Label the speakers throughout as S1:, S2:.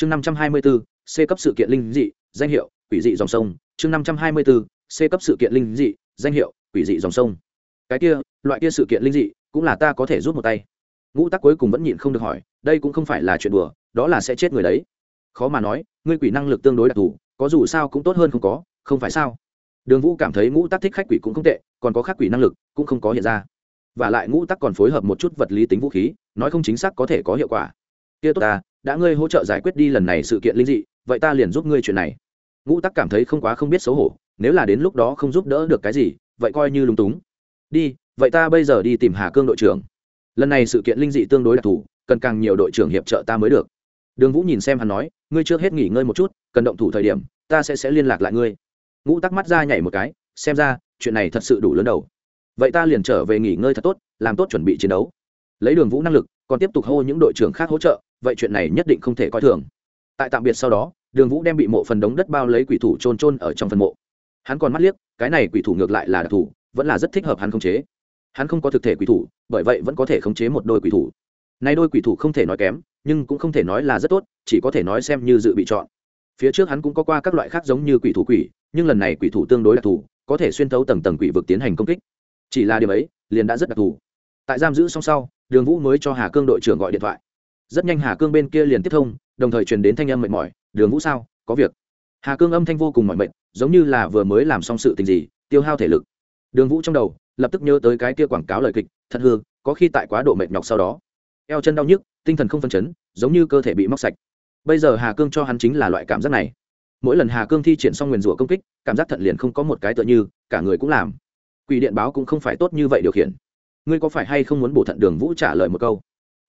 S1: chương năm trăm hai mươi bốn c cấp sự kiện linh dị, danh hiệu, quỷ dị dòng sông. Chương năm trăm hai mươi bốn c cấp sự kiện linh dị, danh hiệu, quỷ dị dòng sông. Cái kia, loại kia sự kiện linh dị, cũng là ta có thể rút một tay. Ngũ tắc cuối cùng vẫn nhịn không được hỏi, đây cũng không phải là chuyện đùa, đó là sẽ chết người đấy. Khó mà nói, ngươi quỷ năng lực tương đối đặc thù, có dù sao cũng tốt hơn không có, không phải sao? Đường vũ cảm thấy ngũ tắc thích khách quỷ cũng không tệ, còn có khác quỷ năng lực, cũng không có hiện ra. Và lại ngũ tắc còn phối hợp một chút vật lý tính vũ khí, nói không chính xác có thể có hiệu quả. Kia tốt ta đã ngươi hỗ trợ giải quyết đi lần này sự kiện linh dị, vậy ta liền giúp ngươi chuyện này. Ngũ tắc cảm thấy không quá không biết xấu hổ, nếu là đến lúc đó không giúp đỡ được cái gì, vậy coi như lúng túng. Đi, vậy ta bây giờ đi tìm hà cương đội trưởng. Lần này sự kiện linh dị tương đối đặc thù, cần càng nhiều đội trưởng hiệp trợ ta mới được. Đường vũ nhìn xem hắn nói, ngươi trước hết nghỉ ngơi một chút, cần động thủ thời điểm, ta sẽ sẽ liên lạc lại ngươi. Ngũ tắc mắt ra nhảy một cái, xem ra, chuyện này thật sự đủ lớn đầu. Vậy ta liền trở về nghỉ ngơi thật tốt, làm tốt chuẩn bị chiến đấu. Lấy đường vũ năng lực, còn tiếp tục hô những đội trưởng khác hỗ trợ vậy chuyện này nhất định không thể coi thường. Tại tạm biệt sau đó, đường vũ đem bị mộ phần đống đất bao lấy quỷ thủ trôn trôn ở trong phần mộ. Hắn còn mắt liếc, cái này quỷ thủ ngược lại là đặc thủ vẫn là rất thích hợp hắn khống chế. Hắn không có thực thể quỷ thủ, bởi vậy vẫn có thể khống chế một đôi quỷ thủ. Nay đôi quỷ thủ không thể nói kém, nhưng cũng không thể nói là rất tốt, chỉ có thể nói xem như dự bị chọn. Phía trước hắn cũng có qua các loại khác giống như quỷ thủ quỷ, nhưng lần này quỷ thủ tương đối đặc thù, có thể xuyên thấu tầng tầng quỷ vực tiến hành công kích. Chỉ là điểm ấy, liền đã rất đặc thù. Tại giam giữ xong sau, đường vũ mới cho hà cương đội trưởng gọi điện thoại rất nhanh hà cương bên kia liền tiếp thông, đồng thời truyền đến thanh âm mệt mỏi, đường vũ sao? Có việc. Hà cương âm thanh vô cùng mỏi mệt, giống như là vừa mới làm xong sự tình gì, tiêu hao thể lực. Đường vũ trong đầu, lập tức nhớ tới cái kia quảng cáo lời kịch, thật hư, có khi tại quá độ mệt nhọc sau đó. Eo chân đau nhức, tinh thần không phân chấn, giống như cơ thể bị móc sạch. Bây giờ hà cương cho hắn chính là loại cảm giác này. Mỗi lần hà cương thi triển xong nguyền rủa công kích, cảm giác thận liền không có một cái tựa như, cả người cũng làm. Quỷ điện báo cũng không phải tốt như vậy điều khiển. Ngươi có phải hay không muốn bổ thận đường vũ trả lời một câu?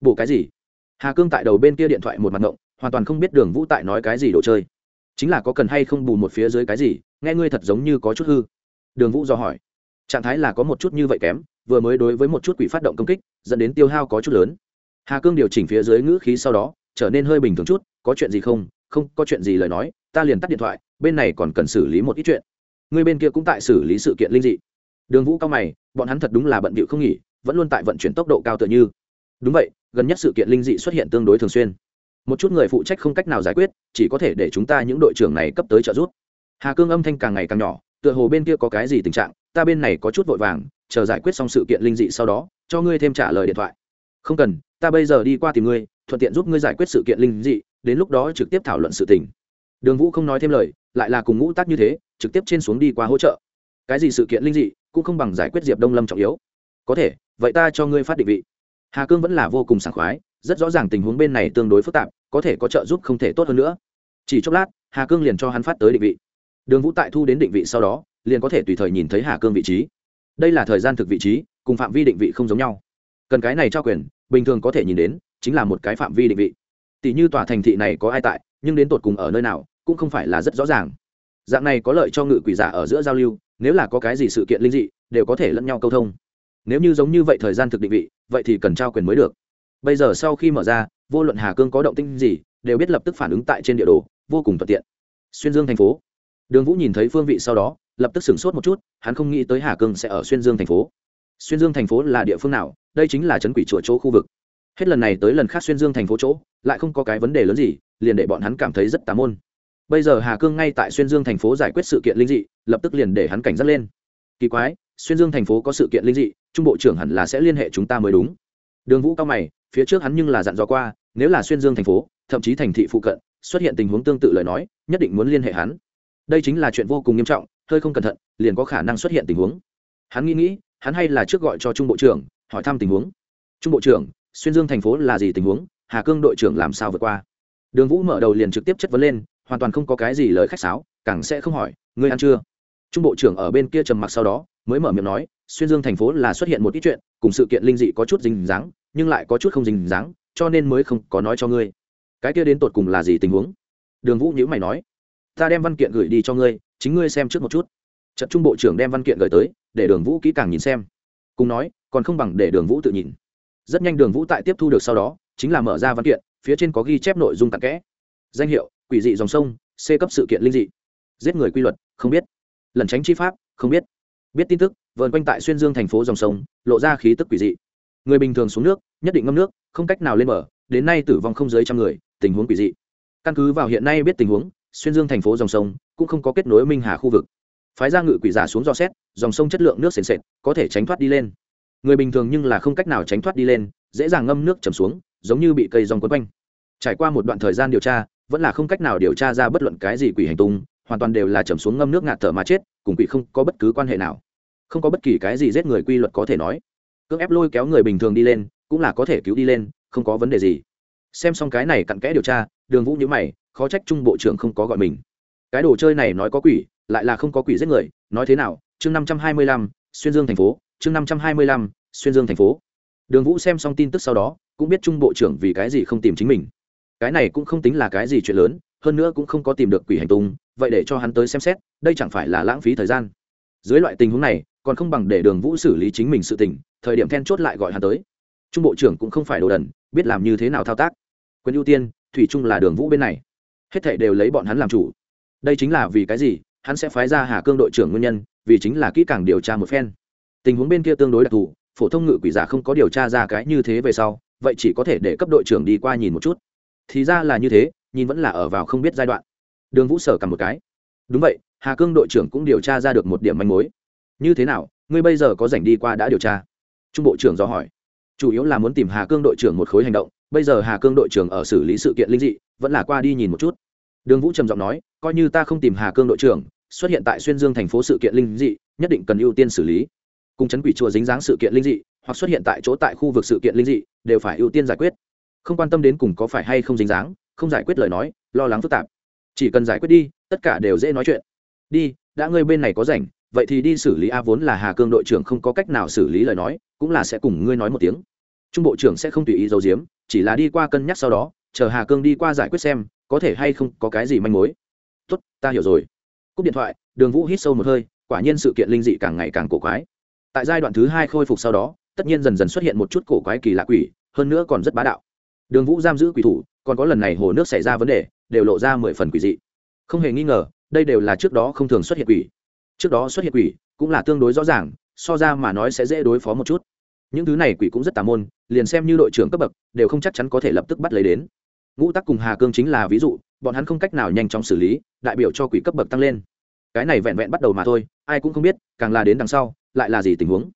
S1: Bổ cái gì? Hà cương tại đầu bên kia điện thoại một mặt ngộng, hoàn toàn không biết đường vũ tại nói cái gì đồ chơi. Chính là có cần hay không bù một phía dưới cái gì, nghe ngươi thật giống như có chút hư. Đường vũ do hỏi. Trạng thái là có một chút như vậy kém, vừa mới đối với một chút quỷ phát động công kích, dẫn đến tiêu hao có chút lớn. Hà cương điều chỉnh phía dưới ngữ khí sau đó, trở nên hơi bình thường chút, có chuyện gì không không, có chuyện gì lời nói, ta liền tắt điện thoại, bên này còn cần xử lý một ít chuyện. Người bên kia cũng tại xử lý sự kiện linh dị. Đường vũ cao mày, bọn hắn thật đúng là bận bịu không nghỉ, vẫn luôn tại vận chuyển tốc độ cao tựa như đúng vậy, gần nhất sự kiện linh dị xuất hiện tương đối thường xuyên. Một chút người phụ trách không cách nào giải quyết, chỉ có thể để chúng ta những đội trưởng này cấp tới trợ giúp. Hà cương âm thanh càng ngày càng nhỏ, tựa hồ bên kia có cái gì tình trạng, ta bên này có chút vội vàng, chờ giải quyết xong sự kiện linh dị sau đó, cho ngươi thêm trả lời điện thoại. Không cần, ta bây giờ đi qua tìm ngươi, thuận tiện giúp ngươi giải quyết sự kiện linh dị, đến lúc đó trực tiếp thảo luận sự tình. Đường vũ không nói thêm lời, lại là cùng ngũ tác như thế, trực tiếp trên xuống đi qua hỗ trợ. Cái gì sự kiện linh dị, cũng không bằng giải quyết diệp đông lâm trọng yếu. Có thể, vậy ta cho ngươi phát định vị hà cương vẫn là vô cùng sảng khoái, rất rõ ràng tình huống bên này tương đối phức tạp, có thể có trợ giúp không thể tốt hơn nữa. Chỉ chốc lát, hà cương liền cho hắn phát tới định vị. Đường vũ tại thu đến định vị sau đó, liền có thể tùy thời nhìn thấy hà cương vị trí. Đây là thời gian thực vị trí, cùng phạm vi định vị không giống nhau. Cần cái này trao quyền, bình thường có thể nhìn đến, chính là một cái phạm vi định vị. Tỷ như tòa thành thị này có ai tại, nhưng đến tột cùng ở nơi nào, cũng không phải là rất rõ ràng. Dạng này có lợi cho ngự quỷ giả ở giữa giao lưu, nếu là có cái gì sự kiện linh dị, đều có thể lẫn nhau câu thông nếu như giống như vậy thời gian thực định vị, vậy thì cần trao quyền mới được. Bây giờ sau khi mở ra, vô luận hà cương có động tinh gì, đều biết lập tức phản ứng tại trên địa đồ, vô cùng thuận tiện. Xuyên dương thành phố. Đường vũ nhìn thấy phương vị sau đó, lập tức sửng sốt một chút, hắn không nghĩ tới hà cương sẽ ở xuyên dương thành phố. Xuyên dương thành phố là địa phương nào? Đây chính là trấn quỷ chùa chỗ khu vực. Hết lần này tới lần khác xuyên dương thành phố chỗ, lại không có cái vấn đề lớn gì, liền để bọn hắn cảm thấy rất tà môn. Bây giờ hà cương ngay tại xuyên dương thành phố giải quyết sự kiện linh dị, lập tức liền để hắn cảnh giác lên. Kỳ quái, xuyên dương thành phố có sự kiện linh dị trung bộ trưởng hẳn là sẽ liên hệ chúng ta mới đúng. Đường vũ cao mày, phía trước hắn nhưng là dặn dò qua, nếu là xuyên dương thành phố, thậm chí thành thị phụ cận, xuất hiện tình huống tương tự lời nói, nhất định muốn liên hệ hắn. Đây chính là chuyện vô cùng nghiêm trọng, hơi không cẩn thận, liền có khả năng xuất hiện tình huống. Hắn nghĩ nghĩ, hắn hay là trước gọi cho trung bộ trưởng, hỏi thăm tình huống. Trung bộ trưởng, xuyên dương thành phố là gì tình huống, hà cương đội trưởng làm sao vượt qua? Đường vũ mở đầu liền trực tiếp chất vấn lên, hoàn toàn không có cái gì lời khách sáo, càng sẽ không hỏi, ngươi ăn chưa? Trung bộ trưởng ở bên kia trầm mặc sau đó, mới mở miệng nói xuyên dương thành phố là xuất hiện một ít chuyện, cùng sự kiện linh dị có chút dình dáng, nhưng lại có chút không dình dáng, cho nên mới không có nói cho ngươi. Cái kia đến tột cùng là gì tình huống? Đường vũ nhữ mày nói, ta đem văn kiện gửi đi cho ngươi, chính ngươi xem trước một chút. Trận trung bộ trưởng đem văn kiện gửi tới, để đường vũ kỹ càng nhìn xem. Cùng nói, còn không bằng để đường vũ tự nhìn. Rất nhanh đường vũ tại tiếp thu được sau đó, chính là mở ra văn kiện, phía trên có ghi chép nội dung tặng kẽ. Danh hiệu, quỷ dị dòng sông, c cấp sự kiện linh dị. Giết người quy luật, không biết. Lẩn tránh chi pháp, không biết biết tin tức, vờn quanh tại xuyên dương thành phố dòng sông, lộ ra khí tức quỷ dị. Người bình thường xuống nước, nhất định ngâm nước, không cách nào lên bờ, đến nay tử vong không dưới trăm người, tình huống quỷ dị. Căn cứ vào hiện nay biết tình huống, xuyên dương thành phố dòng sông cũng không có kết nối minh hà khu vực. Phái ra ngự quỷ giả xuống do xét, dòng sông chất lượng nước sền sệt, có thể tránh thoát đi lên. Người bình thường nhưng là không cách nào tránh thoát đi lên, dễ dàng ngâm nước chầm xuống, giống như bị cây dòng quấn quanh. Trải qua một đoạn thời gian điều tra, vẫn là không cách nào điều tra ra bất luận cái gì quỷ hành tung hoàn toàn đều là chầm xuống ngâm nước ngạt thở mà chết, cùng quỷ không có bất cứ quan hệ nào. Không có bất kỳ cái gì giết người quy luật có thể nói. Cưỡng ép lôi kéo người bình thường đi lên, cũng là có thể cứu đi lên, không có vấn đề gì. Xem xong cái này cặn kẽ điều tra, đường vũ nhữ mày, khó trách trung bộ trưởng không có gọi mình. Cái đồ chơi này nói có quỷ, lại là không có quỷ giết người, nói thế nào? Chương năm trăm hai mươi lăm, xuyên dương thành phố, chương năm trăm hai mươi lăm, xuyên dương thành phố. Đường vũ xem xong tin tức sau đó, cũng biết trung bộ trưởng vì cái gì không tìm chính mình. Cái này cũng không tính là cái gì chuyện lớn hơn nữa cũng không có tìm được quỷ hành tung, vậy để cho hắn tới xem xét, đây chẳng phải là lãng phí thời gian. Dưới loại tình huống này, còn không bằng để đường vũ xử lý chính mình sự tình, thời điểm then chốt lại gọi hắn tới. Trung bộ trưởng cũng không phải đồ đần, biết làm như thế nào thao tác. Quyền ưu tiên, thủy chung là đường vũ bên này. Hết thảy đều lấy bọn hắn làm chủ. Đây chính là vì cái gì? Hắn sẽ phái ra hà cương đội trưởng nguyên nhân, vì chính là kỹ càng điều tra một phen. Tình huống bên kia tương đối đặc thù, phổ thông ngự quỷ giả không có điều tra ra cái như thế về sau, vậy chỉ có thể để cấp đội trưởng đi qua nhìn một chút. Thì ra là như thế nhìn vẫn là ở vào không biết giai đoạn. Đường vũ sở cầm một cái. Đúng vậy, hà cương đội trưởng cũng điều tra ra được một điểm manh mối. Như thế nào, ngươi bây giờ có rảnh đi qua đã điều tra? Trung bộ trưởng do hỏi. Chủ yếu là muốn tìm hà cương đội trưởng một khối hành động, bây giờ hà cương đội trưởng ở xử lý sự kiện linh dị, vẫn là qua đi nhìn một chút. Đường vũ trầm giọng nói, coi như ta không tìm hà cương đội trưởng, xuất hiện tại xuyên dương thành phố sự kiện linh dị, nhất định cần ưu tiên xử lý. Cùng chấn quỷ chùa dính dáng sự kiện linh dị, hoặc xuất hiện tại chỗ tại khu vực sự kiện linh dị, đều phải ưu tiên giải quyết. Không quan tâm đến cùng có phải hay không dính dáng không giải quyết lời nói, lo lắng phức tạp. Chỉ cần giải quyết đi, tất cả đều dễ nói chuyện. Đi, đã ngươi bên này có rảnh, vậy thì đi xử lý a vốn là hà cương đội trưởng không có cách nào xử lý lời nói, cũng là sẽ cùng ngươi nói một tiếng. Trung bộ trưởng sẽ không tùy ý giấu giếm, chỉ là đi qua cân nhắc sau đó, chờ hà cương đi qua giải quyết xem, có thể hay không có cái gì manh mối. Tốt, ta hiểu rồi. Cúp điện thoại, đường vũ hít sâu một hơi, quả nhiên sự kiện linh dị càng ngày càng cổ quái. Tại giai đoạn thứ hai khôi phục sau đó, tất nhiên dần dần xuất hiện một chút cổ quái kỳ lạ quỷ, hơn nữa còn rất bá đạo. Đường vũ giam giữ quỷ thủ còn có lần này hồ nước xảy ra vấn đề, đều lộ ra mười phần quỷ dị. Không hề nghi ngờ, đây đều là trước đó không thường xuất hiện quỷ. Trước đó xuất hiện quỷ cũng là tương đối rõ ràng, so ra mà nói sẽ dễ đối phó một chút. Những thứ này quỷ cũng rất tà môn, liền xem như đội trưởng cấp bậc, đều không chắc chắn có thể lập tức bắt lấy đến. Ngũ tắc cùng hà cương chính là ví dụ, bọn hắn không cách nào nhanh chóng xử lý, đại biểu cho quỷ cấp bậc tăng lên. Cái này vẹn vẹn bắt đầu mà thôi, ai cũng không biết, càng là đến đằng sau, lại là gì tình huống?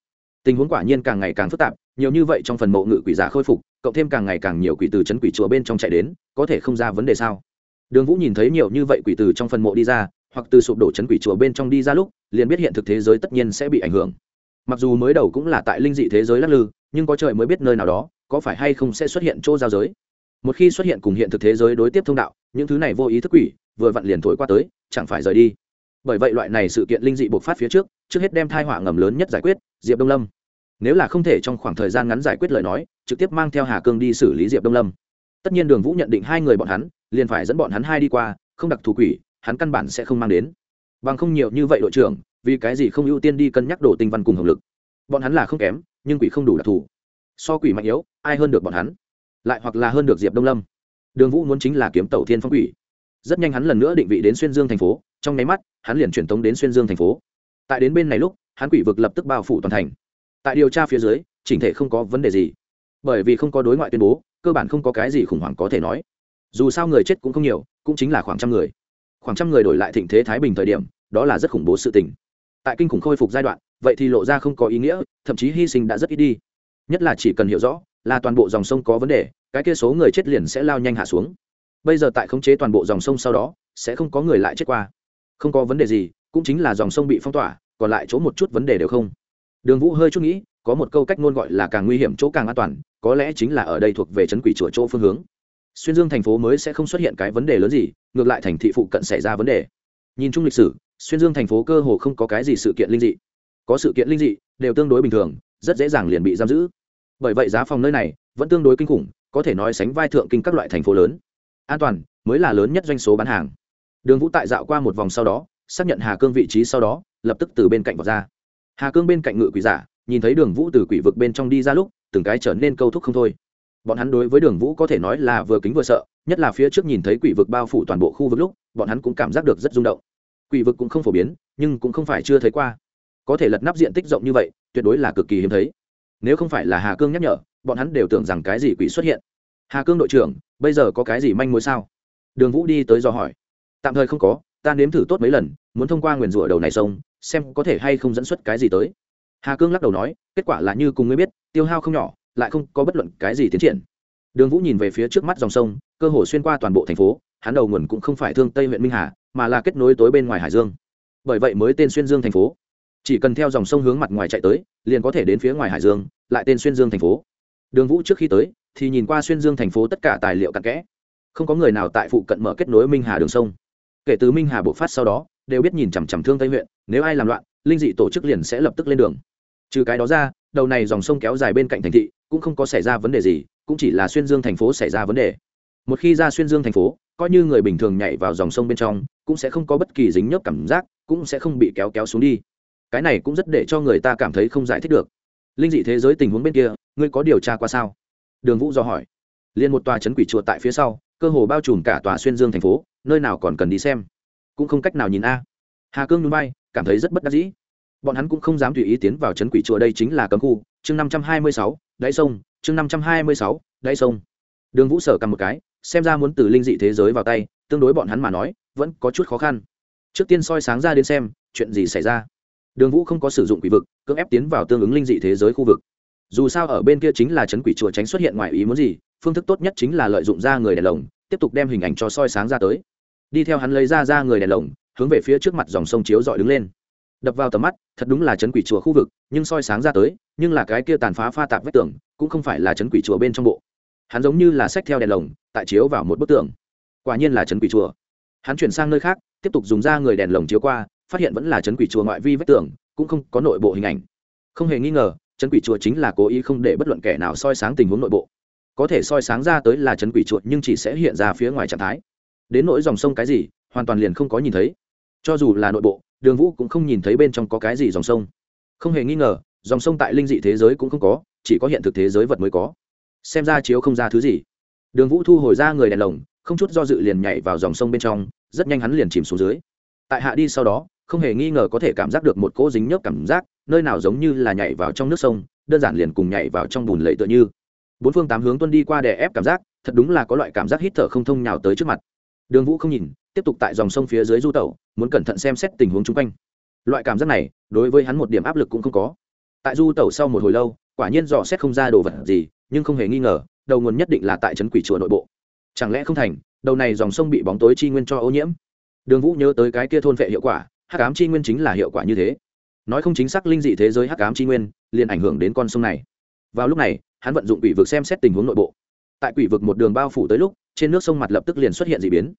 S1: Tình huống quả nhiên càng ngày càng phức tạp nhiều như vậy trong phần mộ ngự quỷ giả khôi phục, cộng thêm càng ngày càng nhiều quỷ từ c h ấ n quỷ chùa bên trong chạy đến, có thể không ra vấn đề sao? Đường vũ nhìn thấy nhiều như vậy quỷ từ trong phần mộ đi ra, hoặc từ sụp đổ c h ấ n quỷ chùa bên trong đi ra lúc, liền biết hiện thực thế giới tất nhiên sẽ bị ảnh hưởng. Mặc dù mới đầu cũng là tại linh dị thế giới lắc lư, nhưng có trời mới biết nơi nào đó, có phải hay không sẽ xuất hiện chỗ giao giới. Một khi xuất hiện cùng hiện thực thế giới đối tiếp thông đạo, những thứ này vô ý thức quỷ, vừa vặn liền thổi qua tới, chẳng phải rời đi. Bởi vậy loại này sự kiện linh dị bộc phát phía trước trước hết đem thai họa ngầm lớn nhất giải quyết, diệp đông lâm nếu là không thể trong khoảng thời gian ngắn giải quyết lời nói, trực tiếp mang theo hà cương đi xử lý diệp đông lâm. Tất nhiên đường vũ nhận định hai người bọn hắn, liền phải dẫn bọn hắn hai đi qua, không đặc thù quỷ, hắn căn bản sẽ không mang đến. Bằng không nhiều như vậy đội trưởng, vì cái gì không ưu tiên đi cân nhắc đồ tinh văn cùng hồng lực? Bọn hắn là không kém, nhưng quỷ không đủ đặc thù. So quỷ mạnh yếu, ai hơn được bọn hắn? Lại hoặc là hơn được diệp đông lâm. Đường vũ muốn chính là kiếm tàu thiên phong quỷ. Rất nhanh hắn lần nữa định vị đến xuyên dương thành phố, trong nháy mắt, hắn liền truyền tống đến xuyên dương thành phố. Tại đến bên này lúc, hắn quỷ vực lập tức bao phủ toàn thành tại điều tra phía dưới, chỉnh thể không có vấn đề gì. Bởi vì không có đối ngoại tuyên bố, cơ bản không có cái gì khủng hoảng có thể nói. Dù sao người chết cũng không nhiều, cũng chính là khoảng trăm người. Khoảng trăm người đổi lại thịnh thế thái bình thời điểm, đó là rất khủng bố sự tình. Tại kinh khủng khôi phục giai đoạn, vậy thì lộ ra không có ý nghĩa, thậm chí hy sinh đã rất ít đi. Nhất là chỉ cần hiểu rõ, là toàn bộ dòng sông có vấn đề, cái kia số người chết liền sẽ lao nhanh hạ xuống. Bây giờ tại khống chế toàn bộ dòng sông sau đó, sẽ không có người lại chết qua. Không có vấn đề gì, cũng chính là dòng sông bị phong tỏa, còn lại chỗ một chút vấn đề đều không đường vũ hơi chút nghĩ, có một câu cách ngôn gọi là càng nguy hiểm chỗ càng an toàn, có lẽ chính là ở đây thuộc về trấn quỷ chùa chỗ phương hướng. Xuyên dương thành phố mới sẽ không xuất hiện cái vấn đề lớn gì, ngược lại thành thị phụ cận xảy ra vấn đề. Nhìn chung lịch sử, xuyên dương thành phố cơ hồ không có cái gì sự kiện linh dị. Có sự kiện linh dị, đều tương đối bình thường, rất dễ dàng liền bị giam giữ. Bởi vậy giá phòng nơi này vẫn tương đối kinh khủng, có thể nói sánh vai thượng kinh các loại thành phố lớn. An toàn mới là lớn nhất doanh số bán hàng. Đường vũ tại dạo qua một vòng sau đó, xác nhận hà cương vị trí sau đó, lập tức từ bên cạnh vào ra hà cương bên cạnh ngự quỷ giả, nhìn thấy đường vũ từ quỷ vực bên trong đi ra lúc, từng cái trở nên câu thúc không thôi. Bọn hắn đối với đường vũ có thể nói là vừa kính vừa sợ, nhất là phía trước nhìn thấy quỷ vực bao phủ toàn bộ khu vực lúc, bọn hắn cũng cảm giác được rất rung động. Quỷ vực cũng không phổ biến, nhưng cũng không phải chưa thấy qua. Có thể lật nắp diện tích rộng như vậy, tuyệt đối là cực kỳ hiếm thấy. Nếu không phải là hà cương nhắc nhở, bọn hắn đều tưởng rằng cái gì quỷ xuất hiện. Hà cương đội trưởng, bây giờ có cái gì manh mối sao? Đường vũ đi tới dò hỏi. Tạm thời không có ta nếm thử tốt mấy lần, muốn thông qua nguyền rủa đầu này sông, xem có thể hay không dẫn xuất cái gì tới. Hà cương lắc đầu nói, kết quả là như cùng ngươi biết, tiêu hao không nhỏ, lại không có bất luận cái gì tiến triển. Đường vũ nhìn về phía trước mắt dòng sông, cơ hồ xuyên qua toàn bộ thành phố, hắn đầu nguồn cũng không phải thương tây huyện minh hà, mà là kết nối tối bên ngoài hải dương. Bởi vậy mới tên xuyên dương thành phố. Chỉ cần theo dòng sông hướng mặt ngoài chạy tới, liền có thể đến phía ngoài hải dương, lại tên xuyên dương thành phố. Đường vũ trước khi tới, thì nhìn qua xuyên dương thành phố tất cả tài liệu cặn kẽ. Không có người nào tại phụ cận mở kết nối minh hà đường sông kể từ minh hà bộ phát sau đó, đều biết nhìn chằm chằm thương tây huyện, nếu ai làm loạn, linh dị tổ chức liền sẽ lập tức lên đường. Trừ cái đó ra, đầu này dòng sông kéo dài bên cạnh thành thị, cũng không có xảy ra vấn đề gì, cũng chỉ là xuyên dương thành phố xảy ra vấn đề. Một khi ra xuyên dương thành phố, coi như người bình thường nhảy vào dòng sông bên trong, cũng sẽ không có bất kỳ dính nhớp cảm giác, cũng sẽ không bị kéo kéo xuống đi. Cái này cũng rất để cho người ta cảm thấy không giải thích được. Linh dị thế giới tình huống bên kia, ngươi có điều tra qua sao? Đường vũ do hỏi. Liền một tòa trấn quỷ chùa tại phía sau, cơ hồ bao trùm cả tòa xuyên dương thành phố nơi nào còn cần đi xem. Cũng không cách nào nhìn a. Hà cương núi bay cảm thấy rất bất đắc dĩ. Bọn hắn cũng không dám tùy ý tiến vào trấn quỷ chùa đây chính là cấm khu. Chương năm trăm hai mươi sáu, đáy sông. Chương năm trăm hai mươi sáu, đáy sông. Đường vũ sở cầm một cái, xem ra muốn từ linh dị thế giới vào tay, tương đối bọn hắn mà nói, vẫn có chút khó khăn. Trước tiên soi sáng ra đến xem, chuyện gì xảy ra. Đường vũ không có sử dụng quỷ vực, cưỡng ép tiến vào tương ứng linh dị thế giới khu vực. Dù sao ở bên kia chính là trấn quỷ chùa tránh xuất hiện ngoài ý muốn gì, phương thức tốt nhất chính là lợi dụng ra người đèn lồng, tiếp tục đem hình ảnh cho soi sáng ra tới đi theo hắn lấy ra ra người đèn lồng, hướng về phía trước mặt dòng sông chiếu dọi đứng lên. Đập vào tầm mắt, thật đúng là chấn quỷ chùa khu vực, nhưng soi sáng ra tới, nhưng là cái kia tàn phá pha tạp vách tường, cũng không phải là chấn quỷ chùa bên trong bộ. Hắn giống như là sách theo đèn lồng, tại chiếu vào một bức tường. Quả nhiên là chấn quỷ chùa. Hắn chuyển sang nơi khác, tiếp tục dùng ra người đèn lồng chiếu qua, phát hiện vẫn là chấn quỷ chùa ngoại vi vách tường, cũng không có nội bộ hình ảnh. Không hề nghi ngờ, chấn quỷ chùa chính là cố ý không để bất luận kẻ nào soi sáng tình huống nội bộ. Có thể soi sáng ra tới là trấn quỷ chùa, nhưng chỉ sẽ hiện ra phía ngoài trạng thái đến nỗi dòng sông cái gì, hoàn toàn liền không có nhìn thấy. Cho dù là nội bộ, đường vũ cũng không nhìn thấy bên trong có cái gì dòng sông. Không hề nghi ngờ, dòng sông tại linh dị thế giới cũng không có, chỉ có hiện thực thế giới vật mới có. Xem ra chiếu không ra thứ gì. Đường vũ thu hồi ra người đèn lồng, không chút do dự liền nhảy vào dòng sông bên trong, rất nhanh hắn liền chìm xuống dưới. Tại hạ đi sau đó, không hề nghi ngờ có thể cảm giác được một cỗ dính nhớp cảm giác, nơi nào giống như là nhảy vào trong nước sông, đơn giản liền cùng nhảy vào trong bùn lầy tựa như. Bốn phương tám hướng tuân đi qua đè ép cảm giác, thật đúng là có loại cảm giác hít thở không thông nhào tới trước mặt đường vũ không nhìn, tiếp tục tại dòng sông phía dưới du tẩu, muốn cẩn thận xem xét tình huống chung quanh. Loại cảm giác này, đối với hắn một điểm áp lực cũng không có. Tại du tẩu sau một hồi lâu, quả nhiên dò xét không ra đồ vật gì, nhưng không hề nghi ngờ, đầu nguồn nhất định là tại trấn quỷ chùa nội bộ. Chẳng lẽ không thành, đầu này dòng sông bị bóng tối chi nguyên cho ô nhiễm? Đường vũ nhớ tới cái kia thôn vệ hiệu quả, hắc ám chi nguyên chính là hiệu quả như thế. Nói không chính xác linh dị thế giới hắc ám chi nguyên, liền ảnh hưởng đến con sông này. Vào lúc này, hắn vận dụng quỷ vực xem xét tình huống nội bộ tại quỷ vực một đường bao phủ tới lúc, trên nước sông mặt lập tức liền xuất hiện d ị biến.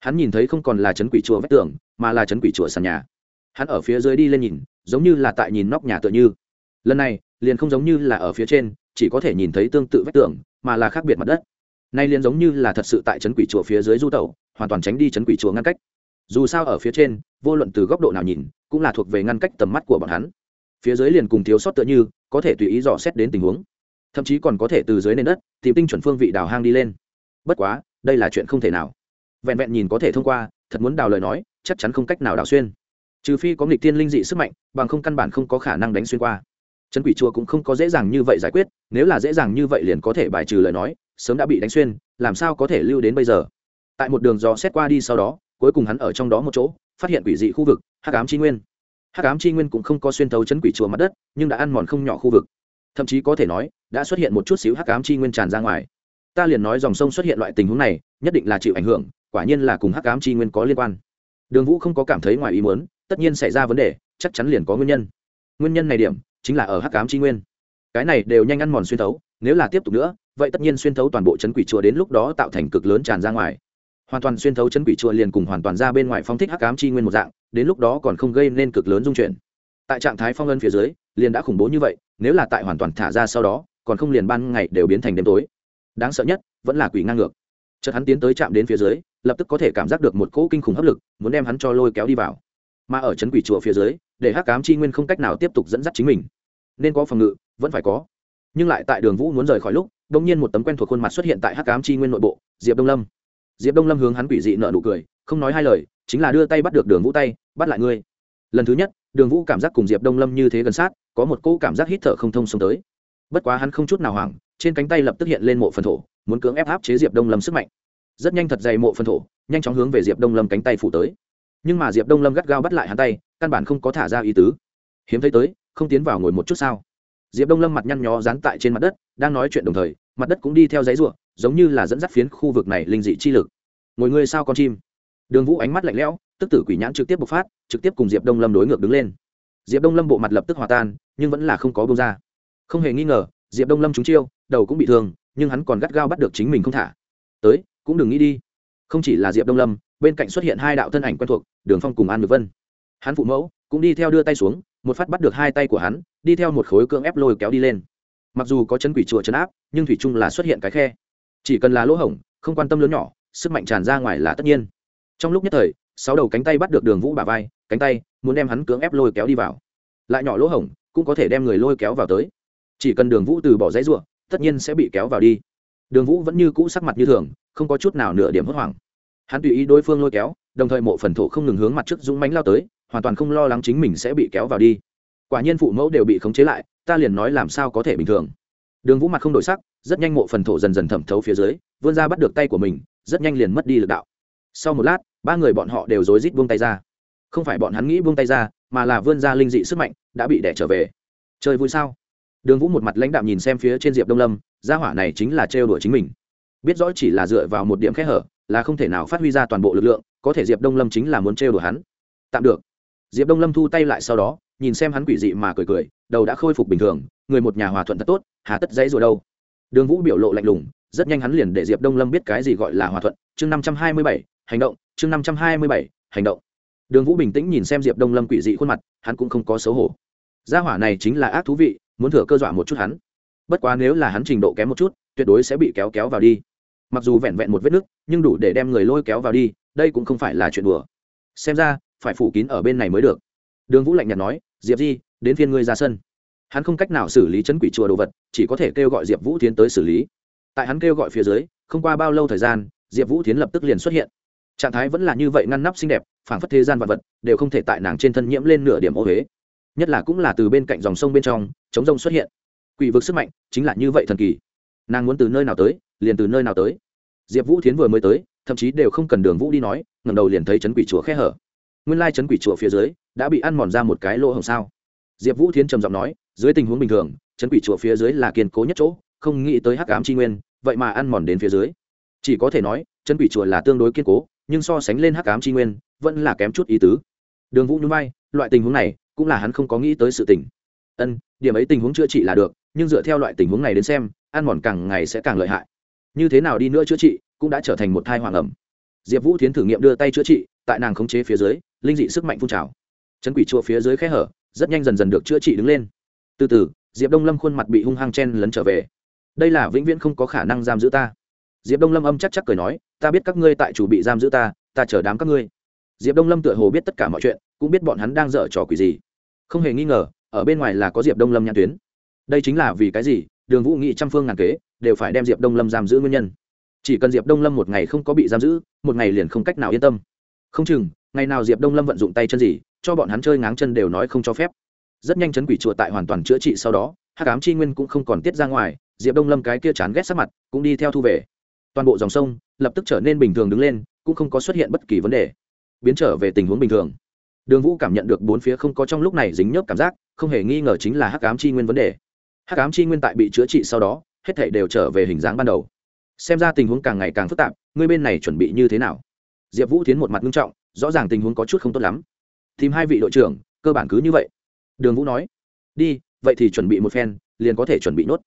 S1: Hắn nhìn thấy không còn là chấn quỷ chùa vách tường, mà là chấn quỷ chùa sàn nhà. Hắn ở phía dưới đi lên nhìn, giống như là tại nhìn nóc nhà tựa như. Lần này, liền không giống như là ở phía trên, chỉ có thể nhìn thấy tương tự vách tường, mà là khác biệt mặt đất. Nay liền giống như là thật sự tại chấn quỷ chùa phía dưới du tẩu, hoàn toàn tránh đi chấn quỷ chùa ngăn cách. Dù sao ở phía trên, vô luận từ góc độ nào nhìn, cũng là thuộc về ngăn cách tầm mắt của bọn hắn. Phía dưới liền cùng thiếu sót tựa như, có thể tùy ý dò xét đến tình huống thậm chí còn có thể từ dưới nền đất tìm tinh chuẩn phương vị đào hang đi lên. Bất quá, đây là chuyện không thể nào. Vẹn vẹn nhìn có thể thông qua, thật muốn đào lời nói, chắc chắn không cách nào đào xuyên. Trừ phi có nghịch tiên linh dị sức mạnh, bằng không căn bản không có khả năng đánh xuyên qua. Chân quỷ chùa cũng không có dễ dàng như vậy giải quyết, nếu là dễ dàng như vậy liền có thể bài trừ lời nói, sớm đã bị đánh xuyên, làm sao có thể lưu đến bây giờ? Tại một đường dò xét qua đi sau đó, cuối cùng hắn ở trong đó một chỗ, phát hiện quỷ dị khu vực, hắc ám chi nguyên. Hắc ám chi nguyên cũng không có xuyên thấu chấn quỷ chùa mặt đất, nhưng đã ăn mòn không nhỏ khu vực thậm chí có thể nói, đã xuất hiện một chút xíu hắc ám chi nguyên tràn ra ngoài. Ta liền nói dòng sông xuất hiện loại tình huống này, nhất định là chịu ảnh hưởng, quả nhiên là cùng hắc ám chi nguyên có liên quan. Đường vũ không có cảm thấy ngoài ý muốn, tất nhiên xảy ra vấn đề, chắc chắn liền có nguyên nhân. Nguyên nhân này điểm, chính là ở hắc ám chi nguyên. Cái này đều nhanh ăn mòn xuyên thấu, nếu là tiếp tục nữa, vậy tất nhiên xuyên thấu toàn bộ chấn quỷ chùa đến lúc đó tạo thành cực lớn tràn ra ngoài. Hoàn toàn xuyên thấu chấn quỷ chùa liền cùng hoàn toàn ra bên ngoài phong thích hắc ám chi nguyên một dạng, đến lúc đó còn không gây nên cực lớn dung chuyển. Tại trạng thái phong ân phía dưới liền đã khủng bố như vậy, nếu là tại hoàn toàn thả ra sau đó, còn không liền ban ngày đều biến thành đêm tối. Đáng sợ nhất, vẫn là quỷ ngang ngược. Chợt hắn tiến tới chạm đến phía dưới, lập tức có thể cảm giác được một cỗ kinh khủng hấp lực, muốn đem hắn cho lôi kéo đi vào. Mà ở chấn quỷ chùa phía dưới, để hắc Cám chi nguyên không cách nào tiếp tục dẫn dắt chính mình. Nên có phòng ngự, vẫn phải có. Nhưng lại tại đường vũ muốn rời khỏi lúc đông nhiên một tấm quen thuộc khuôn mặt xuất hiện tại hắc Cám chi nguyên nội bộ, diệp đông lâm. Diệp đông lâm hướng hắn quỷ dị nợ nụ cười, không nói hai lời, chính là đưa tay bắt được đường vũ tay, bắt lại ngươi. Lần thứ nhất, đường vũ cảm giác cùng diệp đông lâm như thế gần sát có một cỗ cảm giác hít thở không thông xông tới. Bất quá hắn không chút nào hoảng, trên cánh tay lập tức hiện lên mộ phần thổ, muốn cưỡng ép áp chế diệp đông lâm sức mạnh. Rất nhanh thật dày mộ phần thổ, nhanh chóng hướng về diệp đông lâm cánh tay phủ tới. Nhưng mà diệp đông lâm gắt gao bắt lại hắn tay, căn bản không có thả ra ý tứ. Hiếm thấy tới, không tiến vào ngồi một chút sao? Diệp đông lâm mặt nhăn nhó dán tại trên mặt đất, đang nói chuyện đồng thời, mặt đất cũng đi theo giấy ruộng giống như là dẫn dắt phiến khu vực này linh dị chi lực. Ngồi ngươi sao con chim? Đường vũ ánh mắt lạnh lẽo, tức tử quỷ nhãn trực tiếp bộc phát, trực tiếp cùng diệp đông lâm đối ngược đứng lên. Diệp đông lâm bộ mặt lập tức hòa tan nhưng vẫn là không có bông ra. Không hề nghi ngờ, diệp đông lâm trúng chiêu, đầu cũng bị thương, nhưng hắn còn gắt gao bắt được chính mình không thả. Tới, cũng đừng nghĩ đi. Không chỉ là diệp đông lâm, bên cạnh xuất hiện hai đạo thân ảnh quen thuộc, đường phong cùng an nhược vân. Hắn phụ mẫu, cũng đi theo đưa tay xuống, một phát bắt được hai tay của hắn, đi theo một khối cưỡng ép lôi kéo đi lên. Mặc dù có chân quỷ chùa chấn áp, nhưng thủy chung là xuất hiện cái khe. Chỉ cần là lỗ hổng, không quan tâm lớn nhỏ, sức mạnh tràn ra ngoài là tất nhiên. Trong lúc nhất thời, sáu đầu cánh tay bắt được đường vũ bà vai, cánh tay muốn đem hắn cưỡng ép lôi kéo đi vào. Lại nhỏ lỗ hổng cũng có thể đem người lôi kéo vào tới. Chỉ cần đường vũ từ bỏ dãy ruộng tất nhiên sẽ bị kéo vào đi. Đường vũ vẫn như cũ sắc mặt như thường, không có chút nào nửa điểm hốt hoảng. Hắn tùy ý đối phương lôi kéo, đồng thời mộ phần thổ không ngừng hướng mặt trước dũng mánh lao tới, hoàn toàn không lo lắng chính mình sẽ bị kéo vào đi. Quả nhiên phụ mẫu đều bị khống chế lại, ta liền nói làm sao có thể bình thường. Đường vũ mặt không đổi sắc, rất nhanh mộ phần thổ dần dần thẩm thấu phía dưới, vươn ra bắt được tay của mình, rất nhanh liền mất đi lực đạo. Sau một lát, ba người bọn họ đều rối rít buông tay ra. Không phải bọn hắn nghĩ buông tay ra mà là vươn ra linh dị sức mạnh, đã bị đẻ trở về. Chơi vui sao? Đường vũ một mặt lãnh đạm nhìn xem phía trên diệp đông lâm, gia hỏa này chính là trêu đuổi chính mình. Biết rõ chỉ là dựa vào một điểm kẽ hở, là không thể nào phát huy ra toàn bộ lực lượng, có thể diệp đông lâm chính là muốn trêu đuổi hắn. Tạm được. Diệp đông lâm thu tay lại sau đó, nhìn xem hắn quỷ dị mà cười cười, đầu đã khôi phục bình thường, người một nhà hòa thuận thật tốt, hà tất dãy rồi đâu? Đường vũ biểu lộ lạnh lùng, rất nhanh hắn liền để diệp đông lâm biết cái gì gọi là hòa thuận. Chương năm trăm hai mươi bảy, hành động. Chương năm trăm hai mươi bảy, hành động đường vũ bình tĩnh nhìn xem diệp đông lâm quỷ dị khuôn mặt, hắn cũng không có xấu hổ. Gia hỏa này chính là ác thú vị, muốn thừa cơ dọa một chút hắn. Bất quá nếu là hắn trình độ kém một chút, tuyệt đối sẽ bị kéo kéo vào đi. Mặc dù vẹn vẹn một vết nứt, nhưng đủ để đem người lôi kéo vào đi, đây cũng không phải là chuyện đùa. Xem ra, phải phủ kín ở bên này mới được. Đường vũ lạnh nhạt nói, diệp di, đến phiên ngươi ra sân. Hắn không cách nào xử lý chấn quỷ chùa đồ vật, chỉ có thể kêu gọi diệp vũ tiến tới xử lý. Tại hắn kêu gọi phía dưới, không qua bao lâu thời gian, diệp vũ tiến lập tức liền xuất hiện trạng thái vẫn là như vậy ngăn nắp xinh đẹp, phảng phất thế gian vật vật đều không thể tại nàng trên thân nhiễm lên nửa điểm ô huế nhất là cũng là từ bên cạnh dòng sông bên trong, chống rông xuất hiện. Quỷ vực sức mạnh chính là như vậy thần kỳ. Nàng muốn từ nơi nào tới, liền từ nơi nào tới. Diệp vũ thiến vừa mới tới, thậm chí đều không cần đường vũ đi nói ngầm đầu liền thấy chấn quỷ chùa khe hở. Nguyên lai chấn quỷ chùa phía dưới đã bị ăn mòn ra một cái lỗ hồng sao. Diệp vũ thiến trầm giọng nói, dưới tình huống bình thường chấn quỷ chùa phía dưới là kiên cố nhất chỗ, không nghĩ tới hắc ám tri nguyên, vậy mà ăn mòn đến phía dưới. Chỉ có thể nói chấn quỷ chùa là tương đối kiên cố nhưng so sánh lên hắc ám tri nguyên, vẫn là kém chút ý tứ. Đường vũ nhún bay loại tình huống này cũng là hắn không có nghĩ tới sự tình. Ân, điểm ấy tình huống chữa trị là được, nhưng dựa theo loại tình huống này đến xem, ăn mòn càng ngày sẽ càng lợi hại. Như thế nào đi nữa chữa trị cũng đã trở thành một thai hoàng ẩm. Diệp vũ tiến thử nghiệm đưa tay chữa trị, tại nàng khống chế phía dưới, linh dị sức mạnh phun trào. Chấn quỷ chua phía dưới khe hở, rất nhanh dần dần được chữa trị đứng lên. Từ từ, diệp đông lâm khuôn mặt bị hung hăng chen lấn trở về. Đây là vĩnh viễn không có khả năng giam giữ ta diệp đông lâm âm chắc chắc cười nói, ta biết các ngươi tại chủ bị giam giữ ta ta chờ đám các ngươi. Diệp đông lâm tựa hồ biết tất cả mọi chuyện, cũng biết bọn hắn đang dở trò quỷ gì. Không hề nghi ngờ, ở bên ngoài là có diệp đông lâm nhãn tuyến. Đây chính là vì cái gì, đường vũ nghị trăm phương ngàn kế, đều phải đem diệp đông lâm giam giữ nguyên nhân. Chỉ cần diệp đông lâm một ngày không có bị giam giữ, một ngày liền không cách nào yên tâm. Không chừng, ngày nào diệp đông lâm vận dụng tay chân gì, cho bọn hắn chơi ngáng chân đều nói không cho phép. Rất nhanh chấn quỷ chùa tại hoàn toàn chữa trị sau đó hát cám chi nguyên cũng không còn tiết ra ngoài, diệp đông lâm cái kia chán ghét sắc mặt, cũng đi theo thu về toàn bộ dòng sông lập tức trở nên bình thường đứng lên, cũng không có xuất hiện bất kỳ vấn đề. Biến trở về tình huống bình thường. Đường vũ cảm nhận được bốn phía không có trong lúc này dính nhớp cảm giác, không hề nghi ngờ chính là hắc ám chi nguyên vấn đề. Hắc ám chi nguyên tại bị chữa trị sau đó, hết thể đều trở về hình dáng ban đầu. Xem ra tình huống càng ngày càng phức tạp ngươi bên này chuẩn bị như thế nào? Diệp vũ tiến một mặt nghiêm trọng, rõ ràng tình huống có chút không tốt lắm. Tìm hai vị đội trưởng, cơ bản cứ như vậy. Đường vũ nói, đi, vậy thì chuẩn bị một phen, liền có thể chuẩn bị nốt.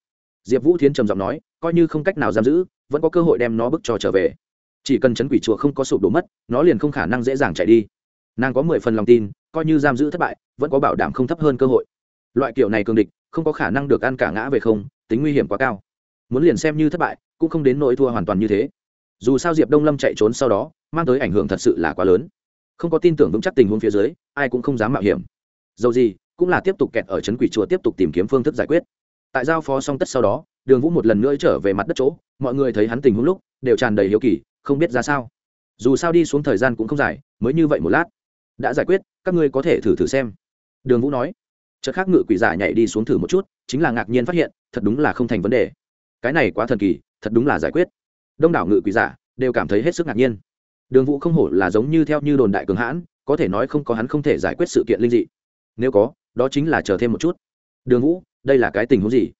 S1: Diệp vũ thiến trầm giọng nói, coi như không cách nào giam giữ vẫn có cơ hội đem nó bức cho trở về. Chỉ cần chấn quỷ chùa không có sụp đổ mất, nó liền không khả năng dễ dàng chạy đi. Nàng có mười phần lòng tin, coi như giam giữ thất bại, vẫn có bảo đảm không thấp hơn cơ hội. Loại kiểu này cường địch, không có khả năng được ăn cả ngã về không, tính nguy hiểm quá cao. Muốn liền xem như thất bại, cũng không đến nỗi thua hoàn toàn như thế. Dù sao diệp đông lâm chạy trốn sau đó, mang tới ảnh hưởng thật sự là quá lớn. Không có tin tưởng vững chắc tình huống phía dưới, ai cũng không dám mạo hiểm. Dầu gì, cũng là tiếp tục kẹt ở trấn quỷ chùa tiếp tục tìm kiếm phương thức giải quyết tại giao phó xong tất sau đó, đường vũ một lần nữa trở về mặt đất chỗ, mọi người thấy hắn tình huống lúc, đều tràn đầy hiếu kỳ, không biết ra sao. Dù sao đi xuống thời gian cũng không dài, mới như vậy một lát, đã giải quyết, các ngươi có thể thử thử xem. Đường vũ nói. Chợt khác ngự quỷ giả nhảy đi xuống thử một chút, chính là ngạc nhiên phát hiện, thật đúng là không thành vấn đề. Cái này quá thần kỳ, thật đúng là giải quyết. Đông đảo ngự quỷ giả đều cảm thấy hết sức ngạc nhiên. Đường vũ không hổ là giống như theo như đồn đại cường hãn, có thể nói không có hắn không thể giải quyết sự kiện linh dị. Nếu có, đó chính là chờ thêm một chút. Đường vũ đây là cái tình huống gì?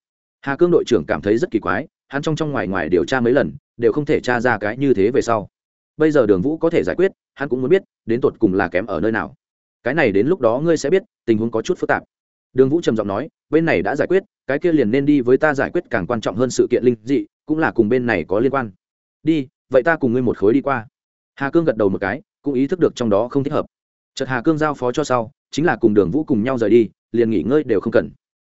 S1: Hà cương đội trưởng cảm thấy rất kỳ quái, hắn trong trong ngoài ngoài điều tra mấy lần, đều không thể tra ra cái như thế về sau. Bây giờ đường vũ có thể giải quyết, hắn cũng muốn biết, đến tột cùng là kém ở nơi nào. Cái này đến lúc đó ngươi sẽ biết, tình huống có chút phức tạp. Đường vũ trầm giọng nói, bên này đã giải quyết, cái kia liền nên đi với ta giải quyết càng quan trọng hơn sự kiện linh dị, cũng là cùng bên này có liên quan. Đi, vậy ta cùng ngươi một khối đi qua. Hà cương gật đầu một cái, cũng ý thức được trong đó không thích hợp. Chợt hà cương giao phó cho sau, chính là cùng đường vũ cùng nhau rời đi, liền nghỉ ngơi đều không cần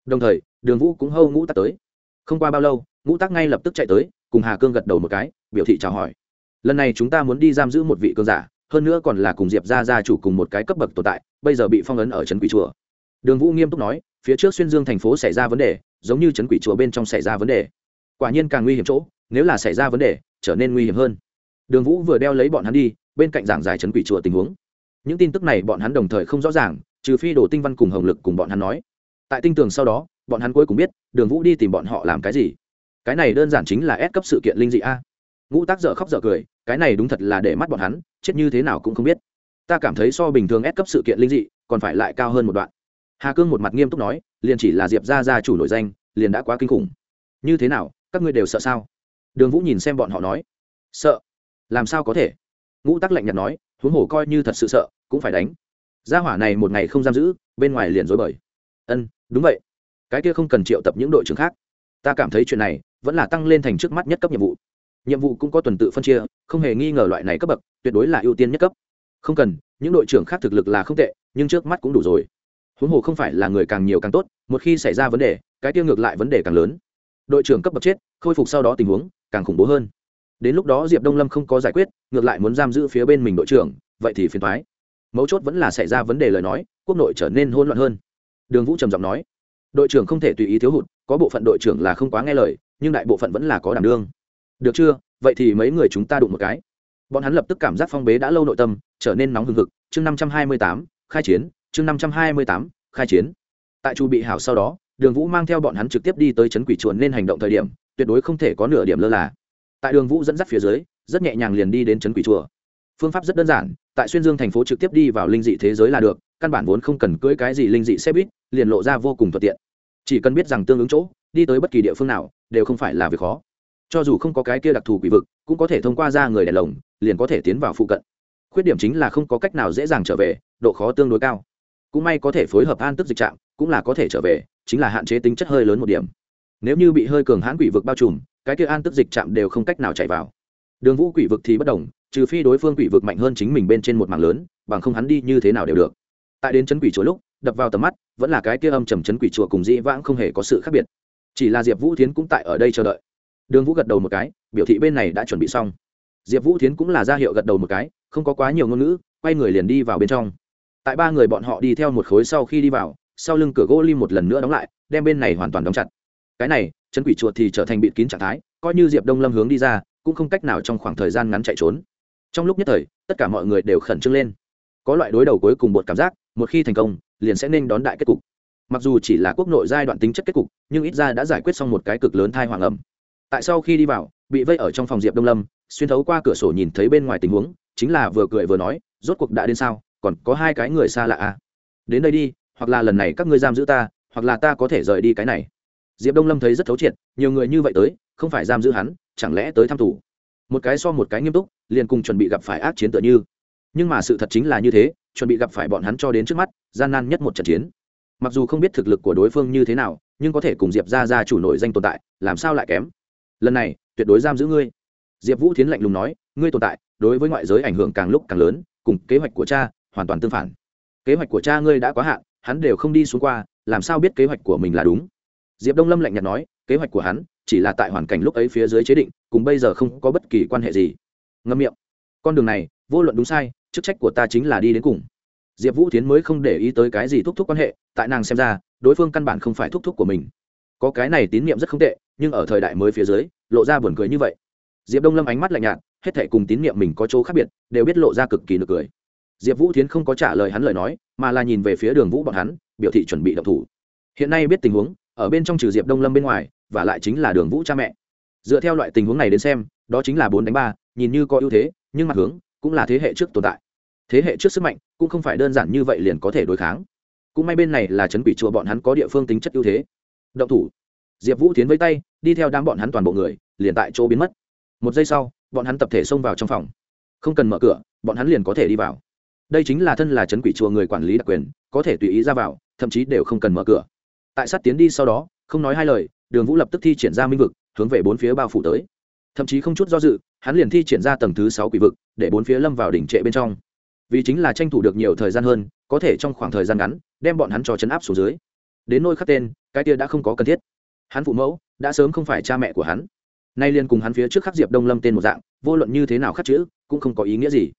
S1: đồng thời, đường vũ cũng hâu ngũ tắc tới. Không qua bao lâu, ngũ tắc ngay lập tức chạy tới, cùng hà cương gật đầu một cái, biểu thị chào hỏi. Lần này chúng ta muốn đi giam giữ một vị cương giả, hơn nữa còn là cùng diệp ra gia chủ cùng một cái cấp bậc tồn tại, bây giờ bị phong ấn ở trấn quỷ chùa. Đường vũ nghiêm túc nói, phía trước xuyên dương thành phố xảy ra vấn đề, giống như trấn quỷ chùa bên trong xảy ra vấn đề. Quả nhiên càng nguy hiểm chỗ, nếu là xảy ra vấn đề, trở nên nguy hiểm hơn. Đường vũ vừa đeo lấy bọn hắn đi, bên cạnh giảng giải trấn quỷ chùa tình huống. Những tin tức này bọn hắn đồng thời không rõ ràng, trừ phi đồ tinh văn cùng hồng lực cùng bọn hắn nói tại tinh tường sau đó, bọn hắn cuối cùng biết, đường vũ đi tìm bọn họ làm cái gì. Cái này đơn giản chính là ép cấp sự kiện linh dị a. Ngũ tác dở khóc dở cười, cái này đúng thật là để mắt bọn hắn, chết như thế nào cũng không biết. Ta cảm thấy so bình thường ép cấp sự kiện linh dị, còn phải lại cao hơn một đoạn. Hà cương một mặt nghiêm túc nói, liền chỉ là diệp ra ra chủ nổi danh, liền đã quá kinh khủng. Như thế nào, các ngươi đều sợ sao? Đường vũ nhìn xem bọn họ nói, sợ. Làm sao có thể? Ngũ tắc lạnh nhạt nói, huống hồ coi như thật sự sợ, cũng phải đánh. Gia hỏa này một ngày không giam giữ, bên ngoài liền dối bời. Ân đúng vậy. Cái kia không cần triệu tập những đội trưởng khác. Ta cảm thấy chuyện này vẫn là tăng lên thành trước mắt nhất cấp nhiệm vụ. Nhiệm vụ cũng có tuần tự phân chia, không hề nghi ngờ loại này cấp bậc tuyệt đối là ưu tiên nhất cấp. Không cần, những đội trưởng khác thực lực là không tệ, nhưng trước mắt cũng đủ rồi. Huống hồ không phải là người càng nhiều càng tốt, một khi xảy ra vấn đề, cái tiêu ngược lại vấn đề càng lớn. Đội trưởng cấp bậc chết, khôi phục sau đó tình huống càng khủng bố hơn. Đến lúc đó diệp đông lâm không có giải quyết, ngược lại muốn giam giữ phía bên mình đội trưởng, vậy thì phiền thoái mấu chốt vẫn là xảy ra vấn đề lời nói, quốc nội trở nên hôn loạn hơn đường vũ trầm giọng nói, đội trưởng không thể tùy ý thiếu hụt, có bộ phận đội trưởng là không quá nghe lời, nhưng đại bộ phận vẫn là có đảm đương. Được chưa? Vậy thì mấy người chúng ta đụng một cái. Bọn hắn lập tức cảm giác phong bế đã lâu nội tâm, trở nên nóng hừng hực. Chương năm trăm hai mươi tám, khai chiến. Chương năm trăm hai mươi tám, khai chiến. Tại chu bị hảo sau đó, đường vũ mang theo bọn hắn trực tiếp đi tới trấn quỷ chuồn nên hành động thời điểm, tuyệt đối không thể có nửa điểm lơ là. Tại đường vũ dẫn dắt phía dưới, rất nhẹ nhàng liền đi đến trấn quỷ chùa phương pháp rất đơn giản, tại xuyên dương thành phố trực tiếp đi vào linh dị thế giới là được, căn bản vốn không cần cưỡi cái gì linh dị xe buýt, liền lộ ra vô cùng thuận tiện. Chỉ cần biết rằng tương ứng chỗ, đi tới bất kỳ địa phương nào, đều không phải là việc khó. Cho dù không có cái kia đặc thù quỷ vực, cũng có thể thông qua ra người đèn lồng, liền có thể tiến vào phụ cận. Khuyết điểm chính là không có cách nào dễ dàng trở về, độ khó tương đối cao. Cũng may có thể phối hợp an tức dịch trạng, cũng là có thể trở về, chính là hạn chế tính chất hơi lớn một điểm. Nếu như bị hơi cường hãn quỷ vực bao trùm, cái kia an tức dịch trạm đều không cách nào chạy vào. Đường vũ quỷ vực thì bất đồng trừ phi đối phương quỷ vực mạnh hơn chính mình bên trên một mảng lớn, bằng không hắn đi như thế nào đều được. Tại đến chấn quỷ chùa lúc, đập vào tầm mắt, vẫn là cái kia âm trầm chấn quỷ chùa cùng dĩ vãng không hề có sự khác biệt. Chỉ là diệp vũ thiến cũng tại ở đây chờ đợi. Đường vũ gật đầu một cái, biểu thị bên này đã chuẩn bị xong. Diệp vũ thiến cũng là ra hiệu gật đầu một cái, không có quá nhiều ngôn ngữ, quay người liền đi vào bên trong. Tại ba người bọn họ đi theo một khối sau khi đi vào, sau lưng cửa gỗ lim một lần nữa đóng lại, đem bên này hoàn toàn đóng chặt. Cái này chân quỷ chuột thì trở thành bịt kín trạng thái, coi như diệp đông lâm hướng đi ra, cũng không cách nào trong khoảng thời gian ngắn chạy trốn trong lúc nhất thời, tất cả mọi người đều khẩn trương lên. Có loại đối đầu cuối cùng một cảm giác, một khi thành công, liền sẽ nên đón đại kết cục. Mặc dù chỉ là quốc nội giai đoạn tính chất kết cục, nhưng ít ra đã giải quyết xong một cái cực lớn thai hoàng ẩm. Tại sau khi đi vào, bị vây ở trong phòng diệp đông lâm, xuyên thấu qua cửa sổ nhìn thấy bên ngoài tình huống, chính là vừa cười vừa nói, rốt cuộc đã đến sao? Còn có hai cái người xa lạ à? Đến đây đi, hoặc là lần này các ngươi giam giữ ta, hoặc là ta có thể rời đi cái này. Diệp đông lâm thấy rất thấu triệt, nhiều người như vậy tới, không phải giam giữ hắn, chẳng lẽ tới thăm tù? Một cái so một cái nghiêm túc, liền cùng chuẩn bị gặp phải ác chiến tựa như. Nhưng mà sự thật chính là như thế, chuẩn bị gặp phải bọn hắn cho đến trước mắt, gian nan nhất một trận chiến. Mặc dù không biết thực lực của đối phương như thế nào, nhưng có thể cùng diệp ra ra chủ nội danh tồn tại, làm sao lại kém? Lần này, tuyệt đối giam giữ ngươi. Diệp vũ tiến lạnh lùng nói, ngươi tồn tại, đối với ngoại giới ảnh hưởng càng lúc càng lớn, cùng kế hoạch của cha hoàn toàn tương phản. Kế hoạch của cha ngươi đã quá hạn, hắn đều không đi xuống qua, làm sao biết kế hoạch của mình là đúng? Diệp đông lâm lạnh nhạt nói, kế hoạch của hắn chỉ là tại hoàn cảnh lúc ấy phía dưới chế định, cùng bây giờ không có bất kỳ quan hệ gì. Ngâm miệng. Con đường này, vô luận đúng sai, chức trách của ta chính là đi đến cùng. Diệp vũ tiến mới không để ý tới cái gì thúc thúc quan hệ, tại nàng xem ra, đối phương căn bản không phải thúc thúc của mình. Có cái này tín nhiệm rất không tệ, nhưng ở thời đại mới phía dưới, lộ ra buồn cười như vậy. Diệp đông lâm ánh mắt lạnh nhạt, hết thể cùng tín nhiệm mình có chỗ khác biệt, đều biết lộ ra cực kỳ nực cười. Diệp vũ tiến không có trả lời hắn lời nói, mà là nhìn về phía đường vũ bọn hắn, biểu thị chuẩn bị đập thủ. Hiện nay biết tình huống, ở bên trong trừ diệp đông lâm bên ngoài và lại chính là đường vũ cha mẹ. Dựa theo loại tình huống này đến xem, đó chính là bốn đánh ba, nhìn như có ưu thế, nhưng mặt hướng cũng là thế hệ trước tồn tại. Thế hệ trước sức mạnh cũng không phải đơn giản như vậy liền có thể đối kháng. Cũng may bên này là chấn quỷ chùa bọn hắn có địa phương tính chất ưu thế. Động thủ. Diệp vũ tiến với tay, đi theo đám bọn hắn toàn bộ người, liền tại chỗ biến mất. Một giây sau, bọn hắn tập thể xông vào trong phòng. Không cần mở cửa, bọn hắn liền có thể đi vào. Đây chính là thân là chấn quỷ chùa người quản lý đặc quyền, có thể tùy ý ra vào, thậm chí đều không cần mở cửa. Tại sát tiến đi sau đó, không nói hai lời đường vũ lập tức thi triển ra minh vực, hướng về bốn phía bao phủ tới. Thậm chí không chút do dự, hắn liền thi triển ra tầng thứ sáu quỷ vực, để bốn phía lâm vào đỉnh trệ bên trong. Vì chính là tranh thủ được nhiều thời gian hơn, có thể trong khoảng thời gian ngắn, đem bọn hắn cho chấn áp xuống dưới. Đến nôi khắc tên, cái tia đã không có cần thiết. Hắn phụ mẫu, đã sớm không phải cha mẹ của hắn. Nay liền cùng hắn phía trước khắc diệp đông lâm tên một dạng, vô luận như thế nào khắc chữ, cũng không có ý nghĩa gì.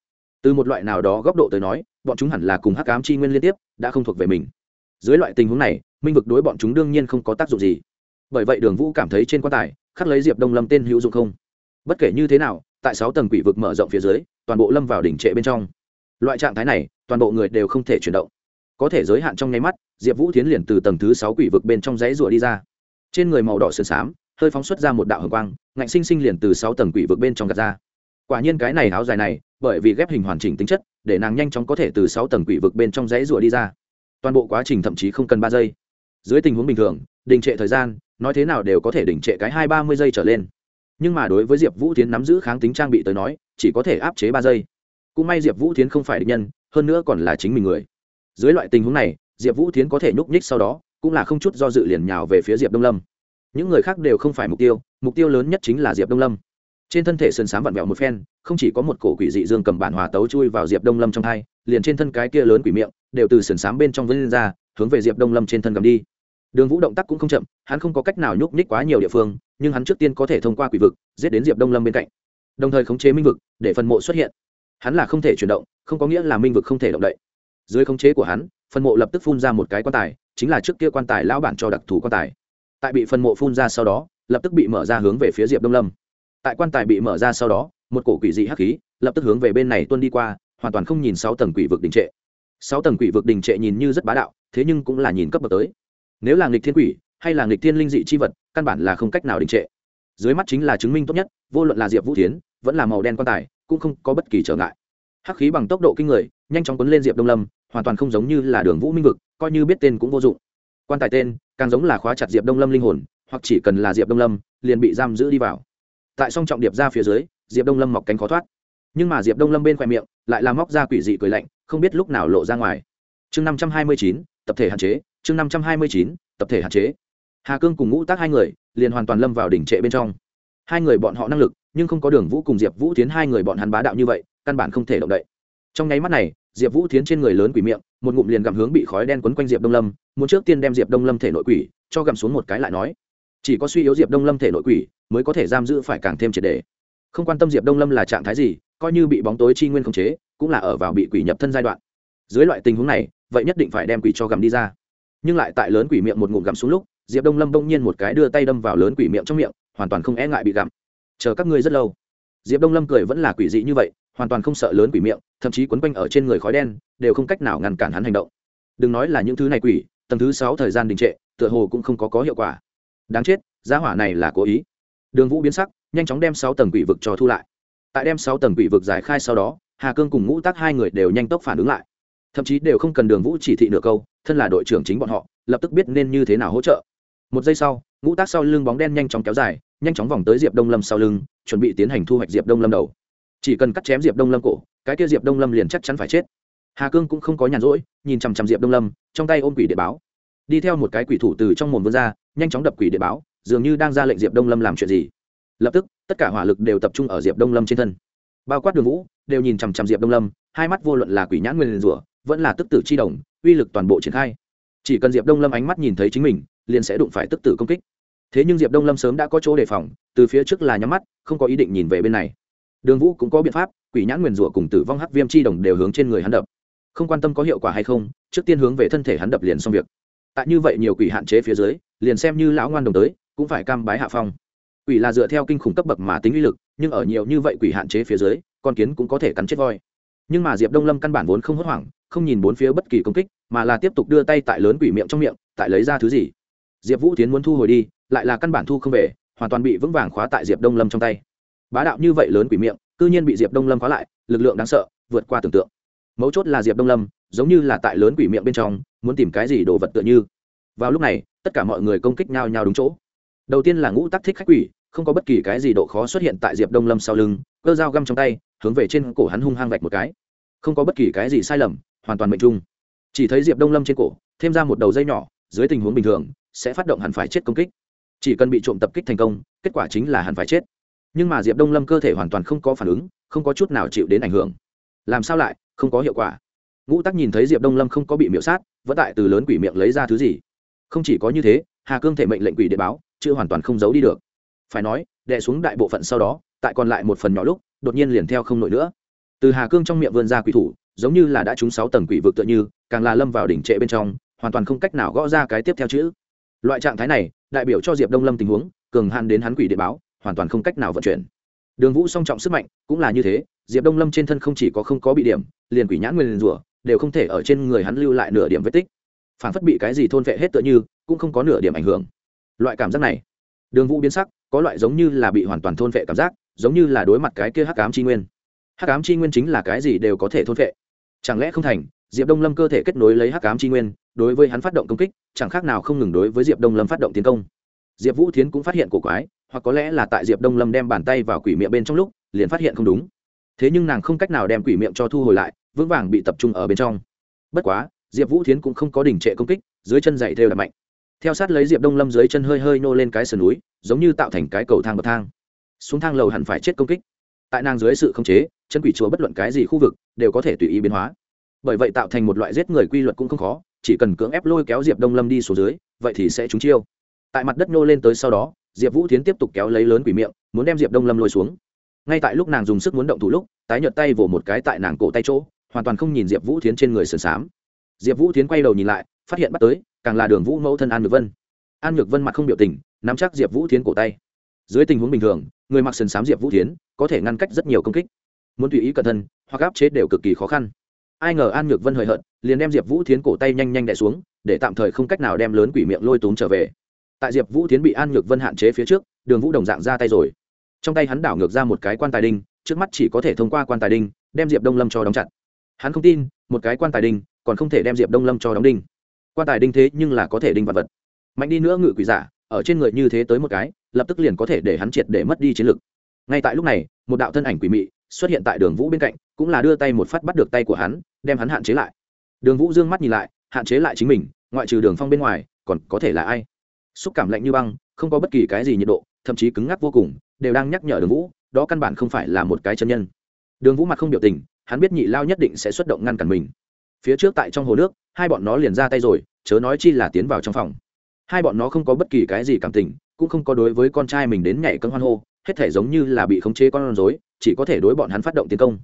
S1: Từ một loại nào đó góc độ tới nói, bọn chúng hẳn là cùng hắc ám chi nguyên liên tiếp, đã không thuộc về mình. Dưới loại tình huống này, minh vực đối bọn chúng đương nhiên không có tác dụng gì bởi vậy đường vũ cảm thấy trên quan tài, khắc lấy diệp đông lâm tên hữu dụng không? Bất kể như thế nào, tại sáu tầng quỷ vực mở rộng phía dưới, toàn bộ lâm vào đỉnh trệ bên trong. Loại trạng thái này, toàn bộ người đều không thể chuyển động. Có thể giới hạn trong nháy mắt, diệp vũ tiến liền từ tầng thứ sáu quỷ vực bên trong dãy rụa đi ra. Trên người màu đỏ sườn xám, hơi phóng xuất ra một đạo hồng quang, ngạnh sinh sinh liền từ sáu tầng quỷ vực bên trong gạt ra. Quả nhiên cái này áo dài này, bởi vì ghép hình hoàn chỉnh tính chất, để nàng nhanh chóng có thể từ sáu tầng quỷ vực bên trong dãy rụa đi ra. Toàn bộ quá trình thậm chí không cần ba giây. Dưới tình huống bình thường, đình trệ thời gian nói thế nào đều có thể đỉnh trệ cái hai ba mươi giây trở lên. Nhưng mà đối với diệp vũ tiến nắm giữ kháng tính trang bị tới nói, chỉ có thể áp chế ba giây. Cũng may diệp vũ tiến không phải định nhân, hơn nữa còn là chính mình người. Dưới loại tình huống này, diệp vũ tiến có thể nhúc nhích sau đó, cũng là không chút do dự liền nhào về phía diệp đông lâm. Những người khác đều không phải mục tiêu mục tiêu lớn nhất chính là diệp đông lâm. Trên thân thể sườn sám vặn vẹo một phen, không chỉ có một cổ quỷ dị dương cầm bản hòa tấu chui vào diệp đông lâm trong hai, liền trên thân cái kia lớn quỷ miệng, đều từ sườn sám bên trong vân lên ra, hướng về diệp đông lâm trên thân cầm đi đường vũ động tác cũng không chậm, hắn không có cách nào nhúc nhích quá nhiều địa phương, nhưng hắn trước tiên có thể thông qua quỷ vực, giết đến diệp đông lâm bên cạnh. Đồng thời khống chế minh vực, để phần mộ xuất hiện. Hắn là không thể chuyển động, không có nghĩa là minh vực không thể động đậy. Dưới khống chế của hắn, phần mộ lập tức phun ra một cái quan tài, chính là trước kia quan tài lão bản cho đặc thù quan tài. Tại bị phần mộ phun ra sau đó, lập tức bị mở ra hướng về phía diệp đông lâm. Tại quan tài bị mở ra sau đó, một cổ quỷ dị hắc khí, lập tức hướng về bên này tuân đi qua, hoàn toàn không nhìn sáu tầng quỷ vực đình trệ. Sáu tầng quỷ vực đình trệ nhìn như rất bá đạo, thế nhưng cũng là nhìn cấp bậc tới nếu là nghịch thiên quỷ, hay là nghịch thiên linh dị chi vật, căn bản là không cách nào đình trệ. Dưới mắt chính là chứng minh tốt nhất, vô luận là diệp vũ tiến vẫn là màu đen quan tài, cũng không có bất kỳ trở ngại. Hắc khí bằng tốc độ kinh người, nhanh chóng quấn lên diệp đông lâm, hoàn toàn không giống như là đường vũ minh vực, coi như biết tên cũng vô dụng. Quan tài tên, càng giống là khóa chặt diệp đông lâm linh hồn, hoặc chỉ cần là diệp đông lâm, liền bị giam giữ đi vào. Tại song trọng điệp ra phía dưới, diệp đông lâm mọc cánh khó thoát. Nhưng mà diệp đông lâm bên khoe miệng, lại làm móc ra quỷ dị cười lạnh, không biết lúc nào lộ ra ngoài. Chương năm trăm hai mươi chín, tập thể hạn chế chương năm trăm hai mươi chín, tập thể hạn chế. Hà cương cùng ngũ tác hai người liền hoàn toàn lâm vào đỉnh trệ bên trong. Hai người bọn họ năng lực, nhưng không có đường vũ cùng diệp vũ tiến hai người bọn hắn bá đạo như vậy, căn bản không thể động đậy. Trong nháy mắt này, diệp vũ tiến trên người lớn quỷ miệng, một ngụm liền gặm hướng bị khói đen quấn quanh diệp đông lâm, muốn trước tiên đem diệp đông lâm thể nội quỷ cho gặm xuống một cái lại nói. Chỉ có suy yếu diệp đông lâm thể nội quỷ mới có thể giam giữ phải càng thêm triệt đề. Không quan tâm diệp đông lâm là trạng thái gì, coi như bị bóng tối chi nguyên khống chế, cũng là ở vào bị quỷ nhập thân giai đoạn. Dưới loại tình huống này, vậy nhất định phải đem quỷ cho gặm đi ra nhưng lại tại lớn quỷ miệng một ngụm gặm xuống lúc, diệp đông lâm bỗng nhiên một cái đưa tay đâm vào lớn quỷ miệng trong miệng, hoàn toàn không e ngại bị gặm. Chờ các ngươi rất lâu. Diệp đông lâm cười vẫn là quỷ dị như vậy, hoàn toàn không sợ lớn quỷ miệng, thậm chí quấn quanh ở trên người khói đen, đều không cách nào ngăn cản hắn hành động. Đừng nói là những thứ này quỷ, tầng thứ sáu thời gian đình trệ, tựa hồ cũng không có có hiệu quả. Đáng chết giá hỏa này là cố ý. Đường vũ biến sắc, nhanh chóng đem sáu tầng quỷ vực cho thu lại. Tại đem sáu tầng quỷ vực giải khai sau đó, hà cương cùng ngũ tác hai người đều nhanh tốc phản ứng lại thậm chí đều không cần đường vũ chỉ thị nửa câu, thân là đội trưởng chính bọn họ, lập tức biết nên như thế nào hỗ trợ. Một giây sau, ngũ tác sau lưng bóng đen nhanh chóng kéo dài, nhanh chóng vòng tới diệp đông lâm sau lưng, chuẩn bị tiến hành thu hoạch diệp đông lâm đầu. Chỉ cần cắt chém diệp đông lâm cổ, cái kia diệp đông lâm liền chắc chắn phải chết. Hà cương cũng không có nhàn rỗi, nhìn chằm chằm diệp đông lâm, trong tay ôm quỷ địa báo. Đi theo một cái quỷ thủ từ trong mồm vươn ra, nhanh chóng đập quỷ địa báo, dường như đang ra lệnh diệp đông lâm làm chuyện gì. Lập tức, tất cả hỏa lực đều tập trung ở diệp đông lâm trên thân. Bao quát đường vũ, đều nhìn chằm chằm diệp đông lâm, hai mắt vô luận là quỷ nhãn nguyên rủa vẫn là tức tử chi đồng, uy lực toàn bộ triển khai. Chỉ cần diệp đông lâm ánh mắt nhìn thấy chính mình, liền sẽ đụng phải tức tử công kích. Thế nhưng diệp đông lâm sớm đã có chỗ đề phòng, từ phía trước là nhắm mắt, không có ý định nhìn về bên này. Đường vũ cũng có biện pháp, quỷ nhãn nguyền rủa cùng tử vong hắc viêm chi đồng đều hướng trên người hắn đập. Không quan tâm có hiệu quả hay không, trước tiên hướng về thân thể hắn đập liền xong việc. Tại như vậy nhiều quỷ hạn chế phía dưới, liền xem như lão ngoan đồng tới, cũng phải cam bái hạ phong. Quỷ là dựa theo kinh khủng cấp bậc mà tính uy lực, nhưng ở nhiều như vậy quỷ hạn chế phía dưới, con kiến cũng có thể cắn chết voi. Nhưng mà diệp đông lâm căn bản vốn không hốt hoảng không nhìn bốn phía bất kỳ công kích, mà là tiếp tục đưa tay tại lớn quỷ miệng trong miệng, tại lấy ra thứ gì? Diệp vũ tiến muốn thu hồi đi, lại là căn bản thu không về, hoàn toàn bị vững vàng khóa tại diệp đông lâm trong tay. Bá đạo như vậy lớn quỷ miệng, cư nhiên bị diệp đông lâm khóa lại, lực lượng đáng sợ, vượt qua tưởng tượng. Mấu chốt là diệp đông lâm, giống như là tại lớn quỷ miệng bên trong, muốn tìm cái gì đồ vật tựa như. Vào lúc này, tất cả mọi người công kích nhau nhau đúng chỗ. Đầu tiên là ngũ tắc thích khách quỷ, không có bất kỳ cái gì độ khó xuất hiện tại diệp đông lâm sau lưng, cơ dao găm trong tay, hướng về trên cổ hắn hung hăng vạch một cái. Không có bất kỳ cái gì sai lầm hoàn toàn mệnh trung. Chỉ thấy diệp đông lâm trên cổ, thêm ra một đầu dây nhỏ, dưới tình huống bình thường, sẽ phát động hẳn phải chết công kích. Chỉ cần bị trộm tập kích thành công, kết quả chính là hẳn phải chết. Nhưng mà diệp đông lâm cơ thể hoàn toàn không có phản ứng, không có chút nào chịu đến ảnh hưởng. Làm sao lại, không có hiệu quả. Ngũ tắc nhìn thấy diệp đông lâm không có bị miễu sát, vẫn tại từ lớn quỷ miệng lấy ra thứ gì. Không chỉ có như thế, hà cương thể mệnh lệnh quỷ địa báo chưa hoàn toàn không giấu đi được. Phải nói, đè xuống đại bộ phận sau đó, tại còn lại một phần nhỏ lúc, đột nhiên liền theo không nổi nữa từ hà cương trong miệng vươn ra quỷ thủ, giống như là đã trúng sáu tầng quỷ vực tựa như, càng là lâm vào đỉnh trệ bên trong, hoàn toàn không cách nào gõ ra cái tiếp theo chữ. Loại trạng thái này, đại biểu cho diệp đông lâm tình huống, cường hàn đến hắn quỷ địa báo, hoàn toàn không cách nào vận chuyển. Đường vũ song trọng sức mạnh, cũng là như thế, diệp đông lâm trên thân không chỉ có không có bị điểm, liền quỷ nhãn nguyên rủa, đều không thể ở trên người hắn lưu lại nửa điểm vết tích. Phản phất bị cái gì thôn vệ hết tựa như, cũng không có nửa điểm ảnh hưởng. Loại cảm giác này, đường vũ biến sắc, có loại giống như là bị hoàn toàn thôn vệ cảm giác, giống như là đối mặt cái kia hắc ám chi nguyên hắc ám chi nguyên chính là cái gì đều có thể thôn vệ chẳng lẽ không thành, diệp đông lâm cơ thể kết nối lấy hắc ám chi nguyên, đối với hắn phát động công kích, chẳng khác nào không ngừng đối với diệp đông lâm phát động tiến công. Diệp vũ thiến cũng phát hiện cổ quái, hoặc có lẽ là tại diệp đông lâm đem bàn tay vào quỷ miệng bên trong lúc, liền phát hiện không đúng. Thế nhưng nàng không cách nào đem quỷ miệng cho thu hồi lại, vững vàng bị tập trung ở bên trong. Bất quá, diệp vũ thiến cũng không có đình trệ công kích, dưới chân dậy theo đập mạnh. Theo sát lấy diệp đông lâm dưới chân hơi hơi nô lên cái sườn núi, giống như tạo thành cái cầu thang bậc thang. Xuống thang lầu hẳn phải chết công kích. Tại nàng dưới sự khống chế chân quỷ chúa bất luận cái gì khu vực đều có thể tùy ý biến hóa. Bởi vậy tạo thành một loại giết người quy luật cũng không khó, chỉ cần cưỡng ép lôi kéo diệp đông lâm đi xuống dưới, vậy thì sẽ trúng chiêu. Tại mặt đất nô lên tới sau đó, diệp vũ tiến tiếp tục kéo lấy lớn quỷ miệng, muốn đem diệp đông lâm lôi xuống. Ngay tại lúc nàng dùng sức muốn động thủ lúc, tái nhợt tay vỗ một cái tại nàng cổ tay chỗ, hoàn toàn không nhìn diệp vũ tiến trên người sườn xám. Diệp vũ tiến quay đầu nhìn lại, phát hiện bắt tới, càng là đường vũ mẫu thân an nhược vân. An nhược vân mặt không biểu tình, nắm chắc diệp vũ tiến cổ tay. Dưới tình huống bình thường, người mặc sườn xám diệp vũ tiến có thể ngăn cách rất nhiều công kích muốn tùy ý cẩn thân, hoặc áp chế đều cực kỳ khó khăn. Ai ngờ an nhược vân hời hợt, liền đem diệp vũ tiến cổ tay nhanh nhanh đẻ xuống, để tạm thời không cách nào đem lớn quỷ miệng lôi túm trở về. Tại diệp vũ tiến bị an nhược vân hạn chế phía trước, đường vũ đồng dạng ra tay rồi. Trong tay hắn đảo ngược ra một cái quan tài đinh, trước mắt chỉ có thể thông qua quan tài đinh, đem diệp đông lâm cho đóng chặt. Hắn không tin, một cái quan tài đinh còn không thể đem diệp đông lâm cho đóng đinh. Quan tài đinh thế nhưng là có thể đinh vật vật. Mạnh đi nữa ngự quỷ giả, ở trên người như thế tới một cái, lập tức liền có thể để hắn triệt để mất đi chiến lực. Ngay tại lúc này, một đạo thân ảnh quỷ mị xuất hiện tại đường vũ bên cạnh, cũng là đưa tay một phát bắt được tay của hắn, đem hắn hạn chế lại. Đường vũ d ư ơ n g mắt nhìn lại, hạn chế lại chính mình, ngoại trừ đường phong bên ngoài, còn có thể là ai? Xúc cảm lạnh như băng, không có bất kỳ cái gì nhiệt độ, thậm chí cứng ngắc vô cùng, đều đang nhắc nhở đường vũ, đó căn bản không phải là một cái chân nhân. Đường vũ mặt không biểu tình, hắn biết nhị lao nhất định sẽ xuất động ngăn cản mình. Phía trước tại trong hồ nước, hai bọn nó liền ra tay rồi, chớ nói chi là tiến vào trong phòng. Hai bọn nó không có bất kỳ cái gì cảm tình, cũng không có đối với con trai mình đến nhảy cân hoan hô, hết thể giống như là bị khống chế con rối chỉ có thể đối bọn hắn phát động tiến công.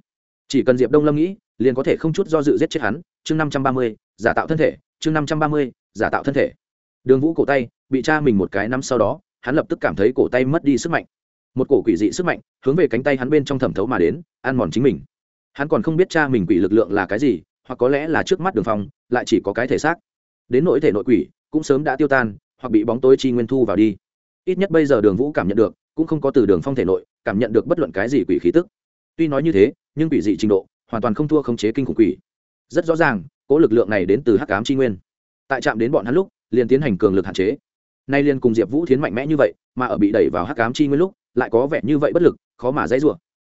S1: Chỉ cần diệp đông lâm nghĩ, liền có thể không chút do dự giết chết hắn. Chương năm trăm ba mươi, giả tạo thân thể. Chương năm trăm ba mươi, giả tạo thân thể. Đường vũ cổ tay bị cha mình một cái nắm sau đó, hắn lập tức cảm thấy cổ tay mất đi sức mạnh. Một cổ quỷ dị sức mạnh, hướng về cánh tay hắn bên trong thẩm thấu mà đến, ăn mòn chính mình. Hắn còn không biết cha mình quỷ lực lượng là cái gì, hoặc có lẽ là trước mắt đường phong, lại chỉ có cái thể xác. Đến nỗi thể nội quỷ, cũng sớm đã tiêu tan, hoặc bị bóng tối chi nguyên thu vào đi. Ít nhất bây giờ đường vũ cảm nhận được, cũng không có từ đường phong thể nội cảm nhận được bất luận cái gì quỷ khí tức. Tuy nói như thế, nhưng quỷ dị trình độ, hoàn toàn không thua khống chế kinh khủng quỷ. Rất rõ ràng, cỗ lực lượng này đến từ hắc ám tri nguyên. Tại trạm đến bọn hắn lúc, liền tiến hành cường lực hạn chế. Nay liền cùng diệp vũ thiến mạnh mẽ như vậy, mà ở bị đẩy vào hắc ám chi nguyên lúc, lại có vẻ như vậy bất lực, khó mà dãy rủa.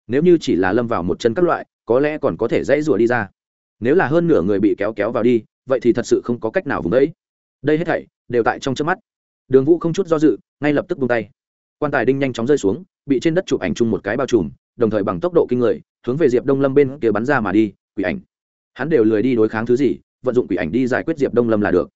S1: Nếu như chỉ là lâm vào một chân các loại, có lẽ còn có thể dãy rủa đi ra. Nếu là hơn nửa người bị kéo kéo vào đi, vậy thì thật sự không có cách nào vùng đấy. Đây hết thảy đều tại trong chớp mắt. Đường vũ không chút do dự, ngay lập tức buông tay. Quan tài đinh nhanh chóng rơi xuống bị trên đất chụp ảnh chung một cái bao trùm, đồng thời bằng tốc độ kinh người, hướng về diệp đông lâm bên kia bắn ra mà đi, quỷ ảnh. Hắn đều lười đi đối kháng thứ gì, vận dụng quỷ ảnh đi giải quyết diệp đông lâm là được.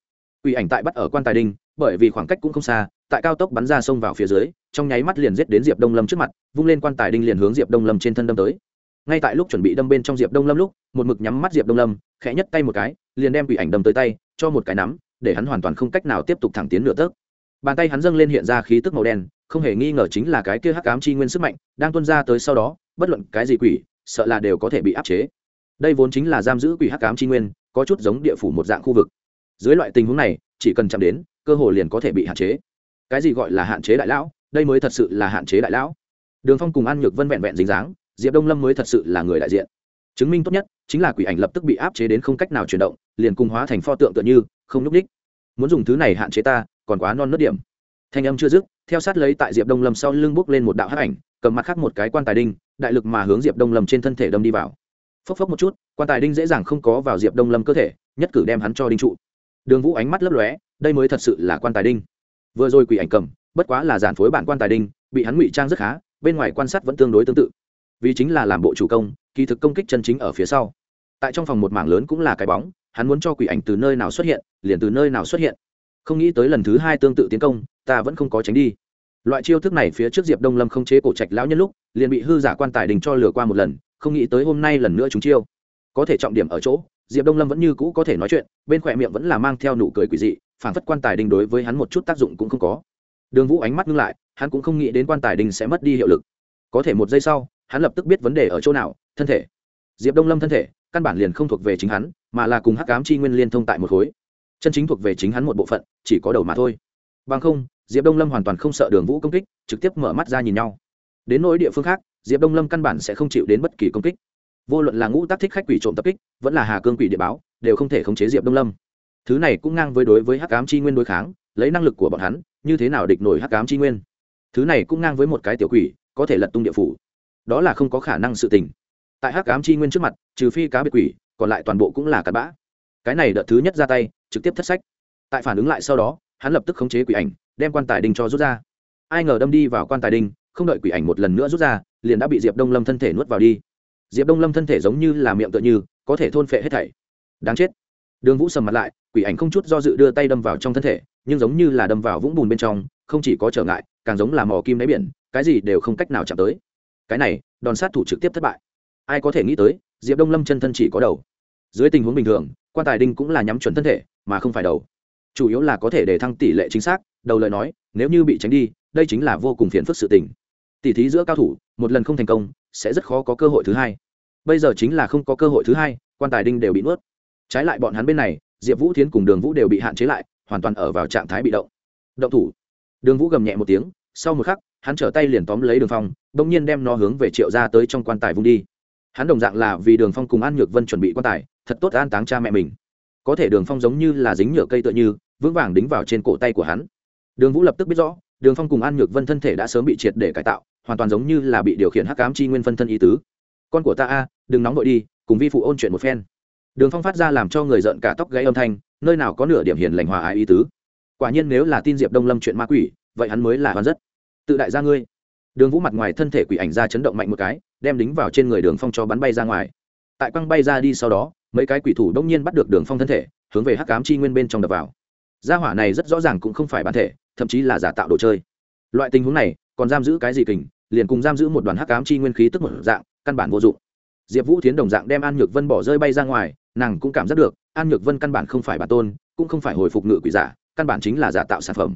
S1: Quỷ ảnh tại bắt ở quan tài đinh, bởi vì khoảng cách cũng không xa, tại cao tốc bắn ra xông vào phía dưới, trong nháy mắt liền giết đến diệp đông lâm trước mặt, vung lên quan tài đinh liền hướng diệp đông lâm trên thân đâm tới. Ngay tại lúc chuẩn bị đâm bên trong diệp đông lâm lúc, một mực nhắm mắt diệp đông lâm, khẽ nhất tay một cái, liền đem quỷ ảnh đâm tới tay, cho một cái nắm, để hắn hoàn toàn không cách nào tiếp tục thẳng tiến nửa tấc. Bàn tay hắn dâng lên hiện ra khí tức màu đen không hề nghi ngờ chính là cái kia hắc ám chi nguyên sức mạnh đang tuôn ra tới sau đó, bất luận cái gì quỷ, sợ là đều có thể bị áp chế. Đây vốn chính là giam giữ quỷ hắc ám chi nguyên, có chút giống địa phủ một dạng khu vực. Dưới loại tình huống này, chỉ cần chạm đến, cơ hội liền có thể bị hạn chế. Cái gì gọi là hạn chế đại lão? Đây mới thật sự là hạn chế đại lão. Đường phong cùng an nhược vân vẹn vẹn dính dáng, diệp đông lâm mới thật sự là người đại diện. Chứng minh tốt nhất, chính là quỷ ảnh lập tức bị áp chế đến không cách nào chuyển động, liền cung hóa thành pho tượng tựa như, không nhúc ních muốn dùng thứ này hạn chế ta, còn quá non nớt điểm thanh âm chưa dứt, theo sát lấy tại diệp đông lâm sau lưng bước lên một đạo hắc ảnh, cầm mặt khác một cái quan tài đinh, đại lực mà hướng diệp đông lâm trên thân thể đâm đi vào. Phốc phốc một chút, quan tài đinh dễ dàng không có vào diệp đông lâm cơ thể, nhất cử đem hắn cho đinh trụ. Đường vũ ánh mắt lấp lóe, đây mới thật sự là quan tài đinh. Vừa rồi quỷ ảnh cầm, bất quá là giản phối bản quan tài đinh, bị hắn ngụy trang rất khá, bên ngoài quan sát vẫn tương đối tương tự. Vì chính là làm bộ chủ công, kỳ thực công kích chân chính ở phía sau. Tại trong phòng một mảng lớn cũng là cái bóng, hắn muốn cho quỷ ảnh từ nơi nào xuất hiện, liền từ nơi nào xuất hiện không nghĩ tới lần thứ hai tương tự tiến công, ta vẫn không có tránh đi. Loại chiêu thức này phía trước diệp đông lâm không chế cổ trạch lão nhân lúc, liền bị hư giả quan tài đình cho lừa qua một lần, không nghĩ tới hôm nay lần nữa chúng chiêu. Có thể trọng điểm ở chỗ, diệp đông lâm vẫn như cũ có thể nói chuyện, bên khỏe miệng vẫn là mang theo nụ cười quỷ dị phản phất quan tài đình đối với hắn một chút tác dụng cũng không có. Đường vũ ánh mắt ngưng lại, hắn cũng không nghĩ đến quan tài đình sẽ mất đi hiệu lực. Có thể một giây sau, hắn lập tức biết vấn đề ở chỗ nào, thân thể. Diệp đông lâm thân thể, căn bản liền không thuộc về chính hắn, mà là cùng hắc cám chi nguyên liên thông tại một khối chân chính thuộc về chính hắn một bộ phận, chỉ có đầu mà thôi. Bằng không, diệp đông lâm hoàn toàn không sợ đường vũ công kích, trực tiếp mở mắt ra nhìn nhau. Đến nỗi địa phương khác, diệp đông lâm căn bản sẽ không chịu đến bất kỳ công kích. Vô luận là ngũ tác thích khách quỷ trộm tập kích, vẫn là hà cương quỷ địa báo, đều không thể khống chế diệp đông lâm. Thứ này cũng ngang với đối với hắc cám chi nguyên đối kháng, lấy năng lực của bọn hắn, như thế nào địch nổi hắc cám chi nguyên? Thứ này cũng ngang với một cái tiểu quỷ, có thể lật tung địa phủ. Đó là không có khả năng sự tình. Tại hắc cám chi nguyên trước mặt, trừ phi cá biệt quỷ, còn lại toàn bộ cũng là cặn bã cái này đợt thứ nhất ra tay, trực tiếp thất sách. Tại phản ứng lại sau đó, hắn lập tức khống chế quỷ ảnh, đem quan tài đinh cho rút ra. Ai ngờ đâm đi vào quan tài đinh, không đợi quỷ ảnh một lần nữa rút ra, liền đã bị diệp đông lâm thân thể nuốt vào đi. Diệp đông lâm thân thể giống như là miệng tựa như, có thể thôn phệ hết thảy. Đáng chết. Đường vũ sầm mặt lại, quỷ ảnh không chút do dự đưa tay đâm vào trong thân thể, nhưng giống như là đâm vào vũng bùn bên trong, không chỉ có trở ngại, càng giống là mò kim đáy biển, cái gì đều không cách nào chạm tới. Cái này, đòn sát thủ trực tiếp thất bại. Ai có thể nghĩ tới, diệp đông lâm chân thân chỉ có đầu. Dưới tình huống bình thường quan tài đinh cũng là nhắm chuẩn thân thể, mà không phải đầu. Chủ yếu là có thể để thăng tỷ lệ chính xác, đầu lời nói, nếu như bị tránh đi, đây chính là vô cùng phiền phức sự tình. Tỷ thí giữa cao thủ, một lần không thành công, sẽ rất khó có cơ hội thứ hai. Bây giờ chính là không có cơ hội thứ hai, quan tài đinh đều bị nuốt. Trái lại bọn hắn bên này, diệp vũ thiến cùng đường vũ đều bị hạn chế lại, hoàn toàn ở vào trạng thái bị động. Động thủ. Đường vũ gầm nhẹ một tiếng, sau một khắc, hắn trở tay liền tóm lấy đường phong đ ỗ n g nhiên đem nó hướng về triệu ra tới trong quan tài vung đi hắn đồng dạng là vì đường phong cùng an nhược vân chuẩn bị quan tài, thật tốt an táng cha mẹ mình. Có thể đường phong giống như là dính nhựa cây tựa như, vững vàng đính vào trên cổ tay của hắn. Đường vũ lập tức biết rõ, đường phong cùng an nhược vân thân thể đã sớm bị triệt để cải tạo, hoàn toàn giống như là bị điều khiển hắc cám chi nguyên phân thân ý tứ. Con của ta a, đừng nóng vội đi, cùng vi phụ ôn chuyện một phen. Đường phong phát ra làm cho người giận cả tóc gãy âm thanh, nơi nào có nửa điểm hiền lành hòa ái ý tứ. Quả nhiên nếu là tin diệp đông lâm chuyện ma quỷ, vậy hắn mới là hoàn rất. Tự đại gia ngươi. Đường vũ mặt ngoài thân thể quỷ ảnh ra chấn động mạnh một cái đem đính vào trên người đường phong cho bắn bay ra ngoài. Tại quăng bay ra đi sau đó, mấy cái quỷ thủ đông nhiên bắt được đường phong thân thể, hướng về hắc cám chi nguyên bên trong đập vào. Gia hỏa này rất rõ ràng cũng không phải bản thể, thậm chí là giả tạo đồ chơi. Loại tình huống này, còn giam giữ cái gì kình, liền cùng giam giữ một đoàn hắc ám chi nguyên khí tức một dạng, căn bản vô dụng. Diệp vũ tiến đồng dạng đem an nhược vân bỏ rơi bay ra ngoài, nàng cũng cảm giác được, an nhược vân căn bản không phải bản tôn, cũng không phải hồi phục ngự quỷ giả, căn bản chính là giả tạo sản phẩm.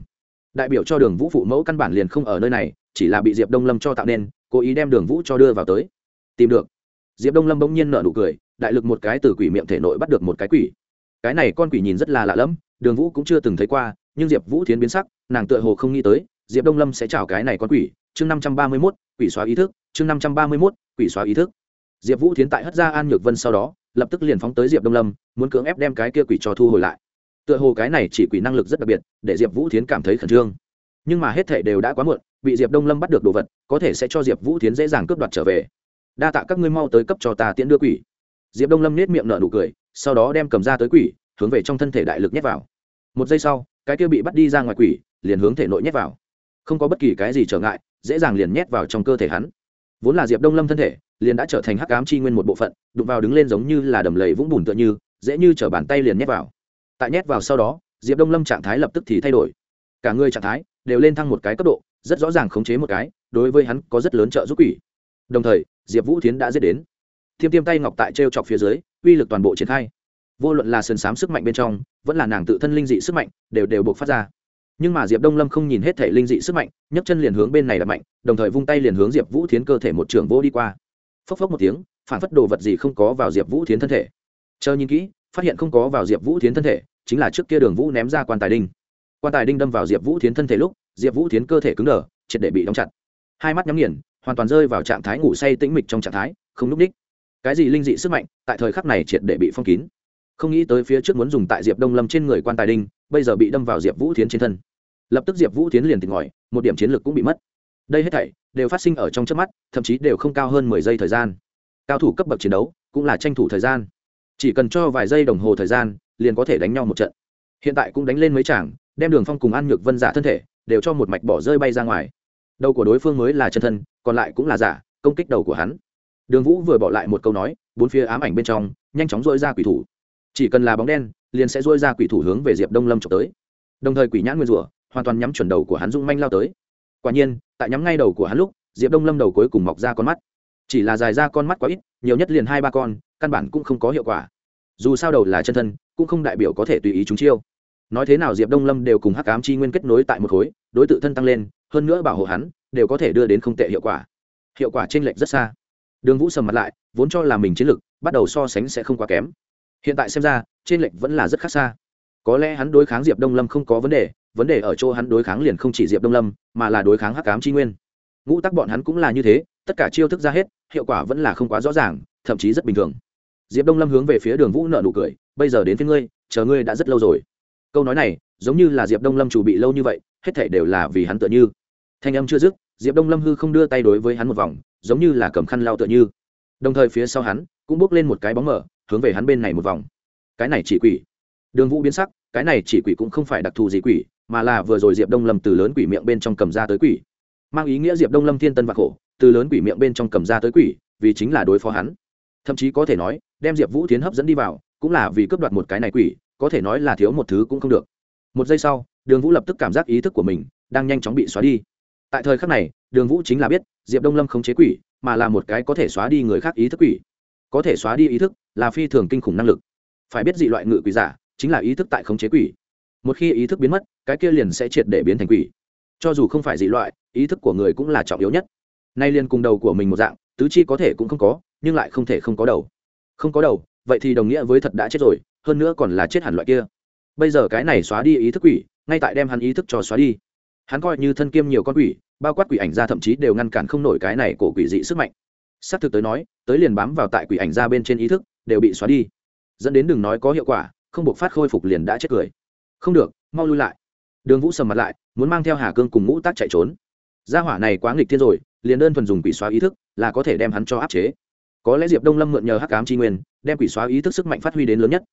S1: Đại biểu cho đường vũ phụ mẫu căn bản liền không ở nơi này, chỉ là bị diệp đông lâm cho tạo nên cố ý đem đường vũ cho đưa vào tới. Tìm được. Diệp đông lâm bỗng nhiên nở nụ cười, đại lực một cái từ quỷ miệng thể nội bắt được một cái quỷ. Cái này con quỷ nhìn rất là lạ lẫm, đường vũ cũng chưa từng thấy qua, nhưng diệp vũ thiến biến sắc, nàng tựa hồ không nghĩ tới, diệp đông lâm sẽ chào cái này con quỷ. Chương năm trăm ba mươi mốt, quỷ xóa ý thức. Chương năm trăm ba mươi mốt, quỷ xóa ý thức. Diệp vũ thiến tại hất ra an nhược vân sau đó, lập tức liền phóng tới diệp đông lâm, muốn cưỡng ép đem cái kia quỷ cho thu hồi lại. Tựa hồ cái này chỉ quỷ năng lực rất đặc biệt, để diệp vũ thiến cảm thấy khẩn trương. Nhưng mà hết thể đều đã quá muộn bị diệp đông lâm bắt được đồ vật có thể sẽ cho diệp vũ thiến dễ dàng cướp đoạt trở về đa tạ các ngươi mau tới cấp cho ta tiễn đưa quỷ diệp đông lâm nết miệng nở nụ cười sau đó đem cầm ra tới quỷ hướng về trong thân thể đại lực nhét vào một giây sau cái kia bị bắt đi ra ngoài quỷ liền hướng thể nội nhét vào không có bất kỳ cái gì trở ngại dễ dàng liền nhét vào trong cơ thể hắn vốn là diệp đông lâm thân thể liền đã trở thành hắc ám chi nguyên một bộ phận đụng vào đứng lên giống như là đầm lầy vũng bùn tựa như dễ như t bàn tay liền nhét vào tại nhét vào sau đó diệp đông lâm trạng thái lập tức thì thay đổi cả người trạng thái đều lên thăng một cái cấp độ rất rõ ràng khống chế một cái, đối với hắn có rất lớn trợ giúp quỷ. Đồng thời, diệp vũ tiến đã giết đến. Thiêm tiêm tay ngọc tại t r e o chọc phía dưới, uy lực toàn bộ triển khai. Vô luận là sườn s á m sức mạnh bên trong, vẫn là nàng tự thân linh dị sức mạnh, đều đều buộc phát ra. Nhưng mà diệp đông lâm không nhìn hết thể linh dị sức mạnh, nhấc chân liền hướng bên này là mạnh, đồng thời vung tay liền hướng diệp vũ thiến cơ thể một trường vô đi qua. Phốc phốc một tiếng, phản phất đồ vật gì không có vào diệp vũ thiến thân thể. Chờ nhìn kỹ, phát hiện không có vào diệp vũ thiến thân thể, chính là trước kia đường vũ ném ra quan tài đinh. Quan tài đinh đâm vào diệp vũ thiến thân thể lúc diệp vũ thiến cơ thể cứng đờ, triệt để bị đóng chặt. Hai mắt nhắm nghiền, hoàn toàn rơi vào trạng thái ngủ say tĩnh mịch trong trạng thái, không núp ních. Cái gì linh dị sức mạnh, tại thời khắc này triệt để bị phong kín. Không nghĩ tới phía trước muốn dùng tại diệp đông lâm trên người quan tài đinh, bây giờ bị đâm vào diệp vũ tiến trên thân. Lập tức diệp vũ tiến liền tỉnh ngòi một điểm chiến lược cũng bị mất. Đây hết thảy đều phát sinh ở trong trước mắt, thậm chí đều không cao hơn mười giây thời gian. Cao thủ cấp bậc chiến đấu cũng là tranh thủ thời gian. Chỉ cần cho vài giây đồng hồ thời gian, liền có thể đánh nhau một trận. Hiện tại cũng đánh lên mấy chàng, đem đường phong cùng an nhược vân giả thân thể đều cho một mạch bỏ rơi bay ra ngoài. Đầu của đối phương mới là chân thân, còn lại cũng là giả, công kích đầu của hắn. Đường vũ vừa bỏ lại một câu nói, bốn phía ám ảnh bên trong, nhanh chóng dôi ra quỷ thủ. Chỉ cần là bóng đen, liền sẽ dôi ra quỷ thủ hướng về diệp đông lâm trộm tới. Đồng thời quỷ nhãn nguyên rủa, hoàn toàn nhắm chuẩn đầu của hắn dung manh lao tới. Quả nhiên, tại nhắm ngay đầu của hắn lúc, diệp đông lâm đầu cuối cùng mọc ra con mắt. Chỉ là dài ra con mắt quá ít, nhiều nhất liền hai ba con, căn bản cũng không có hiệu quả. Dù sao đầu là chân thân, cũng không đại biểu có thể tùy ý chúng chiêu. Nói thế nào diệp đông lâm đều cùng hắc ám chi nguyên kết nối tại một khối đối tự thân tăng lên, hơn nữa bảo hộ hắn, đều có thể đưa đến không tệ hiệu quả. Hiệu quả t r ê n lệch rất xa. Đường vũ sầm mặt lại, vốn cho là mình chiến lực bắt đầu so sánh sẽ không quá kém. Hiện tại xem ra t r ê n lệch vẫn là rất khác xa. Có lẽ hắn đối kháng diệp đông lâm không có vấn đề vấn đề ở chỗ hắn đối kháng liền không chỉ diệp đông lâm, mà là đối kháng hắc ám chi nguyên. Ngũ tắc bọn hắn cũng là như thế, tất cả chiêu thức ra hết, hiệu quả vẫn là không quá rõ ràng, thậm chí rất bình thường. Diệp đông lâm hướng về phía đường vũ nợ nụ cười, bây giờ đến phía ngươi, chờ ngươi đã rất lâu rồi. Câu nói này giống như là diệp đông lâm chủ bị lâu như vậy, hết thể đều là vì hắn tựa như. Thanh âm chưa dứt, diệp đông lâm hư không đưa tay đối với hắn một vòng, giống như là cầm khăn lao tựa như. Đồng thời phía sau hắn, cũng bước lên một cái bóng mở, hướng về hắn bên này một vòng. Cái này chỉ quỷ. Đường vũ biến sắc, cái này chỉ quỷ cũng không phải đặc thù gì quỷ, mà là vừa rồi diệp đông lâm từ lớn quỷ miệng bên trong cầm ra tới quỷ. Mang ý nghĩa diệp đông lâm thiên tân và khổ, từ lớn quỷ miệng bên trong cầm ra tới quỷ, vì chính là đối phó hắn. Thậm chí có thể nói, đem diệp vũ tiến hấp dẫn đi vào, cũng là vì cướp đoạt một cái này quỷ, có thể nói là thiếu một thứ cũng không được một giây sau, đường vũ lập tức cảm giác ý thức của mình đang nhanh chóng bị xóa đi. Tại thời khắc này, đường vũ chính là biết, diệp đông lâm không chế quỷ, mà là một cái có thể xóa đi người khác ý thức quỷ. Có thể xóa đi ý thức là phi thường kinh khủng năng lực. Phải biết dị loại ngự quỷ giả chính là ý thức tại khống chế quỷ. Một khi ý thức biến mất, cái kia liền sẽ triệt để biến thành quỷ. Cho dù không phải dị loại, ý thức của người cũng là trọng yếu nhất. Nay liền cùng đầu của mình một dạng, tứ chi có thể cũng không có, nhưng lại không thể không có đầu. Không có đầu, vậy thì đồng nghĩa với thật đã chết rồi, hơn nữa còn là chết hẳn loại kia bây giờ cái này xóa đi ý thức quỷ, ngay tại đem hắn ý thức cho xóa đi. Hắn coi như thân kiêm nhiều con quỷ, bao quát quỷ ảnh ra thậm chí đều ngăn cản không nổi cái này của quỷ dị sức mạnh. S á c thực tới nói, tới liền bám vào tại quỷ ảnh ra bên trên ý thức, đều bị xóa đi. Dẫn đến đừng nói có hiệu quả, không buộc phát khôi phục liền đã chết cười. Không được, mau lui lại. Đường vũ sầm mặt lại, muốn mang theo hà cương cùng ngũ tác chạy trốn. Gia hỏa này quá nghịch thiên rồi, liền đơn thuần dùng quỷ xóa ý thức là có thể đem hắn cho áp chế. Có lẽ diệp đông lâm mượn nhờ hắc cám tri nguyên, đem quỷ xóa ý thức sức mạnh phát huy đến lớn nhất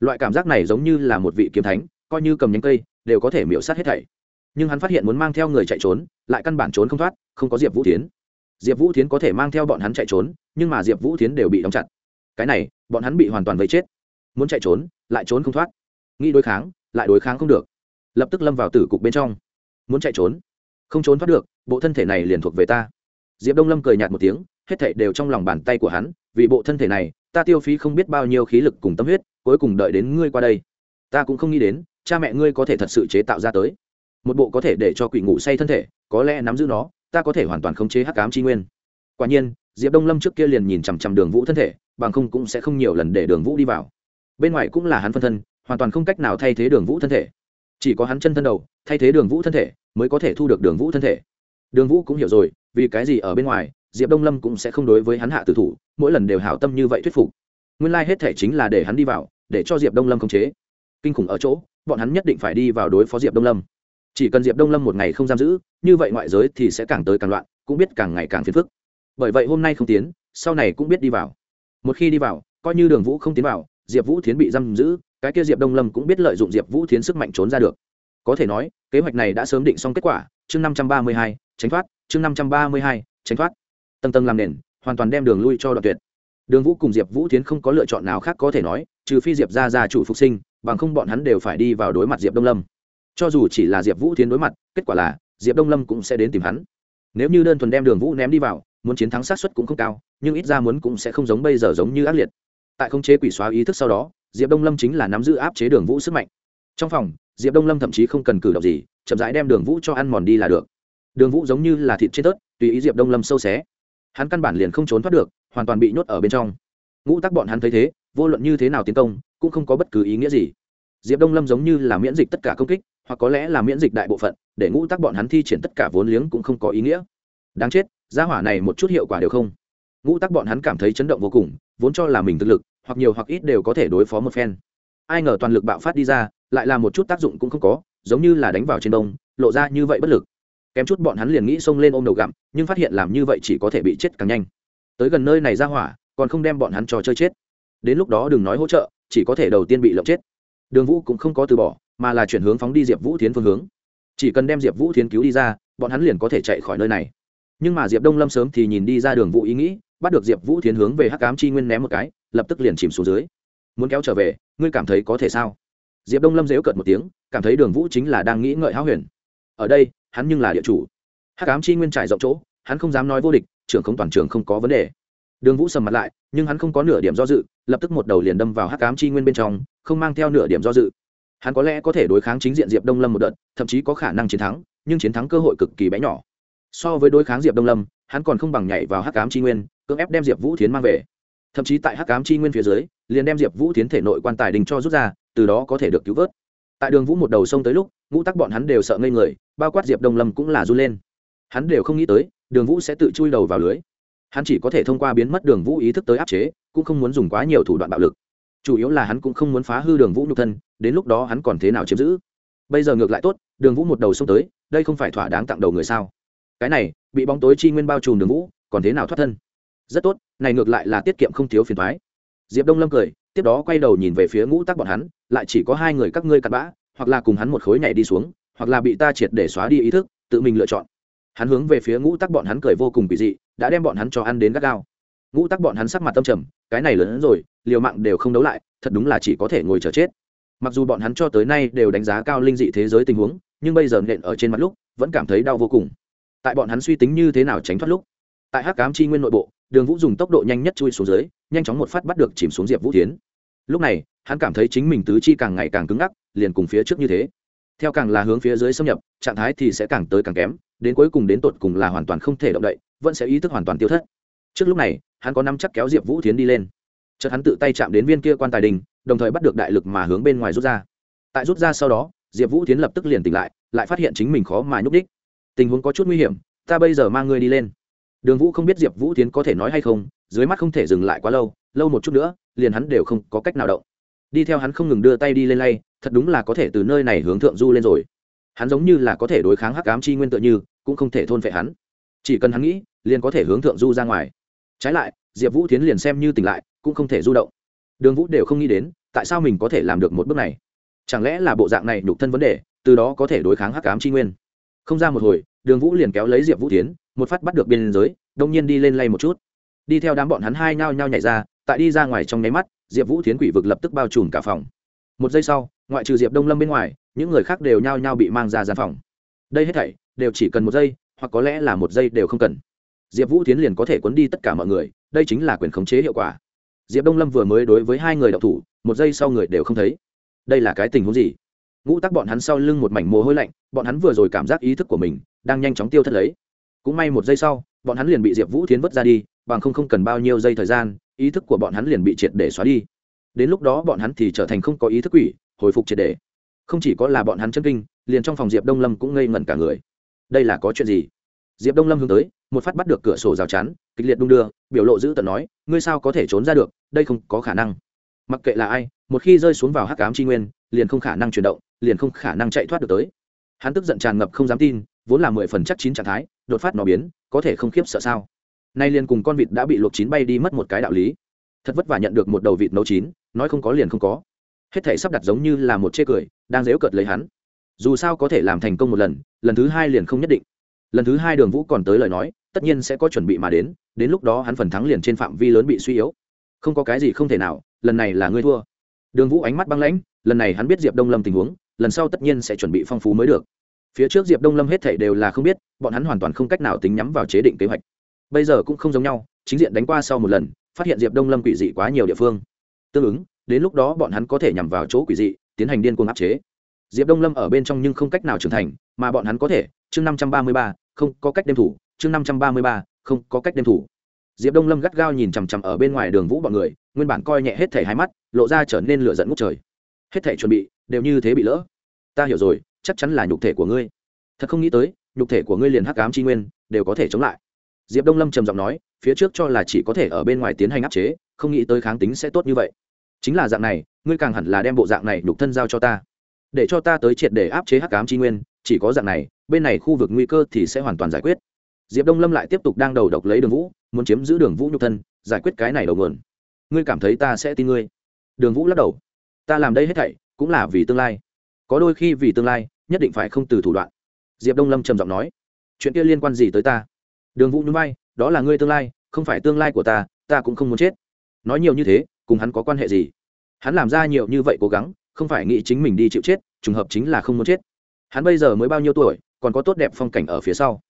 S1: loại cảm giác này giống như là một vị kiếm thánh, coi như cầm nhánh cây, đều có thể miễu sát hết thảy. Nhưng hắn phát hiện muốn mang theo người chạy trốn, lại căn bản trốn không thoát, không có diệp vũ tiến diệp vũ tiến có thể mang theo bọn hắn chạy trốn, nhưng mà diệp vũ tiến đều bị đóng chặt. Cái này, bọn hắn bị hoàn toàn vây chết. Muốn chạy trốn, lại trốn không thoát. Nghĩ đối kháng, lại đối kháng không được. Lập tức lâm vào tử cục bên trong. Muốn chạy trốn, không trốn thoát được, bộ thân thể này liền thuộc về ta. Diệp đông lâm cười nhạt một tiếng, hết thảy đều trong lòng bàn tay của hắn, vì bộ thân thể này ta tiêu phí không biết bao nhiêu khí lực cùng tâm huyết, cuối cùng đợi đến ngươi qua đây. Ta cũng không nghĩ đến, cha mẹ ngươi có thể thật sự chế tạo ra tới. Một bộ có thể để cho quỷ ngủ say thân thể, có lẽ nắm giữ nó, ta có thể hoàn toàn khống chế hắc ám chi nguyên. Quả nhiên, diệp đông lâm trước kia liền nhìn chằm chằm đường vũ thân thể, bằng không cũng sẽ không nhiều lần để đường vũ đi vào. Bên ngoài cũng là hắn phân thân, hoàn toàn không cách nào thay thế đường vũ thân thể. Chỉ có hắn chân thân đầu, thay thế đường vũ thân thể, mới có thể thu được đường vũ thân thể. Đường vũ cũng hiểu rồi, vì cái gì ở bên ngoài diệp đông lâm cũng sẽ không đối với hắn hạ tử thủ, mỗi lần đều hảo tâm như vậy thuyết phục. Nguyên lai、like、hết thể chính là để hắn đi vào, để cho diệp đông lâm khống chế. Kinh khủng ở chỗ, bọn hắn nhất định phải đi vào đối phó diệp đông lâm. Chỉ cần diệp đông lâm một ngày không giam giữ, như vậy ngoại giới thì sẽ càng tới càng loạn, cũng biết càng ngày càng phiền phức. Bởi vậy hôm nay không tiến, sau này cũng biết đi vào. Một khi đi vào, coi như đường vũ không tiến vào, diệp vũ tiến bị giam giữ, cái kia diệp đông lâm cũng biết lợi dụng diệp vũ tiến sức mạnh trốn ra được. Có thể nói, kế hoạch này đã sớm định xong kết quả, chương năm trăm ba mươi hai, tránh thoát, chương năm trăm ba mươi hai, tránh thoát tầng tầng làm nền, hoàn toàn đem đường lui cho đoạn tuyệt. Đường vũ cùng diệp vũ tiến không có lựa chọn nào khác có thể nói, trừ phi diệp ra ra chủ phục sinh, bằng không bọn hắn đều phải đi vào đối mặt diệp đông lâm. Cho dù chỉ là diệp vũ tiến đối mặt, kết quả là, diệp đông lâm cũng sẽ đến tìm hắn. Nếu như đơn thuần đem đường vũ ném đi vào, muốn chiến thắng sát xuất cũng không cao, nhưng ít ra muốn cũng sẽ không giống bây giờ giống như ác liệt. Tại không chế quỷ xóa ý thức sau đó, diệp đông lâm chính là nắm giữ áp chế đường vũ sức mạnh. Trong phòng, diệp đông lâm thậm chí không cần cử động gì, chậm rãi đem đường vũ cho ăn mòn đi là được. Đường vũ giống như là thịt trên tớt, tùy ý diệp đông lâm sâu xé hắn căn bản liền không trốn thoát được, hoàn toàn bị nhốt ở bên trong. Ngũ tắc bọn hắn thấy thế, vô luận như thế nào tiến công, cũng không có bất cứ ý nghĩa gì. Diệp đông lâm giống như là miễn dịch tất cả công kích, hoặc có lẽ là miễn dịch đại bộ phận, để ngũ tắc bọn hắn thi triển tất cả vốn liếng cũng không có ý nghĩa. Đáng chết, gia hỏa này một chút hiệu quả đều không. Ngũ tắc bọn hắn cảm thấy chấn động vô cùng, vốn cho là mình thực lực, hoặc nhiều hoặc ít đều có thể đối phó một phen. Ai ngờ toàn lực bạo phát đi ra, lại là một chút tác dụng cũng không có, giống như là đánh vào trên đông lộ ra như vậy bất lực kém chút bọn hắn liền nghĩ xông lên ôm đầu gặm, nhưng phát hiện làm như vậy chỉ có thể bị chết càng nhanh. Tới gần nơi này ra hỏa, còn không đem bọn hắn trò chơi chết. Đến lúc đó đừng nói hỗ trợ, chỉ có thể đầu tiên bị lộng chết. Đường vũ cũng không có từ bỏ, mà là chuyển hướng phóng đi diệp vũ thiến phương hướng. Chỉ cần đem diệp vũ thiến cứu đi ra, bọn hắn liền có thể chạy khỏi nơi này. Nhưng mà diệp đông lâm sớm thì nhìn đi ra đường vũ ý nghĩ, bắt được diệp vũ thiến hướng về hắc cám chi nguyên ném một cái, lập tức liền chìm xuống dưới. Muốn kéo trở về, ngươi cảm thấy có thể sao? Diệp đông lâm dễu cợt một tiếng, cảm thấy đường vũ chính là đang nghĩ ngợi háo huyền. Ở đây hắn nhưng là địa chủ. Hắc ám chi nguyên trải rộng chỗ, hắn không dám nói vô địch, trưởng không toàn trường không có vấn đề. Đường vũ sầm mặt lại, nhưng hắn không có nửa điểm do dự, lập tức một đầu liền đâm vào hắc ám chi nguyên bên trong, không mang theo nửa điểm do dự. Hắn có lẽ có thể đối kháng chính diện diệp đông lâm một đợt, thậm chí có khả năng chiến thắng, nhưng chiến thắng cơ hội cực kỳ bé nhỏ. So với đối kháng diệp đông lâm, hắn còn không bằng nhảy vào hắc ám chi nguyên, cưỡng ép đem diệp vũ tiến mang về. Thậm chí tại hắc ám chi nguyên phía dưới, liền đem diệp vũ tiến thể nội quan tài đình cho rút ra, từ đó có thể được cứu vớt. Tại đường vũ một đầu sông tới lúc ngũ tắc bọn hắn đều sợ ngây người, bao quát diệp đông lâm cũng là run lên. Hắn đều không nghĩ tới, đường vũ sẽ tự chui đầu vào lưới. Hắn chỉ có thể thông qua biến mất đường vũ ý thức tới áp chế, cũng không muốn dùng quá nhiều thủ đoạn bạo lực. Chủ yếu là hắn cũng không muốn phá hư đường vũ nhục thân, đến lúc đó hắn còn thế nào chiếm giữ? Bây giờ ngược lại tốt, đường vũ một đầu xông tới, đây không phải thỏa đáng tặng đầu người sao? Cái này, bị bóng tối chi nguyên bao trùm đường vũ, còn thế nào thoát thân? Rất tốt, này ngược lại là tiết kiệm không thiếu phiền thoái diệp đông lâm cười, tiếp đó quay đầu nhìn về phía ngũ tắc bọn hắn, lại chỉ có hai người các ngươi cặn bã hoặc là cùng hắn một khối nhảy đi xuống, hoặc là bị ta triệt để xóa đi ý thức, tự mình lựa chọn. Hắn hướng về phía ngũ tắc bọn hắn cười vô cùng kỳ dị, đã đem bọn hắn cho ăn đến gắt gao. Ngũ tắc bọn hắn sắc mặt tâm trầm, cái này lớn hơn rồi, liều mạng đều không đấu lại, thật đúng là chỉ có thể ngồi chờ chết. Mặc dù bọn hắn cho tới nay đều đánh giá cao linh dị thế giới tình huống, nhưng bây giờ nện ở trên mặt lúc, vẫn cảm thấy đau vô cùng. Tại bọn hắn suy tính như thế nào tránh thoát lúc, tại hắc cám chi nguyên nội bộ, đường vũ dùng tốc độ nhanh nhất chui xuống dưới, nhanh chóng một phát bắt được chìm xuống diệp vũ tiến lúc này, hắn cảm thấy chính mình tứ chi càng ngày càng cứng ngắc, liền cùng phía trước như thế. Theo càng là hướng phía dưới xâm nhập, trạng thái thì sẽ càng tới càng kém, đến cuối cùng đến tột cùng là hoàn toàn không thể động đậy, vẫn sẽ ý thức hoàn toàn tiêu thất. Trước lúc này, hắn có năm chắc kéo diệp vũ tiến đi lên. Chợt hắn tự tay chạm đến viên kia quan tài đình, đồng thời bắt được đại lực mà hướng bên ngoài rút ra. Tại rút ra sau đó, diệp vũ tiến lập tức liền tỉnh lại lại phát hiện chính mình khó mà nhúc đích tình huống có chút nguy hiểm, ta bây giờ mang ngươi đi lên đường vũ không biết diệp vũ tiến có thể nói hay không, dưới mắt không thể dừng lại quá lâu lâu một chút nữa, liền hắn đều không có cách nào động. Đi theo hắn không ngừng đưa tay đi lên lay, thật đúng là có thể từ nơi này hướng thượng du lên rồi. Hắn giống như là có thể đối kháng hắc ám chi nguyên tự như, cũng không thể thôn phệ hắn. Chỉ cần hắn nghĩ, liền có thể hướng thượng du ra ngoài. Trái lại, diệp vũ tiến liền xem như tỉnh lại, cũng không thể du động. Đường vũ đều không nghĩ đến, tại sao mình có thể làm được một bước này? Chẳng lẽ là bộ dạng này nhục thân vấn đề, từ đó có thể đối kháng hắc ám chi nguyên? Không ra một hồi, đường vũ liền kéo lấy diệp vũ tiến một phát bắt được biên giới, đông nhiên đi lên lay một chút. Đi theo đám bọn hắn hai nhao nhao nhảy ra, tại đi ra ngoài trong nháy mắt, diệp vũ tiến quỷ vực lập tức bao trùm cả phòng. Một giây sau, ngoại trừ diệp đông lâm bên ngoài, những người khác đều nhao nhao bị mang ra gian phòng. Đây hết thảy, đều chỉ cần một giây, hoặc có lẽ là một giây đều không cần. Diệp vũ tiến liền có thể cuốn đi tất cả mọi người, đây chính là quyền khống chế hiệu quả. Diệp đông lâm vừa mới đối với hai người đậu thủ, một giây sau người đều không thấy. Đây là cái tình huống gì? Ngũ tắc bọn hắn sau lưng một mảnh mồ hôi lạnh, bọn hắn vừa rồi cảm giác ý thức của mình đang nhanh chóng tiêu thất lấy cũng may một giây sau, bọn hắn liền bị diệp vũ tiến vứt ra đi, bằng không không cần bao nhiêu giây thời gian, ý thức của bọn hắn liền bị triệt để xóa đi. Đến lúc đó bọn hắn thì trở thành không có ý thức quỷ, hồi phục triệt để. Không chỉ có là bọn hắn chân kinh, liền trong phòng diệp đông lâm cũng ngây ngẩn cả người. Đây là có chuyện gì? Diệp đông lâm hướng tới, một phát bắt được cửa sổ rào chắn, kịch liệt đung đưa, biểu lộ giữ tận nói, ngươi sao có thể trốn ra được? Đây không có khả năng. Mặc kệ là ai, một khi rơi xuống vào hắc cám tri nguyên, liền không khả năng chuyển động, liền không khả năng chạy thoát được tới. Hắn tức giận tràn ngập không dám tin vốn là mười phần chắc chín trạng thái, đột phát nó biến, có thể không khiếp sợ sao? Nay liền cùng con vịt đã bị luộc chín bay đi mất một cái đạo lý. Thật vất vả nhận được một đầu vịt nấu chín, nói không có liền không có. Hết thể sắp đặt giống như là một chê cười, đang dếu cợt lấy hắn. Dù sao có thể làm thành công một lần lần thứ hai liền không nhất định. Lần thứ hai đường vũ còn tới lời nói, tất nhiên sẽ có chuẩn bị mà đến đến lúc đó hắn phần thắng liền trên phạm vi lớn bị suy yếu. Không có cái gì không thể nào, lần này là ngươi thua. Đường vũ ánh mắt băng lãnh, lần này hắn biết diệp đông lâm tình huống, lần sau tất nhiên sẽ chuẩn bị phong phú mới được phía trước diệp đông lâm hết thể đều là không biết, bọn hắn hoàn toàn không cách nào tính nhắm vào chế định kế hoạch. Bây giờ cũng không giống nhau, chính diện đánh qua sau một lần, phát hiện diệp đông lâm quỷ dị quá nhiều địa phương. Tương ứng, đến lúc đó bọn hắn có thể nhằm vào chỗ quỷ dị, tiến hành điên cuồng áp chế. Diệp đông lâm ở bên trong nhưng không cách nào trưởng thành, mà bọn hắn có thể, chương năm trăm ba mươi ba, không có cách đem thủ, chương năm trăm ba mươi ba, không có cách đem thủ. Diệp đông lâm gắt gao nhìn chằm chằm ở bên ngoài đường vũ bọn người, nguyên bản coi nhẹ hết thảy hai mắt, lộ ra trở nên lửa dẫn ngút trời. Hết thảy chuẩn bị, đều như thế bị lỡ. Ta hiểu rồi chắc chắn là nhục thể của ngươi. Thật không nghĩ tới, nhục thể của ngươi liền hắc ám chi nguyên, đều có thể chống lại. Diệp đông lâm trầm giọng nói, phía trước cho là chỉ có thể ở bên ngoài tiến hành áp chế, không nghĩ tới kháng tính sẽ tốt như vậy. Chính là dạng này, ngươi càng hẳn là đem bộ dạng này nhục thân giao cho ta. Để cho ta tới triệt để áp chế hắc cám tri nguyên, chỉ có dạng này, bên này khu vực nguy cơ thì sẽ hoàn toàn giải quyết. Diệp đông lâm lại tiếp tục đang đầu độc lấy đường vũ, muốn chiếm giữ đường vũ nhục thân, giải quyết cái này đầu nguồn. Ngươi cảm thấy ta sẽ tin ngươi? Đường vũ lắc đầu. Ta làm đây hết thảy, cũng là vì tương lai. Có đôi khi vì tương lai nhất định phải không từ thủ đoạn. Diệp đông lâm trầm giọng nói, chuyện kia liên quan gì tới ta? Đường vũ núi bay đó là ngươi tương lai, không phải tương lai của ta ta cũng không muốn chết. Nói nhiều như thế, cùng hắn có quan hệ gì? Hắn làm ra nhiều như vậy cố gắng, không phải nghĩ chính mình đi chịu chết, trùng hợp chính là không muốn chết. Hắn bây giờ mới bao nhiêu tuổi, còn có tốt đẹp phong cảnh ở phía sau.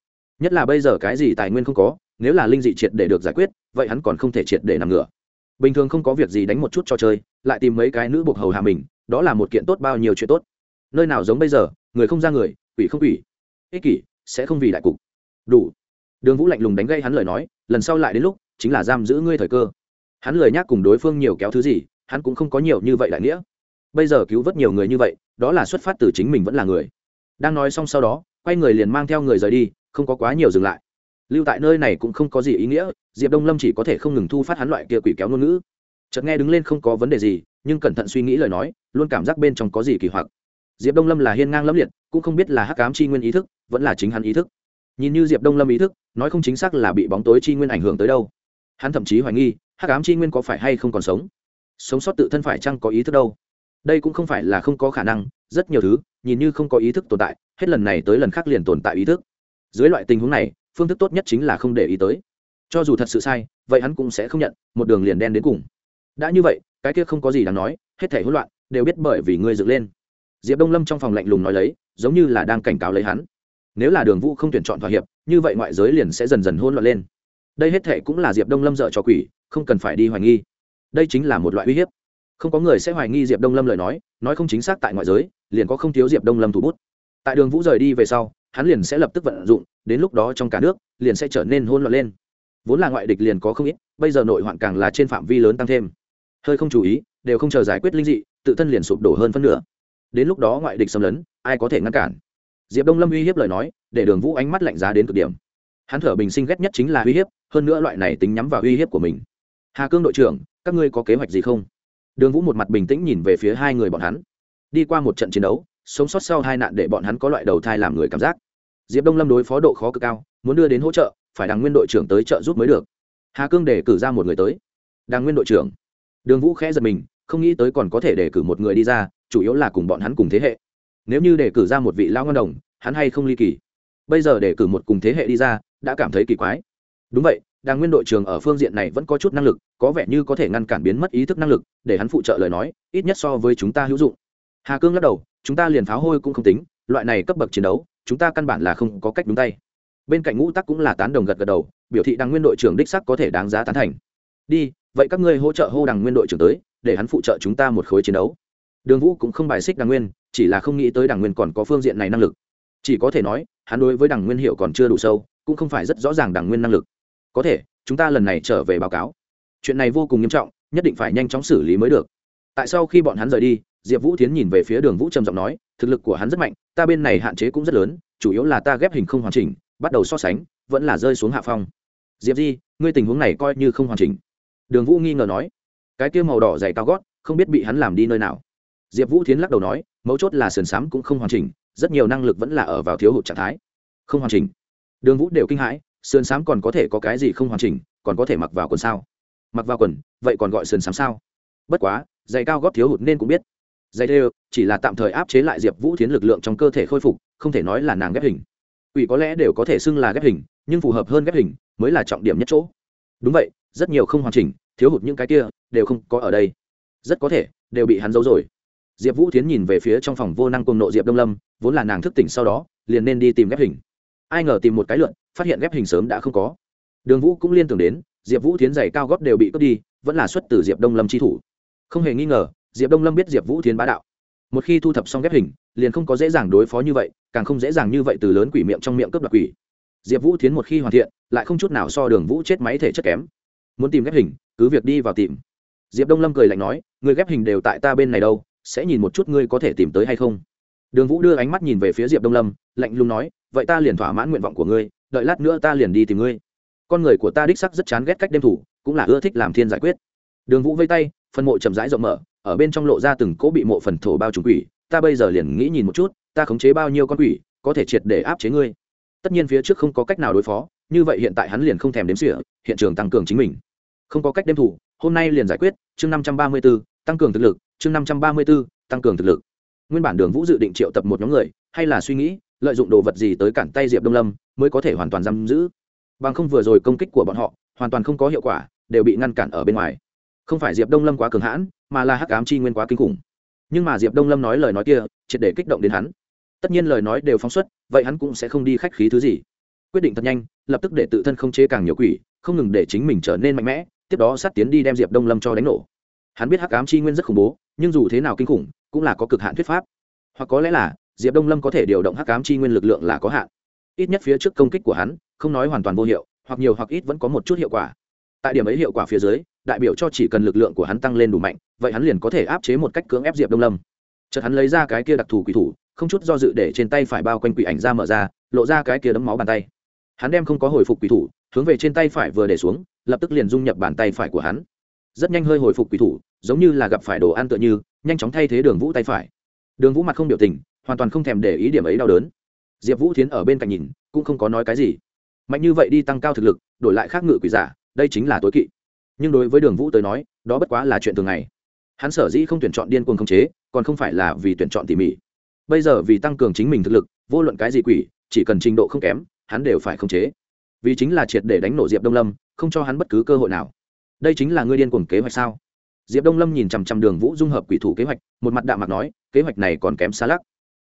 S1: Nhất là bây giờ cái gì tài nguyên không có, nếu là linh dị triệt để được giải quyết, vậy hắn còn không thể triệt để nằm ngửa. Bình thường không có việc gì đánh một chút cho chơi, lại tìm mấy cái nữ buộc hầu hạ mình, đó là một kiện tốt bao nhiêu chuyện tốt. Nơi nào giống bây giờ người không ra người, quỷ không quỷ. Ích kỷ sẽ không vì đại cục. Đủ. Đường vũ lạnh lùng đánh gây hắn lời nói, lần sau lại đến lúc, chính là giam giữ ngươi thời cơ. Hắn lời nhắc cùng đối phương nhiều kéo thứ gì, hắn cũng không có nhiều như vậy đại nghĩa. Bây giờ cứu vớt nhiều người như vậy, đó là xuất phát từ chính mình vẫn là người. Đang nói xong sau đó, quay người liền mang theo người rời đi, không có quá nhiều dừng lại. Lưu tại nơi này cũng không có gì ý nghĩa, diệp đông lâm chỉ có thể không ngừng thu phát hắn loại kia quỷ kéo ngôn ngữ. Chợt nghe đứng lên không có vấn đề gì, nhưng cẩn thận suy nghĩ lời nói, luôn cảm giác bên trong có gì kỳ hoặc diệp đông lâm là hiên ngang lâm liệt, cũng không biết là hắc cám chi nguyên ý thức, vẫn là chính hắn ý thức. Nhìn như diệp đông lâm ý thức, nói không chính xác là bị bóng tối chi nguyên ảnh hưởng tới đâu. Hắn thậm chí hoài nghi, hắc ám chi nguyên có phải hay không còn sống? Sống sót tự thân phải chăng có ý thức đâu? Đây cũng không phải là không có khả năng, rất nhiều thứ, nhìn như không có ý thức tồn tại, hết lần này tới lần khác liền tồn tại ý thức. Dưới loại tình huống này, phương thức tốt nhất chính là không để ý tới. Cho dù thật sự sai, vậy hắn cũng sẽ không nhận, một đường liền đen đến cùng. Đã như vậy, cái kia không có gì đáng nói, hết thể hỗn loạn, đều biết bởi vì ngươi dựng lên diệp đông lâm trong phòng lạnh lùng nói lấy, giống như là đang cảnh cáo lấy hắn. Nếu là đường vũ không tuyển chọn thỏa hiệp, như vậy ngoại giới liền sẽ dần dần hôn loạn lên. Đây hết thệ cũng là diệp đông lâm dợ cho quỷ, không cần phải đi hoài nghi. Đây chính là một loại uy hiếp. Không có người sẽ hoài nghi diệp đông lâm lời nói nói không chính xác tại ngoại giới, liền có không thiếu diệp đông lâm thủ bút. Tại đường vũ rời đi về sau, hắn liền sẽ lập tức vận dụng, đến lúc đó trong cả nước, liền sẽ trở nên hôn loạn lên. Vốn là ngoại địch liền có không ít, bây giờ nội hoạn càng là trên phạm vi lớn tăng thêm. Hơi không chú ý, đều không chờ giải quyết linh dị, tự thân liền sụp đổ hơn phân nửa đến lúc đó ngoại địch xâm lấn, ai có thể ngăn cản? Diệp đông lâm uy hiếp lời nói, để đường vũ ánh mắt lạnh giá đến cực điểm. Hắn thở bình sinh ghét nhất chính là uy hiếp, hơn nữa loại này tính nhắm vào uy hiếp của mình. Hà cương đội trưởng, các ngươi có kế hoạch gì không? Đường vũ một mặt bình tĩnh nhìn về phía hai người bọn hắn. Đi qua một trận chiến đấu, sống sót sau hai nạn để bọn hắn có loại đầu thai làm người cảm giác. Diệp đông lâm đối phó độ khó cực cao, muốn đưa đến hỗ trợ, phải đằng nguyên đội trưởng tới trợ giúp mới được. Hà cương để cử ra một người tới. Đằng nguyên đội trưởng. Đường vũ khẽ giật mình không nghĩ tới còn có thể đề cử một người đi ra, chủ yếu là cùng bọn hắn cùng thế hệ. Nếu như đề cử ra một vị lao ngân đồng, hắn hay không ly kỳ. Bây giờ đề cử một cùng thế hệ đi ra, đã cảm thấy kỳ quái. Đúng vậy, đàng nguyên đội trưởng ở phương diện này vẫn có chút năng lực, có vẻ như có thể ngăn cản biến mất ý thức năng lực, để hắn phụ trợ lời nói, ít nhất so với chúng ta hữu dụng. Hà cương lắc đầu, chúng ta liền pháo hôi cũng không tính, loại này cấp bậc chiến đấu, chúng ta căn bản là không có cách đúng tay. Bên cạnh ngũ tắc cũng là tán đồng gật gật đầu, biểu thị đàng nguyên đội trưởng đích sắc có thể đáng giá tán thành. Đi, vậy các ngươi hỗ trợ hô đàng nguyên đội trưởng tới để hắn phụ trợ chúng ta một khối chiến đấu. Đường vũ cũng không bài xích Đằng nguyên, chỉ là không nghĩ tới Đằng nguyên còn có phương diện này năng lực. Chỉ có thể nói, hắn đối với Đằng nguyên hiệu còn chưa đủ sâu, cũng không phải rất rõ ràng Đằng nguyên năng lực. Có thể, chúng ta lần này trở về báo cáo. Chuyện này vô cùng nghiêm trọng, nhất định phải nhanh chóng xử lý mới được. Tại sau khi bọn hắn rời đi, diệp vũ tiến nhìn về phía đường vũ trầm giọng nói, thực lực của hắn rất mạnh, ta bên này hạn chế cũng rất lớn, chủ yếu là ta ghép hình không hoàn chỉnh, bắt đầu so sánh, vẫn là rơi xuống hạ phong. Diệp di, ngươi tình huống này coi như không hoàn chỉnh. Đường vũ nghi ngờ nói cái kia màu đỏ dày cao gót, không biết bị hắn làm đi nơi nào. Diệp vũ tiến lắc đầu nói, mấu chốt là sườn xám cũng không hoàn chỉnh, rất nhiều năng lực vẫn là ở vào thiếu hụt trạng thái. Không hoàn chỉnh. Đường vũ đều kinh hãi, sườn xám còn có thể có cái gì không hoàn chỉnh, còn có thể mặc vào quần sao? Mặc vào quần, vậy còn gọi sườn xám sao? Bất quá giày cao góp thiếu hụt nên cũng biết. Giày đều, chỉ là tạm thời áp chế lại diệp vũ tiến lực lượng trong cơ thể khôi phục, không thể nói là nàng ghép hình. Ủy có lẽ đều có thể xưng là ghép hình, nhưng phù hợp hơn ghép hình mới là trọng điểm nhất chỗ. Đúng vậy, rất nhiều không hoàn chỉnh, thiếu hụt những cái kia đều không có ở đây. Rất có thể, đều bị hắn giấu rồi. Diệp vũ tiến nhìn về phía trong phòng vô năng cùng nộ diệp đông lâm, vốn là nàng thức tỉnh sau đó, liền nên đi tìm ghép hình. Ai ngờ tìm một cái lượn, phát hiện ghép hình sớm đã không có. Đường vũ cũng liên tưởng đến, diệp vũ tiến giày cao góp đều bị cướp đi, vẫn là xuất từ diệp đông lâm tri thủ. Không hề nghi ngờ, diệp đông lâm biết diệp vũ tiến bá đạo. Một khi thu thập xong ghép hình, liền không có dễ dàng đối phó như vậy, càng không dễ dàng như vậy từ lớn quỷ miệng trong miệng cướp đoạt quỷ. Diệp vũ tiến một khi hoàn thiện, lại không chút nào so đường vũ chết máy thể chất kém. Muốn tìm ghép hình, cứ việc đi vào tìm diệp đông lâm cười lạnh nói người ghép hình đều tại ta bên này đâu, sẽ nhìn một chút ngươi có thể tìm tới hay không? Đường vũ đưa ánh mắt nhìn về phía diệp đông lâm, lạnh lùng nói, vậy ta liền thỏa mãn nguyện vọng của ngươi, đợi lát nữa ta liền đi tìm ngươi. Con người của ta đích sắc rất chán ghét cách đêm thủ, cũng là ưa thích làm thiên giải quyết. Đường vũ vây tay, phần mộ chậm rãi rộng mở, ở bên trong lộ ra từng cỗ bị mộ phần thổ bao trùng quỷ, ta bây giờ liền nghĩ nhìn một chút, ta khống chế bao nhiêu con quỷ, có thể triệt để áp chế ngươi? Tất nhiên phía trước không có cách nào đối phó, như vậy hiện tại hắn liền không thèm đếm xỉa, hiện trường tăng cường chính mình không có cách đêm thủ, hôm nay liền giải quyết, chương năm trăm ba mươi b ố tăng cường thực lực, chương năm trăm ba mươi b ố tăng cường thực lực. Nguyên bản đường vũ dự định triệu tập một nhóm người, hay là suy nghĩ, lợi dụng đồ vật gì tới cản tay diệp đông lâm, mới có thể hoàn toàn giam giữ. Bằng không vừa rồi công kích của bọn họ, hoàn toàn không có hiệu quả, đều bị ngăn cản ở bên ngoài. Không phải diệp đông lâm quá cường hãn, mà là hắc ám chi nguyên quá kinh khủng. Nhưng mà diệp đông lâm nói lời nói kia, triệt để kích động đến hắn. Tất nhiên lời nói đều phóng xuất, vậy hắn cũng sẽ không đi khách khí thứ gì. Quyết định thật nhanh, lập tức để tự thân không chế càng nhiều quỷ, không ngừng để chính mình trở nên mạnh mẽ tiếp đó sát tiến đi đem diệp đông lâm cho đánh nổ. Hắn biết hắc ám chi nguyên rất khủng bố, nhưng dù thế nào kinh khủng, cũng là có cực hạn thuyết pháp. Hoặc có lẽ là, diệp đông lâm có thể điều động hắc ám chi nguyên lực lượng là có hạn. Ít nhất phía trước công kích của hắn, không nói hoàn toàn vô hiệu, hoặc nhiều hoặc ít vẫn có một chút hiệu quả. Tại điểm ấy hiệu quả phía dưới, đại biểu cho chỉ cần lực lượng của hắn tăng lên đủ mạnh, vậy hắn liền có thể áp chế một cách cưỡng ép diệp đông lâm. Chợt hắn lấy ra cái kia đặc thù quỷ thủ, không chút do dự để trên tay phải bao quanh quỷ ảnh ra mở ra, lộ ra cái kia đấm máu bàn tay. Hắn đem không có hồi phục quỷ thủ, hướng về trên tay phải vừa để xuống lập tức liền dung nhập bàn tay phải của hắn. Rất nhanh hơi hồi phục quỷ thủ, giống như là gặp phải đồ ăn tựa như, nhanh chóng thay thế đường vũ tay phải. Đường vũ mặt không biểu tình, hoàn toàn không thèm để ý điểm ấy đau đớn. Diệp vũ thiến ở bên cạnh nhìn, cũng không có nói cái gì. Mạnh như vậy đi tăng cao thực lực, đổi lại khác ngự quỷ giả, đây chính là tối kỵ. Nhưng đối với đường vũ tới nói, đó bất quá là chuyện thường ngày. Hắn sở dĩ không tuyển chọn điên cuồng khống chế, còn không phải là vì tuyển chọn tỉ mỉ. Bây giờ vì tăng cường chính mình thực lực, vô luận cái gì quỷ, chỉ cần trình độ không kém, hắn đều phải khống chế vì chính là triệt để đánh nổ diệp đông lâm, không cho hắn bất cứ cơ hội nào. Đây chính là ngươi điên cuồng kế hoạch sao? Diệp đông lâm nhìn chằm chằm đường vũ dung hợp quỷ thủ kế hoạch, một mặt đạm mặt nói, kế hoạch này còn kém xa lắc.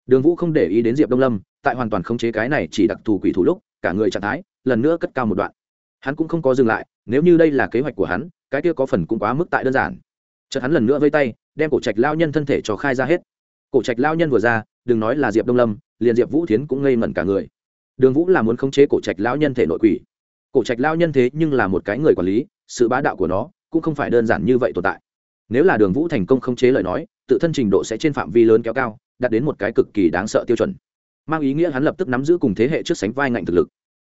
S1: Đường vũ không để ý đến diệp đông lâm, tại hoàn toàn khống chế cái này chỉ đặc thù quỷ thủ lúc, cả người trạng thái lần nữa cất cao một đoạn. Hắn cũng không có dừng lại, nếu như đây là kế hoạch của hắn, cái kia có phần cũng quá mức tại đơn giản. Chợt hắn lần nữa vây tay, đem cổ trạch lao nhân thân thể cho khai ra hết. Cổ trạch lao nhân vừa ra, đừng nói là diệp đông lâm, liền diệp vũ thiến cũng ngây mẩn cả người đường vũ là muốn khống chế cổ trạch lão nhân thể nội quỷ. Cổ trạch lão nhân thế nhưng là một cái người quản lý, sự bá đạo của nó cũng không phải đơn giản như vậy tồn tại. Nếu là đường vũ thành công khống chế lời nói, tự thân trình độ sẽ trên phạm vi lớn kéo cao, đạt đến một cái cực kỳ đáng sợ tiêu chuẩn. Mang ý nghĩa hắn lập tức nắm giữ cùng thế hệ trước sánh vai ngạnh thực lực.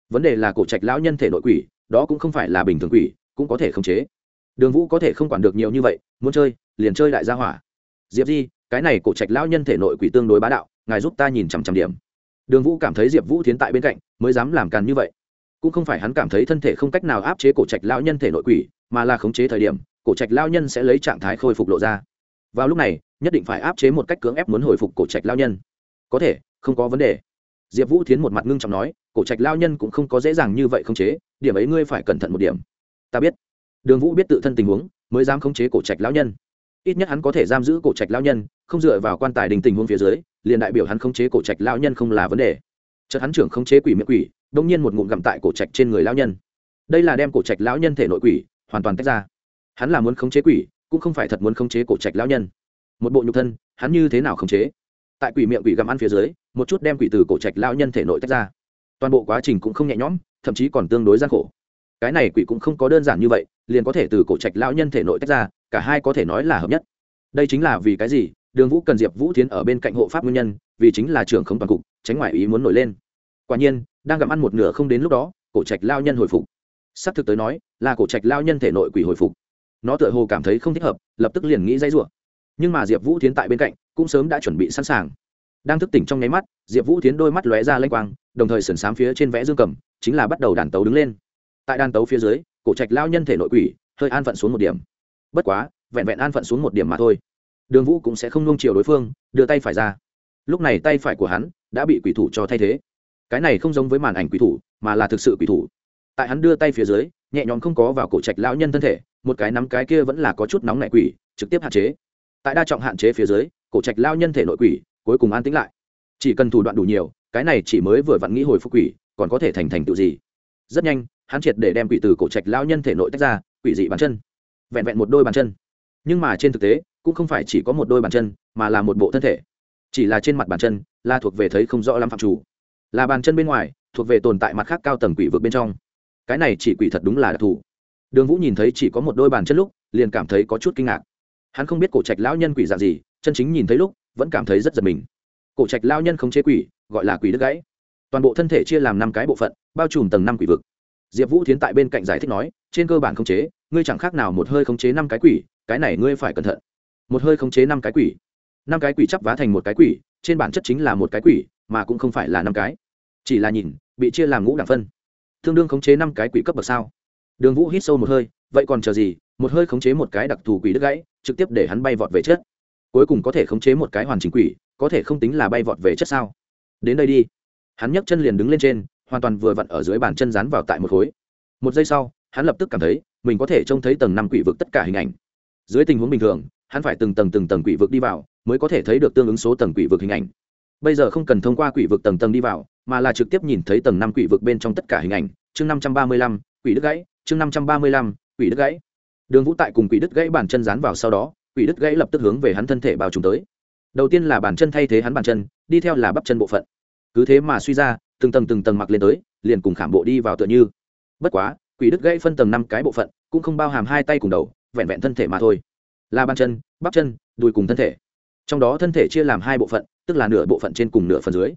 S1: Vấn đề là cổ trạch lão nhân thể nội quỷ, đó cũng không phải là bình thường quỷ, cũng có thể khống chế. Đường vũ có thể không quản được nhiều như vậy, muốn chơi, liền chơi đại gia hỏa. Diệp di, cái này cổ trạch lão nhân thể nội quỷ tương đối bá đạo, ngài giúp ta nhìn chằm chằm điểm đường vũ cảm thấy diệp vũ tiến tại bên cạnh, mới dám làm càn như vậy. Cũng không phải hắn cảm thấy thân thể không cách nào áp chế cổ trạch lão nhân thể nội quỷ, mà là khống chế thời điểm, cổ trạch lão nhân sẽ lấy trạng thái khôi phục lộ ra. Vào lúc này, nhất định phải áp chế một cách cưỡng ép muốn hồi phục cổ trạch lão nhân. Có thể, không có vấn đề. Diệp vũ tiến một mặt ngưng trọng nói, cổ trạch lao nhân cũng không có dễ dàng như vậy khống chế, điểm ấy ngươi phải cẩn thận một điểm. Ta biết. Đường vũ biết tự thân tình huống, mới dám khống chế cổ trạch lao nhân. Ít nhất hắn có thể giam giữ cổ trạch lao nhân không dựa vào quan tài đình tình huống phía dưới, liền đại biểu hắn khống chế cổ trạch lao nhân không là vấn đề. Chợt hắn trưởng khống chế quỷ miệng quỷ đông nhiên một ngụm gặm tại cổ trạch trên người lao nhân. Đây là đem cổ trạch lão nhân thể nội quỷ hoàn toàn tách ra. Hắn là muốn khống chế quỷ, cũng không phải thật muốn khống chế cổ trạch lão nhân. Một bộ nhục thân, hắn như thế nào khống chế? Tại quỷ miệng quỷ gặm ăn phía dưới, một chút đem quỷ từ cổ trạch lao nhân thể nội tách ra. Toàn bộ quá trình cũng không nhẹ nhõm, thậm chí còn tương đối gian khổ. Cái này quỷ cũng không có đơn giản như vậy, liền có thể từ cổ trạch lao nhân thể nội tách ra, cả hai có thể nói là hợp nhất. Đây chính là vì cái gì? Đường vũ cần diệp vũ tiến ở bên cạnh hộ pháp nguyên nhân, vì chính là trưởng không toàn cục, tránh ngoại ý muốn nổi lên. Quả nhiên, đang gặm ăn một nửa không đến lúc đó, cổ trạch lao nhân hồi phục. S ắ c thực tới nói, là cổ trạch lao nhân thể nội quỷ hồi phục. Nó tựa hồ cảm thấy không thích hợp, lập tức liền nghĩ dãy rủa. Nhưng mà diệp vũ tiến tại bên cạnh, cũng sớm đã chuẩn bị sẵn sàng. Đang thức tỉnh trong nháy mắt, diệp vũ tiến đôi mắt lóe ra lanh quang, đồng thời sườn xám phía trên vẽ dương cầm, chính là bắt đầu đàn tấu đứng lên. Tại đàn tấu phía dưới, cổ trạch lao nhân thể nội quỷ, hơi an phận xuống một điểm. Bất quá, vẹn vẹn an phận xuống một điểm mà thôi đường vũ cũng sẽ không nung chiều đối phương, đưa tay phải ra. Lúc này tay phải của hắn đã bị quỷ thủ cho thay thế. Cái này không giống với màn ảnh quỷ thủ, mà là thực sự quỷ thủ. Tại hắn đưa tay phía dưới, nhẹ nhõm không có vào cổ trạch lão nhân thân thể, một cái nắm cái kia vẫn là có chút nóng nảy quỷ, trực tiếp hạn chế. Tại đa trọng hạn chế phía dưới, cổ trạch lao nhân thể nội quỷ cuối cùng an tĩnh lại. Chỉ cần thủ đoạn đủ nhiều, cái này chỉ mới vừa vặn nghĩ hồi phục quỷ, còn có thể thành thành tựu gì? Rất nhanh, hắn triệt để đem quỷ từ cổ trạch lao nhân thể nội tách ra, quỷ dị bàn chân. Vẹn vẹn một đôi bàn chân. Nhưng mà trên thực tế cũng không phải chỉ có một đôi bàn chân, mà là một bộ thân thể. Chỉ là trên mặt bàn chân, là thuộc về thấy không rõ lắm phạm chủ. Là bàn chân bên ngoài, thuộc về tồn tại mặt khác cao tầng quỷ vực bên trong. Cái này chỉ quỷ thật đúng là đặc thù. Đường vũ nhìn thấy chỉ có một đôi bàn chân lúc, liền cảm thấy có chút kinh ngạc. Hắn không biết cổ trạch lão nhân quỷ dạng gì, chân chính nhìn thấy lúc, vẫn cảm thấy rất giật mình. Cổ trạch lão nhân không chế quỷ, gọi là quỷ đứt gãy. Toàn bộ thân thể chia làm năm cái bộ phận, bao trùm tầng năm quỷ vực. Diệp vũ tiến tại bên cạnh giải thích nói, trên cơ bản không chế, ngươi chẳng khác nào một hơi không chế năm cái quỷ, cái này ngươi phải cẩn thận một hơi khống chế năm cái quỷ. Năm cái quỷ chắp vá thành một cái quỷ, trên bản chất chính là một cái quỷ, mà cũng không phải là năm cái. Chỉ là nhìn, bị chia làm ngũ đẳng phân. Tương đương khống chế năm cái quỷ cấp bậc sao? Đường vũ hít sâu một hơi, vậy còn chờ gì? Một hơi khống chế một cái đặc thù quỷ đứt gãy, trực tiếp để hắn bay vọt về chất cuối cùng có thể khống chế một cái hoàn chỉnh quỷ, có thể không tính là bay vọt về chất sao? Đến đây đi. Hắn nhấc chân liền đứng lên trên, hoàn toàn vừa vặn ở dưới bàn chân dán vào tại một khối. Một giây sau, hắn lập tức cảm thấy, mình có thể trông thấy tầng năm quỷ vực tất cả hình ảnh. Dưới tình huống bình thường hắn phải từng tầng từng tầng quỷ vực đi vào, mới có thể thấy được tương ứng số tầng quỷ vực hình ảnh. Bây giờ không cần thông qua quỷ vực tầng tầng đi vào, mà là trực tiếp nhìn thấy tầng năm quỷ vực bên trong tất cả hình ảnh. Chương năm trăm ba mươi lăm, quỷ đứt gãy, chương năm trăm ba mươi lăm, quỷ đứt gãy. Đường vũ tại cùng quỷ đứt gãy bàn chân dán vào sau đó, quỷ đứt gãy lập tức hướng về hắn thân thể bao trùm tới. Đầu tiên là bàn chân thay thế hắn bàn chân, đi theo là bắp chân bộ phận. Cứ thế mà suy ra, từng tầng từng tầng mặc lên tới, liền cùng khảm bộ đi vào tựa như. Bất quá, quỷ đứt gãy phân tầng năm cái bộ phận, cũng không bao hàm hai tay cùng đầu, vẹn vẹn thân thể mà thôi là bàn chân, bắp chân, đùi cùng thân thể. Trong đó thân thể chia làm hai bộ phận, tức là nửa bộ phận trên cùng nửa phần dưới.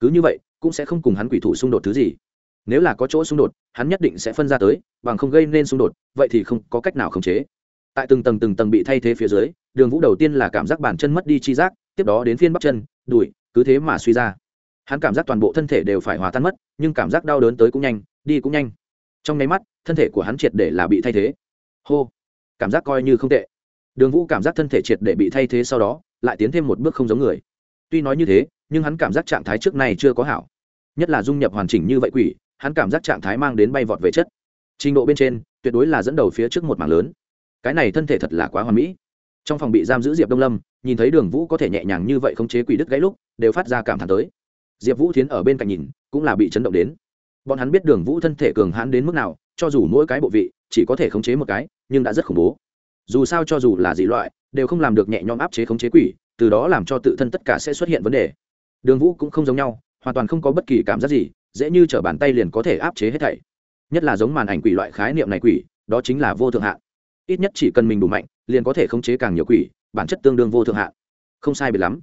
S1: Cứ như vậy, cũng sẽ không cùng hắn quỷ thủ xung đột thứ gì. Nếu là có chỗ xung đột, hắn nhất định sẽ phân ra tới, bằng không gây nên xung đột, vậy thì không có cách nào khống chế. Tại từng tầng từng tầng bị thay thế phía dưới, đường vũ đầu tiên là cảm giác bàn chân mất đi chi giác, tiếp đó đến phiên bắp chân, đùi, cứ thế mà suy ra. Hắn cảm giác toàn bộ thân thể đều phải hòa tan mất, nhưng cảm giác đau đớn tới cũng nhanh, đi cũng nhanh. Trong nháy mắt, thân thể của hắn triệt để là bị thay thế. Hô! Cảm giác coi như không tệ đường vũ cảm giác thân thể triệt để bị thay thế sau đó, lại tiến thêm một bước không giống người. Tuy nói như thế, nhưng hắn cảm giác trạng thái trước này chưa có hảo. Nhất là dung nhập hoàn chỉnh như vậy quỷ, hắn cảm giác trạng thái mang đến bay vọt về chất. Trình độ bên trên, tuyệt đối là dẫn đầu phía trước một mảng lớn. Cái này thân thể thật là quá hoàn mỹ. Trong phòng bị giam giữ diệp đông lâm, nhìn thấy đường vũ có thể nhẹ nhàng như vậy khống chế quỷ đứt gãy lúc, đều phát ra cảm thán tới. Diệp vũ thiến ở bên cạnh nhìn, cũng là bị chấn động đến. Bọn hắn biết đường vũ thân thể cường hãn đến mức nào, cho dù mỗi cái bộ vị, chỉ có thể khống chế một cái, nhưng đã rất khủng bố dù sao cho dù là dị loại, đều không làm được nhẹ nhõm áp chế khống chế quỷ, từ đó làm cho tự thân tất cả sẽ xuất hiện vấn đề. Đường vũ cũng không giống nhau, hoàn toàn không có bất kỳ cảm giác gì, dễ như t r ở bàn tay liền có thể áp chế hết thảy. Nhất là giống màn ảnh quỷ loại khái niệm này quỷ, đó chính là vô thượng hạn ít nhất chỉ cần mình đủ mạnh, liền có thể khống chế càng nhiều quỷ, bản chất tương đương vô thượng hạn không sai biệt lắm.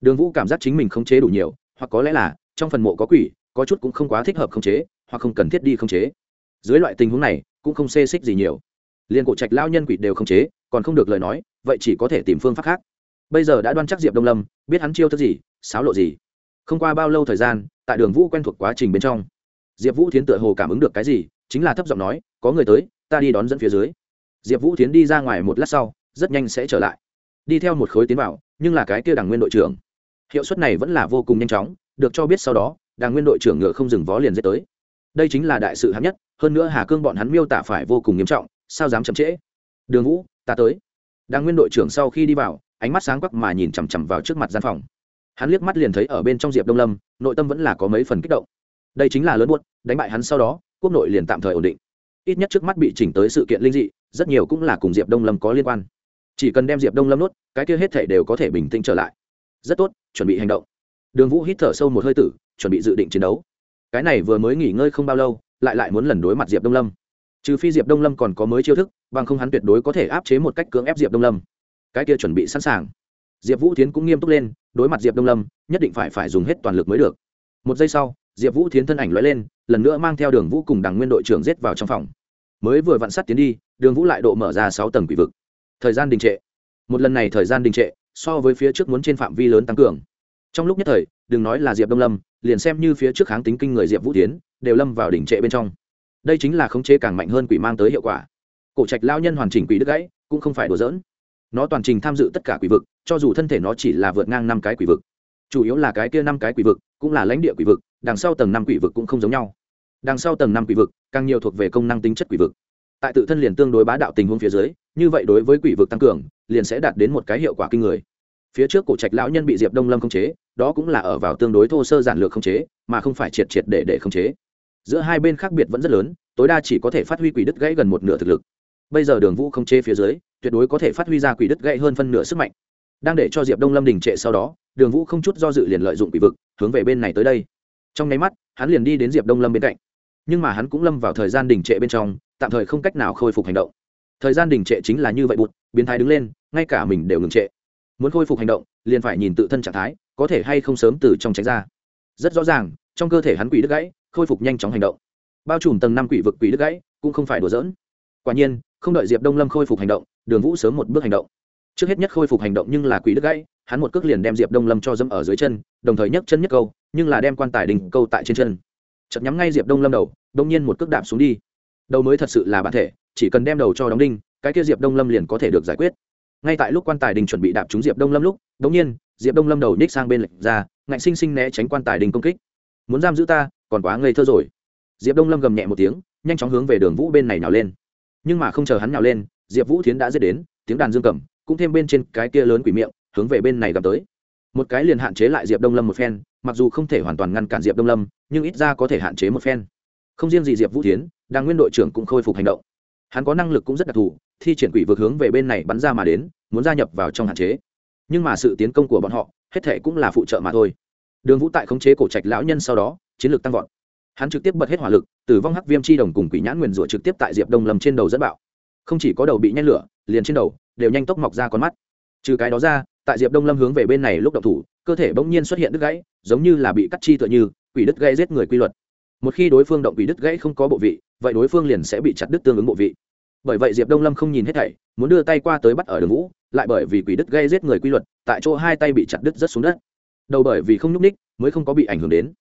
S1: Đường vũ cảm giác chính mình khống chế đủ nhiều, hoặc có lẽ là, trong phần mộ có quỷ, có chút cũng không quá thích hợp khống chế, hoặc không cần thiết đi khống chế. Dưới loại tình huống này, cũng không xê xích gì nhiều liền cổ trạch lao nhân quỷ đều không chế, còn không được lời nói, vậy chỉ có thể tìm phương pháp khác. Bây giờ đã đoan chắc diệp đông lâm, biết hắn chiêu thức gì, xáo lộ gì. Không qua bao lâu thời gian, tại đường vũ quen thuộc quá trình bên trong, diệp vũ thiến tựa hồ cảm ứng được cái gì, chính là thấp giọng nói, có người tới, ta đi đón dẫn phía dưới. Diệp vũ thiến đi ra ngoài một lát sau, rất nhanh sẽ trở lại. Đi theo một khối tiến vào, nhưng là cái kia đảng nguyên đội trưởng. Hiệu suất này vẫn là vô cùng nhanh chóng, được cho biết sau đó đảng nguyên đội trưởng ngựa không dừng vó liền dễ tới. Đây chính là đại sự hạng nhất, hơn nữa hà cương bọn hắn miêu tả phải vô cùng nghiêm trọng sao dám chậm trễ? Đường vũ, ta tới. Đang nguyên đội trưởng sau khi đi vào, ánh mắt sáng quắc mà nhìn chằm chằm vào trước mặt gian phòng. Hắn liếc mắt liền thấy ở bên trong diệp đông lâm, nội tâm vẫn là có mấy phần kích động. Đây chính là lớn buốt, đánh bại hắn sau đó, quốc nội liền tạm thời ổn định. Ít nhất trước mắt bị chỉnh tới sự kiện linh dị, rất nhiều cũng là cùng diệp đông lâm có liên quan. Chỉ cần đem diệp đông lâm nuốt, cái kia hết thể đều có thể bình tĩnh trở lại. Rất tốt, chuẩn bị hành động. Đường vũ hít thở sâu một hơi tử, chuẩn bị dự định chiến đấu. Cái này vừa mới nghỉ ngơi không bao lâu, lại lại muốn lần đối mặt diệp đông lâm trừ phi diệp đông lâm còn có mới chiêu thức, bằng không hắn tuyệt đối có thể áp chế một cách cưỡng ép diệp đông lâm. Cái kia chuẩn bị sẵn sàng. Diệp vũ tiến cũng nghiêm túc lên, đối mặt diệp đông lâm, nhất định phải phải dùng hết toàn lực mới được. Một giây sau, diệp vũ tiến thân ảnh l lên, lần nữa mang theo đường vũ cùng đảng nguyên đội trưởng rết vào trong phòng. Mới vừa vặn sắt tiến đi, đường vũ lại độ mở ra sáu tầng quỷ vực. Thời gian đình trệ. Một lần này thời gian đình trệ, so với phía trước muốn trên phạm vi lớn tăng cường. Trong lúc nhất thời, đừng nói là diệp đông lâm, liền xem như phía trước kháng tính kinh người diệp vũ tiến đều lâm vào đỉnh trệ bên trong đây chính là khống chế càng mạnh hơn quỷ mang tới hiệu quả. Cổ trạch lao nhân hoàn chỉnh quỷ đứt gãy, cũng không phải đùa dỡn nó toàn trình tham dự tất cả quỷ vực, cho dù thân thể nó chỉ là vượt ngang năm cái quỷ vực. Chủ yếu là cái kia năm cái quỷ vực, cũng là lãnh địa quỷ vực, đằng sau tầng năm quỷ vực cũng không giống nhau. Đằng sau tầng năm quỷ vực, càng nhiều thuộc về công năng tính chất quỷ vực. Tại tự thân liền tương đối bá đạo tình huống phía dưới, như vậy đối với quỷ vực tăng cường, liền sẽ đạt đến một cái hiệu quả kinh người. Phía trước cổ trạch lão nhân bị diệp đông lâm khống chế, đó cũng là ở vào tương đối thô sơ giản lược khống chế, mà không phải triệt triệt để để khống chế giữa hai bên khác biệt vẫn rất lớn, tối đa chỉ có thể phát huy quỷ đứt gãy gần một nửa thực lực. Bây giờ đường vũ không chế phía dưới, tuyệt đối có thể phát huy ra quỷ đứt gãy hơn phân nửa sức mạnh. Đang để cho diệp đông lâm đình trệ sau đó, đường vũ không chút do dự liền lợi dụng quỷ vực, hướng về bên này tới đây. Trong nháy mắt, hắn liền đi đến diệp đông lâm bên cạnh. Nhưng mà hắn cũng lâm vào thời gian đình trệ bên trong, tạm thời không cách nào khôi phục hành động. Thời gian đình trệ chính là như vậy bụt, biến thái đứng lên, ngay cả mình đều ngừng trệ. Muốn khôi phục hành động, liền phải nhìn tự thân trạng thái, có thể hay không sớm từ trong tránh ra. Rất rõ ràng, trong cơ thể hắn quỷ đứt gãy khôi phục nhanh chóng hành động. Bao trùm tầng năm quỷ vực quỷ đứt gãy, cũng không phải đùa dỡn quả nhiên, không đợi diệp đông lâm khôi phục hành động, đường vũ sớm một bước hành động. Trước hết nhất khôi phục hành động nhưng là quỷ đứt gãy, hắn một cước liền đem diệp đông lâm cho dâm ở dưới chân, đồng thời nhấc chân nhất câu, nhưng là đem quan tài đình câu tại trên chân. Chật nhắm ngay diệp đông lâm đầu đông nhiên một cước đạp xuống đi. Đầu mới thật sự là bản thể, chỉ cần đem đầu cho đóng đinh, cái kia diệp đông lâm liền có thể được giải quyết. Ngay tại lúc quan tài đình chuẩn bị đạp trúng diệp đông lâm lúc đông nhiên, diệp đông lâm đầu nhích sang bên lệch ra, ngạnh sinh sinh né tránh quan tài đình công kích. Muốn giam giữ ta còn quá ngây thơ rồi. Diệp đông lâm gầm nhẹ một tiếng, nhanh chóng hướng về đường vũ bên này nào lên. Nhưng mà không chờ hắn nào lên, diệp vũ thiến đã dết đến, tiếng đàn dương cầm, cũng thêm bên trên cái kia lớn quỷ miệng, hướng về bên này gặp tới. Một cái liền hạn chế lại diệp đông lâm một phen, mặc dù không thể hoàn toàn ngăn cản diệp đông lâm, nhưng ít ra có thể hạn chế một phen. Không riêng gì diệp vũ thiến, đàng nguyên đội trưởng cũng khôi phục hành động. Hắn có năng lực cũng rất đặc thù, thi triển quỷ vượt hướng về bên này bắn ra mà đến, muốn gia nhập vào trong hạn chế. Nhưng mà sự tiến công của bọn họ, hết thệ cũng là phụ trợ mà thôi đường vũ tại khống chế cổ trạch lão nhân sau đó, chiến lược tăng vọt. Hắn trực tiếp bật hết hỏa lực, tử vong hắc viêm chi đồng cùng quỷ nhãn nguyền rủa trực tiếp tại diệp đông lâm trên đầu dẫn bạo. Không chỉ có đầu bị nhen lửa, liền trên đầu đều nhanh tốc mọc ra con mắt. Trừ cái đó ra, tại diệp đông lâm hướng về bên này lúc đậu thủ, cơ thể bỗng nhiên xuất hiện đứt gãy, giống như là bị cắt chi tựa như, quỷ đứt gãy giết người quy luật. Một khi đối phương động quỷ đứt gãy không có bộ vị, vậy đối phương liền sẽ bị chặt đứt tương ứng bộ vị. Bởi vậy diệp đông lâm không nhìn hết thảy, muốn đưa tay qua tới bắt ở đường vũ, lại bởi vì quỷ đứt gây giết người quy luật, tại chỗ hai tay bị chặt đứt rất xuống đất đầu bởi vì không nhúc ních mới không có bị ảnh hưởng đến.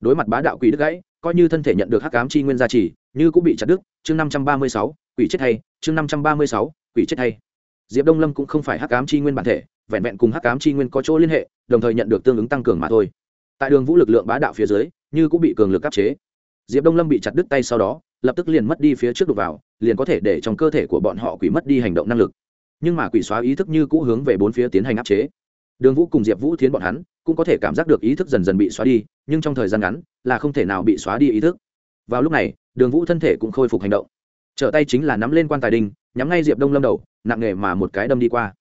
S1: Đối mặt bá đạo quỷ đứt gãy, coi như thân thể nhận được hắc ám chi nguyên gia trì, như cũng bị chặt đứt, chương năm trăm ba mươi sáu, quỷ chết hay, chương năm trăm ba mươi sáu, quỷ chết hay. Diệp đông lâm cũng không phải hắc ám chi nguyên bản thể, vẹn vẹn cùng hắc ám chi nguyên có chỗ liên hệ, đồng thời nhận được tương ứng tăng cường mà thôi. Tại đường vũ lực lượng bá đạo phía dưới, như cũng bị cường lực áp chế. Diệp đông lâm bị chặt đứt tay sau đó, lập tức liền mất đi phía trước đục vào, liền có thể để trong cơ thể của bọn họ quỷ mất đi hành động năng lực. Nhưng mà quỷ xóa ý thức như cũ hướng về bốn phía tiến hành áp chế đường vũ cùng diệp vũ thiến bọn hắn cũng có thể cảm giác được ý thức dần dần bị xóa đi, nhưng trong thời gian ngắn là không thể nào bị xóa đi ý thức. Vào lúc này, đường vũ thân thể cũng khôi phục hành động. Trở tay chính là nắm lên quan tài đinh, nhắm ngay diệp đông lâm đầu, nặng nghề mà một cái đâm đi qua.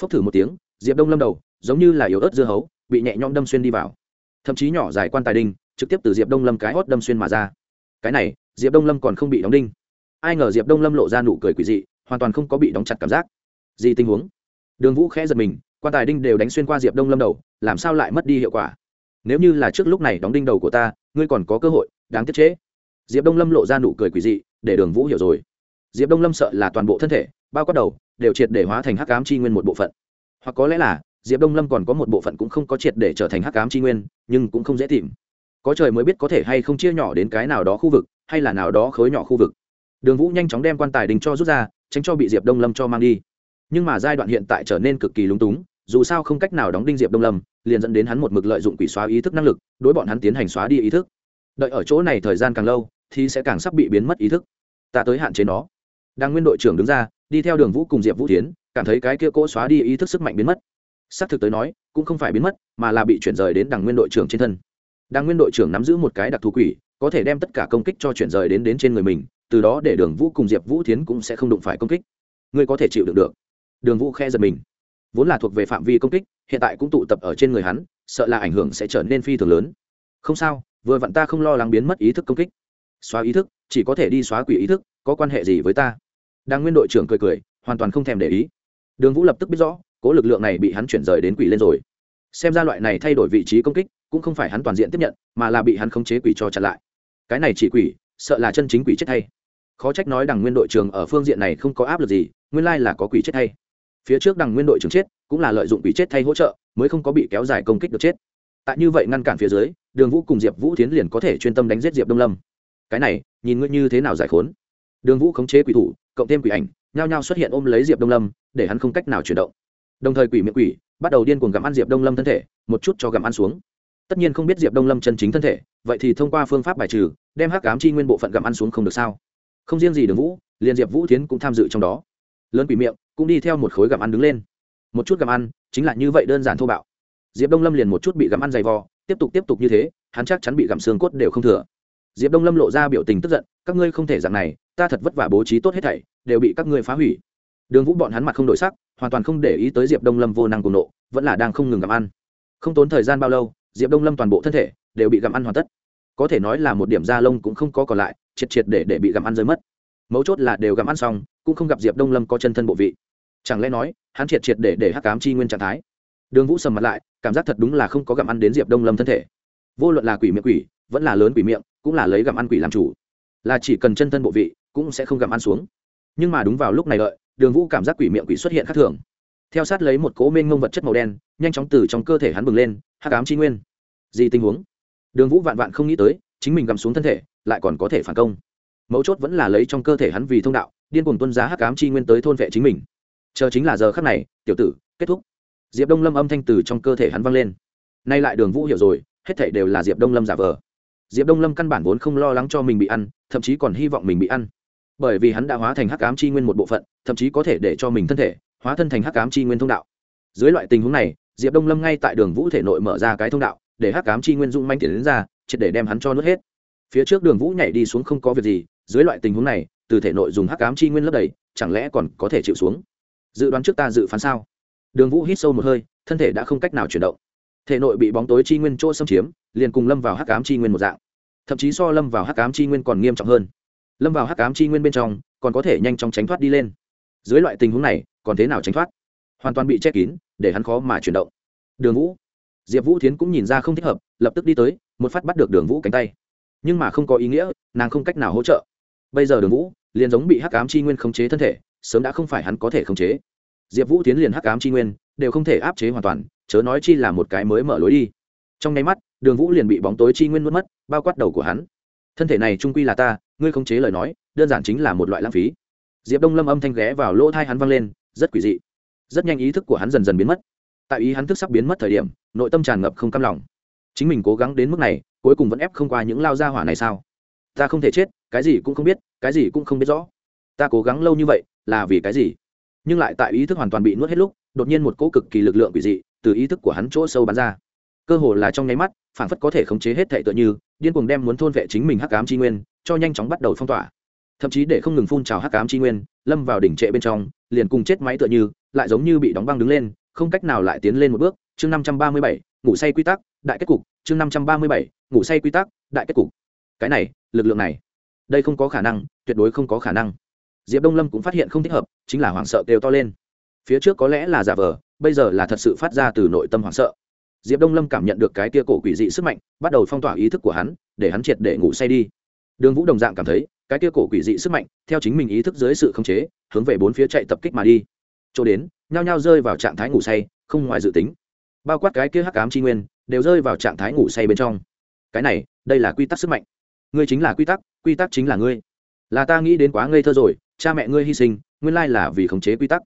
S1: Phốc thử một tiếng, diệp đông lâm đầu giống như là yếu ớt dưa hấu, bị nhẹ nhõm đâm xuyên đi vào. Thậm chí nhỏ dài quan tài đinh trực tiếp từ diệp đông lâm cái hót đâm xuyên mà ra. Cái này, diệp đông lâm còn không bị đóng đinh. Ai ngờ diệp đông lâm lộ ra nụ cười quỷ dị, hoàn toàn không có bị đóng chặt cảm giác. Gì tình huống? Đường vũ khẽ giật mình quan tài đinh đều đánh xuyên qua diệp đông lâm đầu, làm sao lại mất đi hiệu quả? Nếu như là trước lúc này đóng đinh đầu của ta, ngươi còn có cơ hội, đáng tiếc chế. Diệp đông lâm lộ ra nụ cười quỷ dị, để đường vũ hiểu rồi. Diệp đông lâm sợ là toàn bộ thân thể, bao quát đầu, đều triệt để hóa thành hắc ám chi nguyên một bộ phận. Hoặc có lẽ là, diệp đông lâm còn có một bộ phận cũng không có triệt để trở thành hắc ám chi nguyên, nhưng cũng không dễ tìm. Có trời mới biết có thể hay không chia nhỏ đến cái nào đó khu vực, hay là nào đó khối nhỏ khu vực. Đường vũ nhanh chóng đem quan tài đình cho rút ra, tránh cho bị diệp đông lâm cho mang đi. Nhưng mà giai đoạn hiện tại trở nên cực kỳ lúng túng dù sao không cách nào đóng đinh diệp đông lâm, liền dẫn đến hắn một mực lợi dụng quỷ xóa ý thức năng lực, đối bọn hắn tiến hành xóa đi ý thức. Đợi ở chỗ này thời gian càng lâu, thì sẽ càng sắp bị biến mất ý thức. Ta tới hạn chế nó. Đang nguyên đội trưởng đứng ra, đi theo đường vũ cùng diệp vũ tiến cảm thấy cái kia cỗ xóa đi ý thức sức mạnh biến mất. Xác thực tới nói, cũng không phải biến mất, mà là bị chuyển rời đến đằng nguyên đội trưởng trên thân. Đằng nguyên đội trưởng nắm giữ một cái đặc thù quỷ, có thể đem tất cả công kích cho chuyển rời đến đến trên người mình, từ đó để đường vũ cùng diệp vũ thiến cũng sẽ không đụng phải công kích. Ngươi có thể chịu đựng được. Đường vũ khe giật mình vốn là thuộc về phạm vi công kích, hiện tại cũng tụ tập ở trên người hắn, sợ là ảnh hưởng sẽ trở nên phi thường lớn. Không sao, vừa vặn ta không lo lắng biến mất ý thức công kích. Xóa ý thức, chỉ có thể đi xóa quỷ ý thức, có quan hệ gì với ta? Đang nguyên đội trưởng cười cười, hoàn toàn không thèm để ý. Đường vũ lập tức biết rõ, cố lực lượng này bị hắn chuyển rời đến quỷ lên rồi. Xem ra loại này thay đổi vị trí công kích, cũng không phải hắn toàn diện tiếp nhận, mà là bị hắn khống chế quỷ cho chặn lại. Cái này chỉ quỷ, sợ là chân chính quỷ chết hay. Khó trách nói đằng nguyên đội trưởng ở phương diện này không có áp lực gì, nguyên lai là có quỷ chết hay phía trước đằng nguyên đội trưởng chết, cũng là lợi dụng bị chết thay hỗ trợ, mới không có bị kéo dài công kích được chết. Tại như vậy ngăn cản phía dưới, đường vũ cùng diệp vũ tiến liền có thể chuyên tâm đánh giết diệp đông lâm. Cái này, nhìn ngươi như thế nào giải khốn? Đường vũ khống chế quỷ thủ, cộng thêm quỷ ảnh, nhao nhao xuất hiện ôm lấy diệp đông lâm, để hắn không cách nào chuyển động. Đồng thời quỷ miệng quỷ, bắt đầu điên cuồng gặm ăn diệp đông lâm thân thể, một chút cho gặm ăn xuống. Tất nhiên không biết diệp đông lâm chân chính thân thể, vậy thì thông qua phương pháp bài trừ, đem hắc cám chi nguyên bộ phận gặm ăn xuống không được sao? Không riêng gì đường vũ, liền diệp vũ tiến cũng tham dự trong đó. Lớn quỷ miệng cũng đi theo một khối gặm ăn đứng lên. Một chút gặm ăn, chính là như vậy đơn giản thô bạo. Diệp đông lâm liền một chút bị gặm ăn dày vò, tiếp tục tiếp tục như thế, hắn chắc chắn bị gặm xương cốt đều không thừa. Diệp đông lâm lộ ra biểu tình tức giận, các ngươi không thể dạng này, ta thật vất vả bố trí tốt hết thảy, đều bị các ngươi phá hủy. Đường vũ bọn hắn mặt không đổi sắc, hoàn toàn không để ý tới diệp đông lâm vô năng cùng nộ, vẫn là đang không ngừng gặm ăn. Không tốn thời gian bao lâu, diệp đông lâm toàn bộ thân thể đều bị gặm ăn hoàn tất. Có thể nói là một điểm da lông cũng không có còn lại, triệt triệt để để bị gặm ăn rơi mất. Mấu chốt là đều gặm ăn xong, cũng không gặp diệp đông lâm có chân thân bộ vị chẳng lẽ nói, hắn triệt triệt để để hắc cám chi nguyên trạng thái? Đường vũ sầm mặt lại, cảm giác thật đúng là không có gặm ăn đến diệp đông lâm thân thể. Vô luận là quỷ miệng quỷ, vẫn là lớn quỷ miệng, cũng là lấy gặm ăn quỷ làm chủ. Là chỉ cần chân thân bộ vị, cũng sẽ không gặm ăn xuống. Nhưng mà đúng vào lúc này đợi, đường vũ cảm giác quỷ miệng quỷ xuất hiện khác thường. Theo sát lấy một cố mênh ngông vật chất màu đen, nhanh chóng từ trong cơ thể hắn bừng lên, hắc ám chi nguyên. Gì tình huống? Đường vũ vạn vạn không nghĩ tới, chính mình gặm xuống thân thể, lại còn có thể phản công. Mấu chốt vẫn là lấy trong cơ thể hắn vì thông đạo, điên cuồng tuân giá hắc ám chi nguyên tới thôn vệ chính mình chờ chính là giờ khắc này, tiểu tử, kết thúc. Diệp đông lâm âm thanh từ trong cơ thể hắn vang lên. Nay lại đường vũ hiểu rồi, hết thảy đều là diệp đông lâm giả vờ. Diệp đông lâm căn bản vốn không lo lắng cho mình bị ăn, thậm chí còn hy vọng mình bị ăn. Bởi vì hắn đã hóa thành hắc ám chi nguyên một bộ phận, thậm chí có thể để cho mình thân thể hóa thân thành hắc ám chi nguyên thông đạo. Dưới loại tình huống này, diệp đông lâm ngay tại đường vũ thể nội mở ra cái thông đạo, để hắc ám chi nguyên dung manh tiền đến ra, triệt để đem hắn cho nuốt hết. Phía trước đường vũ nhảy đi xuống không có việc gì, dưới loại tình huống này, từ thể nội dùng hắc ám chi nguyên lấp đầy, chẳng lẽ còn có thể chịu xuống? Dự đoán trước ta dự phán sao? Đường vũ hít sâu một hơi, thân thể đã không cách nào chuyển động. Thể nội bị bóng tối chi nguyên chỗ xâm chiếm, liền cùng lâm vào hắc ám chi nguyên một dạng. Thậm chí so lâm vào hắc ám chi nguyên còn nghiêm trọng hơn. Lâm vào hắc ám chi nguyên bên trong, còn có thể nhanh chóng tránh thoát đi lên. Dưới loại tình huống này, còn thế nào tránh thoát? Hoàn toàn bị che kín, để hắn khó mà chuyển động. Đường vũ. Diệp vũ tiến cũng nhìn ra không thích hợp, lập tức đi tới, một phát bắt được đường vũ cánh tay. Nhưng mà không có ý nghĩa, nàng không cách nào hỗ trợ. Bây giờ đường vũ liền giống bị hắc ám chi nguyên khống chế thân thể sớm đã không phải hắn có thể khống chế. Diệp vũ tiến liền hắc ám chi nguyên, đều không thể áp chế hoàn toàn, chớ nói chi là một cái mới mở lối đi. Trong nháy mắt, đường vũ liền bị bóng tối chi nguyên nuốt mất, bao quát đầu của hắn. Thân thể này trung quy là ta, ngươi khống chế lời nói, đơn giản chính là một loại lãng phí. Diệp đông lâm âm thanh ghé vào lỗ thai hắn vang lên, rất quỷ dị. Rất nhanh ý thức của hắn dần dần biến mất. Tại ý hắn thức sắp biến mất thời điểm, nội tâm tràn ngập không cam lòng. Chính mình cố gắng đến mức này, cuối cùng vẫn ép không qua những lao gia hỏa này sao? Ta không thể chết, cái gì cũng không biết, cái gì cũng không biết rõ. Ta cố gắng lâu như vậy là vì cái gì? Nhưng lại tại ý thức hoàn toàn bị nuốt hết lúc, đột nhiên một cỗ cực kỳ lực lượng quỷ dị từ ý thức của hắn chỗ sâu bắn ra. Cơ hồ là trong nháy mắt phản phất có thể khống chế hết thệ tựa như, điên cuồng đem muốn thôn vệ chính mình hắc ám chi nguyên, cho nhanh chóng bắt đầu phong tỏa. Thậm chí để không ngừng phun trào hắc ám chi nguyên, lâm vào đỉnh trệ bên trong, liền cùng chết máy tựa như, lại giống như bị đóng băng đứng lên, không cách nào lại tiến lên một bước. Chương năm trăm ba mươi bảy, ngủ say quy tắc, đại kết cục. Chương năm trăm ba mươi bảy, ngủ say quy tắc, đại kết cục. Cái này, lực lượng này, đây không có khả năng, tuyệt đối không có khả năng diệp đông lâm cũng phát hiện không thích hợp chính là hoảng sợ kêu to lên phía trước có lẽ là giả vờ bây giờ là thật sự phát ra từ nội tâm hoảng sợ diệp đông lâm cảm nhận được cái tia cổ quỷ dị sức mạnh bắt đầu phong tỏa ý thức của hắn để hắn triệt để ngủ say đi đường vũ đồng dạng cảm thấy cái tia cổ quỷ dị sức mạnh theo chính mình ý thức dưới sự khống chế hướng về bốn phía chạy tập kích mà đi chỗ đến nhao nhao rơi vào trạng thái ngủ say không ngoài dự tính bao quát cái kia hắc ám tri nguyên đều rơi vào trạng thái ngủ say bên trong cái này đây là quy tắc sức mạnh ngươi chính là quy tắc quy tắc chính là ngươi là ta nghĩ đến quá ngây thơ rồi cha mẹ ngươi hy sinh, nguyên lai là vì khống chế quy tắc.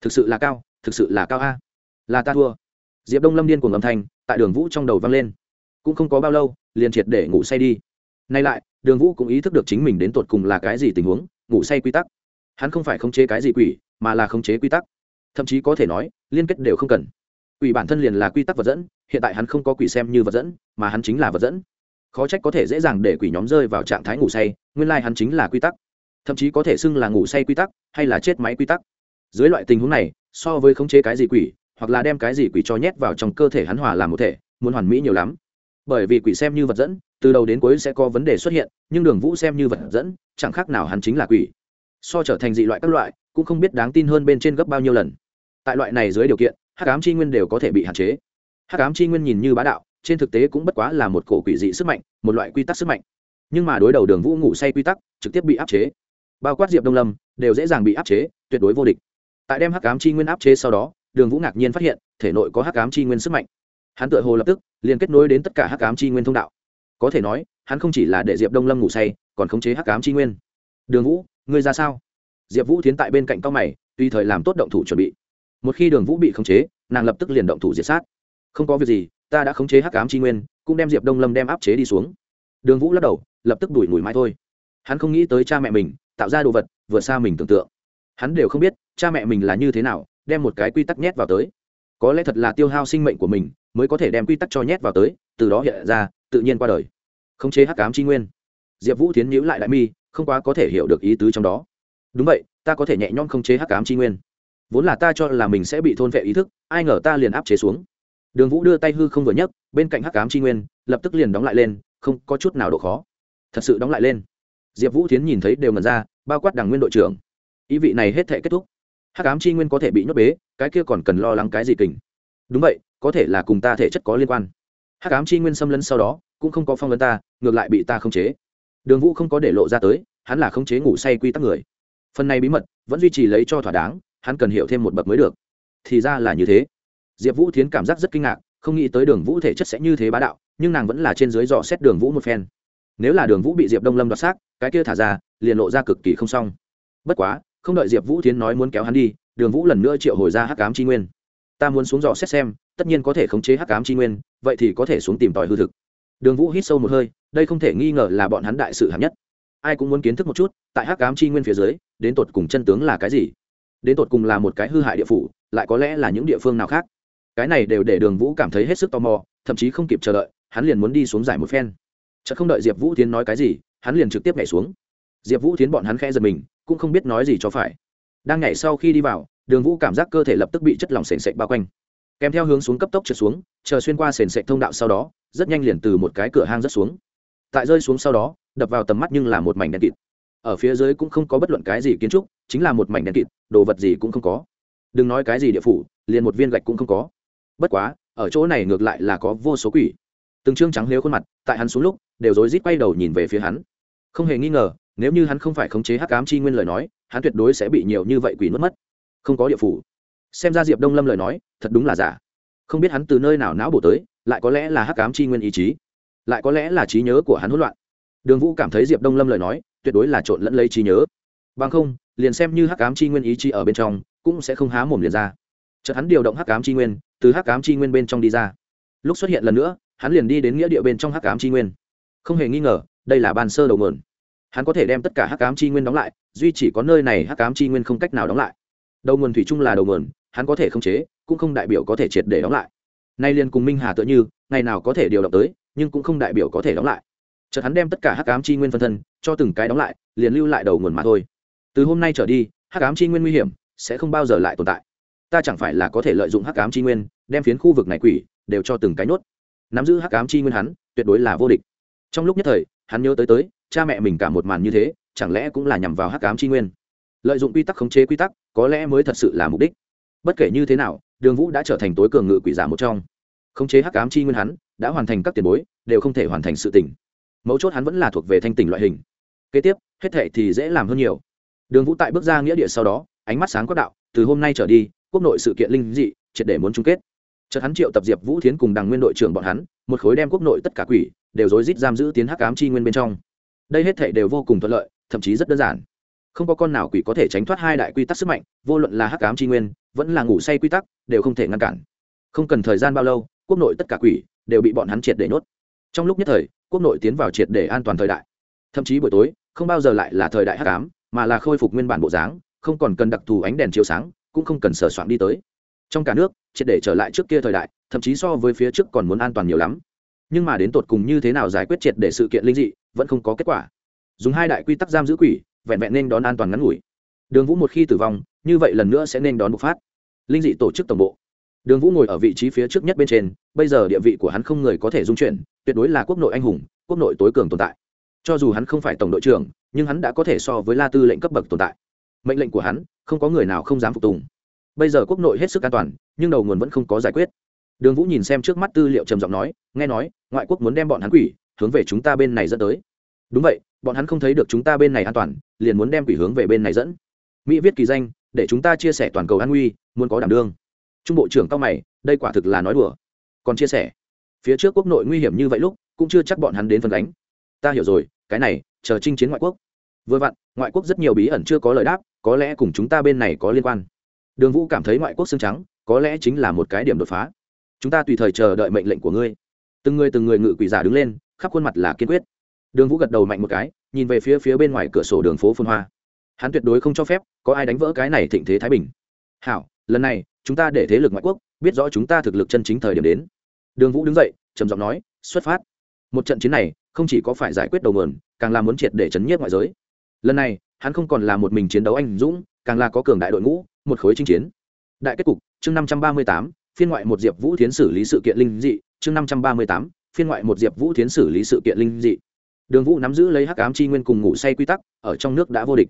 S1: Thực sự là cao, thực sự là cao a. Là ta thua. Diệp đông lâm điên cùng âm thanh tại đường vũ trong đầu vang lên. Cũng không có bao lâu, liền triệt để ngủ say đi. Nay lại, đường vũ cũng ý thức được chính mình đến tột cùng là cái gì tình huống, ngủ say quy tắc. Hắn không phải khống chế cái gì quỷ, mà là khống chế quy tắc. Thậm chí có thể nói, liên kết đều không cần. Quỷ bản thân liền là quy tắc vật dẫn, hiện tại hắn không có quỷ xem như vật dẫn, mà hắn chính là vật dẫn. Khó trách có thể dễ dàng để quỷ nhóm rơi vào trạng thái ngủ say, nguyên lai hắn chính là quy tắc thậm chí có thể xưng là ngủ say quy tắc hay là chết máy quy tắc. Dưới loại tình huống này, so với khống chế cái gì quỷ, hoặc là đem cái gì quỷ cho nhét vào trong cơ thể hắn hòa làm một thể, muốn hoàn mỹ nhiều lắm. Bởi vì quỷ xem như vật dẫn, từ đầu đến cuối sẽ có vấn đề xuất hiện, nhưng đường vũ xem như vật dẫn, chẳng khác nào hắn chính là quỷ. So trở thành dị loại các loại, cũng không biết đáng tin hơn bên trên gấp bao nhiêu lần. Tại loại này dưới điều kiện, hắc ám chi nguyên đều có thể bị hạn chế. Hắc ám chi nguyên nhìn như bá đạo, trên thực tế cũng bất quá là một cổ quỷ dị sức mạnh, một loại quy tắc sức mạnh. Nhưng mà đối đầu đường vũ ngủ say quy tắc, trực tiếp bị áp chế bao quát diệp đông lâm, đều dễ dàng bị áp chế, tuyệt đối vô địch. Tại đem hắc Cám chi nguyên áp chế sau đó, đường vũ ngạc nhiên phát hiện, thể nội có hắc Cám chi nguyên sức mạnh. Hắn tự hồ lập tức, liền kết nối đến tất cả hắc Cám chi nguyên thông đạo. Có thể nói, hắn không chỉ là để diệp đông lâm ngủ say, còn khống chế hắc Cám chi nguyên. Đường vũ, ngươi ra sao? Diệp vũ tiến tại bên cạnh cao mày, tùy thời làm tốt động thủ chuẩn bị. Một khi đường vũ bị khống chế, nàng lập tức liền động thủ diệt sát. Không có việc gì, ta đã khống chế hắc Cám chi nguyên, cũng đem diệp đông lâm đem áp chế đi xuống. Đường vũ lắc đầu, lập tức đuổi mùi mãi thôi. Hắn không nghĩ tới cha mẹ mình tạo ra đồ vật vượt xa mình tưởng tượng. Hắn đều không biết cha mẹ mình là như thế nào, đem một cái quy tắc nhét vào tới. Có lẽ thật là tiêu hao sinh mệnh của mình mới có thể đem quy tắc cho nhét vào tới, từ đó hiện ra, tự nhiên qua đời. Khống chế hắc ám chi nguyên. Diệp vũ tiến nhữ lại đại mi, không quá có thể hiểu được ý tứ trong đó. Đúng vậy, ta có thể nhẹ nhõm khống chế hắc ám chi nguyên. Vốn là ta cho là mình sẽ bị thôn vệ ý thức, ai ngờ ta liền áp chế xuống. Đường vũ đưa tay hư không vừa nhấc, bên cạnh hắc ám chi nguyên lập tức liền đóng lại lên, không có chút nào độ khó. Thật sự đóng lại lên diệp vũ tiến nhìn thấy đều ngần ra, bao quát đằng nguyên đội trưởng. Ý vị này hết thể kết thúc. Hắc ám chi nguyên có thể bị nhốt bế, cái kia còn cần lo lắng cái gì kình? Đúng vậy, có thể là cùng ta thể chất có liên quan. Hắc ám chi nguyên xâm lấn sau đó, cũng không có phong lấn ta, ngược lại bị ta khống chế. Đường vũ không có để lộ ra tới, hắn là khống chế ngủ say quy tắc người. Phần này bí mật, vẫn duy trì lấy cho thỏa đáng, hắn cần hiểu thêm một bậc mới được. Thì ra là như thế. Diệp vũ thiến cảm giác rất kinh ngạc, không nghĩ tới đường vũ thể chất sẽ như thế bá đạo, nhưng nàng vẫn là trên dưới dò xét đường vũ một phen nếu là đường vũ bị diệp đông lâm đoạt xác, cái kia thả ra, liền lộ ra cực kỳ không xong. Bất quá, không đợi diệp vũ tiến nói muốn kéo hắn đi, đường vũ lần nữa triệu hồi ra hắc cám tri nguyên. Ta muốn xuống dò xét xem, tất nhiên có thể khống chế hắc cám tri nguyên, vậy thì có thể xuống tìm tòi hư thực. Đường vũ hít sâu một hơi, đây không thể nghi ngờ là bọn hắn đại sự hạng nhất. Ai cũng muốn kiến thức một chút, tại hắc cám tri nguyên phía dưới, đến tột cùng chân tướng là cái gì? Đến tột cùng là một cái hư hại địa phủ, lại có lẽ là những địa phương nào khác? Cái này đều để đường vũ cảm thấy hết sức tò mò, thậm chí không kịp chờ đợi, hắn liền muốn đi xuống giải một phen chợt không đợi diệp vũ tiến nói cái gì, hắn liền trực tiếp nhảy xuống. Diệp vũ tiến bọn hắn khẽ giật mình, cũng không biết nói gì cho phải. Đang nhảy sau khi đi vào, đường vũ cảm giác cơ thể lập tức bị chất lỏng sền sệt bao quanh. Kèm theo hướng xuống cấp tốc trượt xuống, chờ xuyên qua sền sệt thông đạo sau đó, rất nhanh liền từ một cái cửa hang rất xuống. Tại rơi xuống sau đó, đập vào tầm mắt nhưng là một mảnh đen kịt. Ở phía dưới cũng không có bất luận cái gì kiến trúc, chính là một mảnh đen kịt, đồ vật gì cũng không có. Đừng nói cái gì địa phủ, liền một viên gạch cũng không có. Bất quá, ở chỗ này ngược lại là có vô số quỷ từng trương trắng nếu khuôn mặt, tại hắn xuống lúc, đều rối rít quay đầu nhìn về phía hắn. Không hề nghi ngờ, nếu như hắn không phải khống chế hắc ám chi nguyên lời nói, hắn tuyệt đối sẽ bị nhiều như vậy quỷ nuốt mất. Không có địa phủ. Xem ra diệp đông lâm lời nói, thật đúng là giả. Không biết hắn từ nơi nào não bổ tới, lại có lẽ là hắc ám chi nguyên ý chí, lại có lẽ là trí nhớ của hắn hỗn loạn. Đường vũ cảm thấy diệp đông lâm lời nói, tuyệt đối là trộn lẫn lấy trí nhớ. Bằng không, liền xem như hắc ám chi nguyên ý chí ở bên trong, cũng sẽ không há mồm liền ra. Chợt hắn điều động hắc ám chi nguyên, từ hắc ám chi nguyên bên trong đi ra. Lúc xuất hiện lần nữa hắn liền đi đến nghĩa địa bên trong hắc ám chi nguyên. Không hề nghi ngờ, đây là ban sơ đầu nguồn. Hắn có thể đem tất cả hắc ám chi nguyên đóng lại, duy chỉ có nơi này hắc ám chi nguyên không cách nào đóng lại. Đầu nguồn thủy chung là đầu nguồn, hắn có thể khống chế, cũng không đại biểu có thể triệt để đóng lại. Nay liền cùng minh hà tựa như, ngày nào có thể điều động tới, nhưng cũng không đại biểu có thể đóng lại. Chợt hắn đem tất cả hắc ám chi nguyên phân thân, cho từng cái đóng lại, liền lưu lại đầu nguồn mà thôi. Từ hôm nay trở đi, hắc ám chi nguyên nguy hiểm, sẽ không bao giờ lại tồn tại. Ta chẳng phải là có thể lợi dụng hắc ám chi nguyên, đem phiến khu vực này quỷ, đều cho từng cái nốt nắm giữ hắc ám chi nguyên hắn, tuyệt đối là vô địch. Trong lúc nhất thời, hắn nhớ tới tới, cha mẹ mình cả một màn như thế, chẳng lẽ cũng là nhằm vào hắc ám chi nguyên? Lợi dụng quy tắc khống chế quy tắc, có lẽ mới thật sự là mục đích. Bất kể như thế nào, đường vũ đã trở thành tối cường ngự quỷ giả một trong. Khống chế hắc ám chi nguyên hắn, đã hoàn thành các tiền bối, đều không thể hoàn thành sự tỉnh mấu chốt hắn vẫn là thuộc về thanh tỉnh loại hình. Kế tiếp, hết thệ thì dễ làm hơn nhiều. Đường vũ tại bước ra nghĩa địa sau đó, ánh mắt sáng quát đạo, từ hôm nay trở đi, quốc nội sự kiện linh dị, triệt để muốn chung kết chợt hắn triệu tập diệp vũ thiến cùng đằng nguyên đội trưởng bọn hắn, một khối đem quốc nội tất cả quỷ đều rối rít giam giữ tiến hắc ám chi nguyên bên trong. Đây hết thể đều vô cùng thuận lợi, thậm chí rất đơn giản. Không có con nào quỷ có thể tránh thoát hai đại quy tắc sức mạnh, vô luận là hắc ám chi nguyên, vẫn là ngủ say quy tắc, đều không thể ngăn cản. Không cần thời gian bao lâu, quốc nội tất cả quỷ đều bị bọn hắn triệt để nhốt. Trong lúc nhất thời, quốc nội tiến vào triệt để an toàn thời đại. Thậm chí buổi tối, không bao giờ lại là thời đại hắc ám, mà là khôi phục nguyên bản bộ dáng, không còn cần đặc thù ánh đèn chiếu sáng, cũng không cần sửa soạn đi tới trong cả nước, triệt để trở lại trước kia thời đại, thậm chí so với phía trước còn muốn an toàn nhiều lắm. Nhưng mà đến tột cùng như thế nào giải quyết triệt để sự kiện linh dị, vẫn không có kết quả. Dùng hai đại quy tắc giam giữ quỷ, vẹn vẹn nên đón an toàn ngắn ngủi. Đường vũ một khi tử vong, như vậy lần nữa sẽ nên đón bộc phát. Linh dị tổ chức tổng bộ. Đường vũ ngồi ở vị trí phía trước nhất bên trên, bây giờ địa vị của hắn không người có thể dung chuyển, tuyệt đối là quốc nội anh hùng, quốc nội tối cường tồn tại. Cho dù hắn không phải tổng đội trưởng, nhưng hắn đã có thể so với la tư lệnh cấp bậc tồn tại. Mệnh lệnh của hắn, không có người nào không dám phục tùng bây giờ quốc nội hết sức an toàn, nhưng đầu nguồn vẫn không có giải quyết. Đường vũ nhìn xem trước mắt tư liệu trầm giọng nói, nghe nói, ngoại quốc muốn đem bọn hắn quỷ, hướng về chúng ta bên này dẫn tới. Đúng vậy, bọn hắn không thấy được chúng ta bên này an toàn, liền muốn đem quỷ hướng về bên này dẫn. Mỹ viết kỳ danh, để chúng ta chia sẻ toàn cầu an nguy, muốn có đảm đương. Trung bộ trưởng cao mày, đây quả thực là nói đùa. Còn chia sẻ, phía trước quốc nội nguy hiểm như vậy lúc, cũng chưa chắc bọn hắn đến phần đánh ta hiểu rồi, cái này, chờ chinh chiến ngoại quốc. Vừa vặn, ngoại quốc rất nhiều bí ẩn chưa có lời đáp, có lẽ cùng chúng ta bên này có liên quan đường vũ cảm thấy ngoại quốc xương trắng có lẽ chính là một cái điểm đột phá. Chúng ta tùy thời chờ đợi mệnh lệnh của ngươi. Từng người từng người ngự quỷ giả đứng lên, khắp khuôn mặt là kiên quyết. Đường vũ gật đầu mạnh một cái, nhìn về phía phía bên ngoài cửa sổ đường phố phun hoa. Hắn tuyệt đối không cho phép có ai đánh vỡ cái này thịnh thế thái bình. Hảo, lần này, chúng ta để thế lực ngoại quốc biết rõ chúng ta thực lực chân chính thời điểm đến. Đường vũ đứng dậy, trầm giọng nói, xuất phát. Một trận chiến này, không chỉ có phải giải quyết đầu mườn càng là muốn triệt để chấn nhiếp ngoại giới. Lần này, hắn không còn là một mình chiến đấu anh dũng, càng là có cường đại đội ngũ một khối chinh chiến. Đại kết cục, chương năm trăm ba mươi tám, phiên ngoại một diệp vũ tiến xử lý sự kiện linh dị. Chương năm trăm ba mươi tám, phiên ngoại một diệp vũ tiến xử lý sự kiện linh dị. Đường vũ nắm giữ lấy hắc ám chi nguyên cùng ngủ say quy tắc, ở trong nước đã vô địch.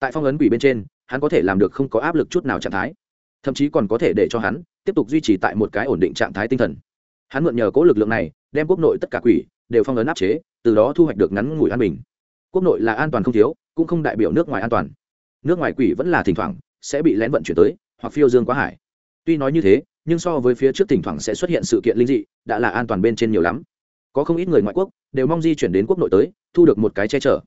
S1: Tại phong ấn quỷ bên trên, hắn có thể làm được không có áp lực chút nào trạng thái. Thậm chí còn có thể để cho hắn tiếp tục duy trì tại một cái ổn định trạng thái tinh thần. Hắn mượn nhờ cố lực lượng này, đem quốc nội tất cả quỷ đều phong ấn áp chế, từ đó thu hoạch được ngắn ngủi an bình. Quốc nội là an toàn không thiếu, cũng không đại biểu nước ngoài an toàn. Nước ngoài quỷ vẫn là thỉnh thoảng sẽ bị lén vận chuyển tới, hoặc phiêu dương quá hải. Tuy nói như thế, nhưng so với phía trước thỉnh thoảng sẽ xuất hiện sự kiện linh dị, đã là an toàn bên trên nhiều lắm. Có không ít người ngoại quốc đều mong di chuyển đến quốc nội tới, thu được một cái che chở.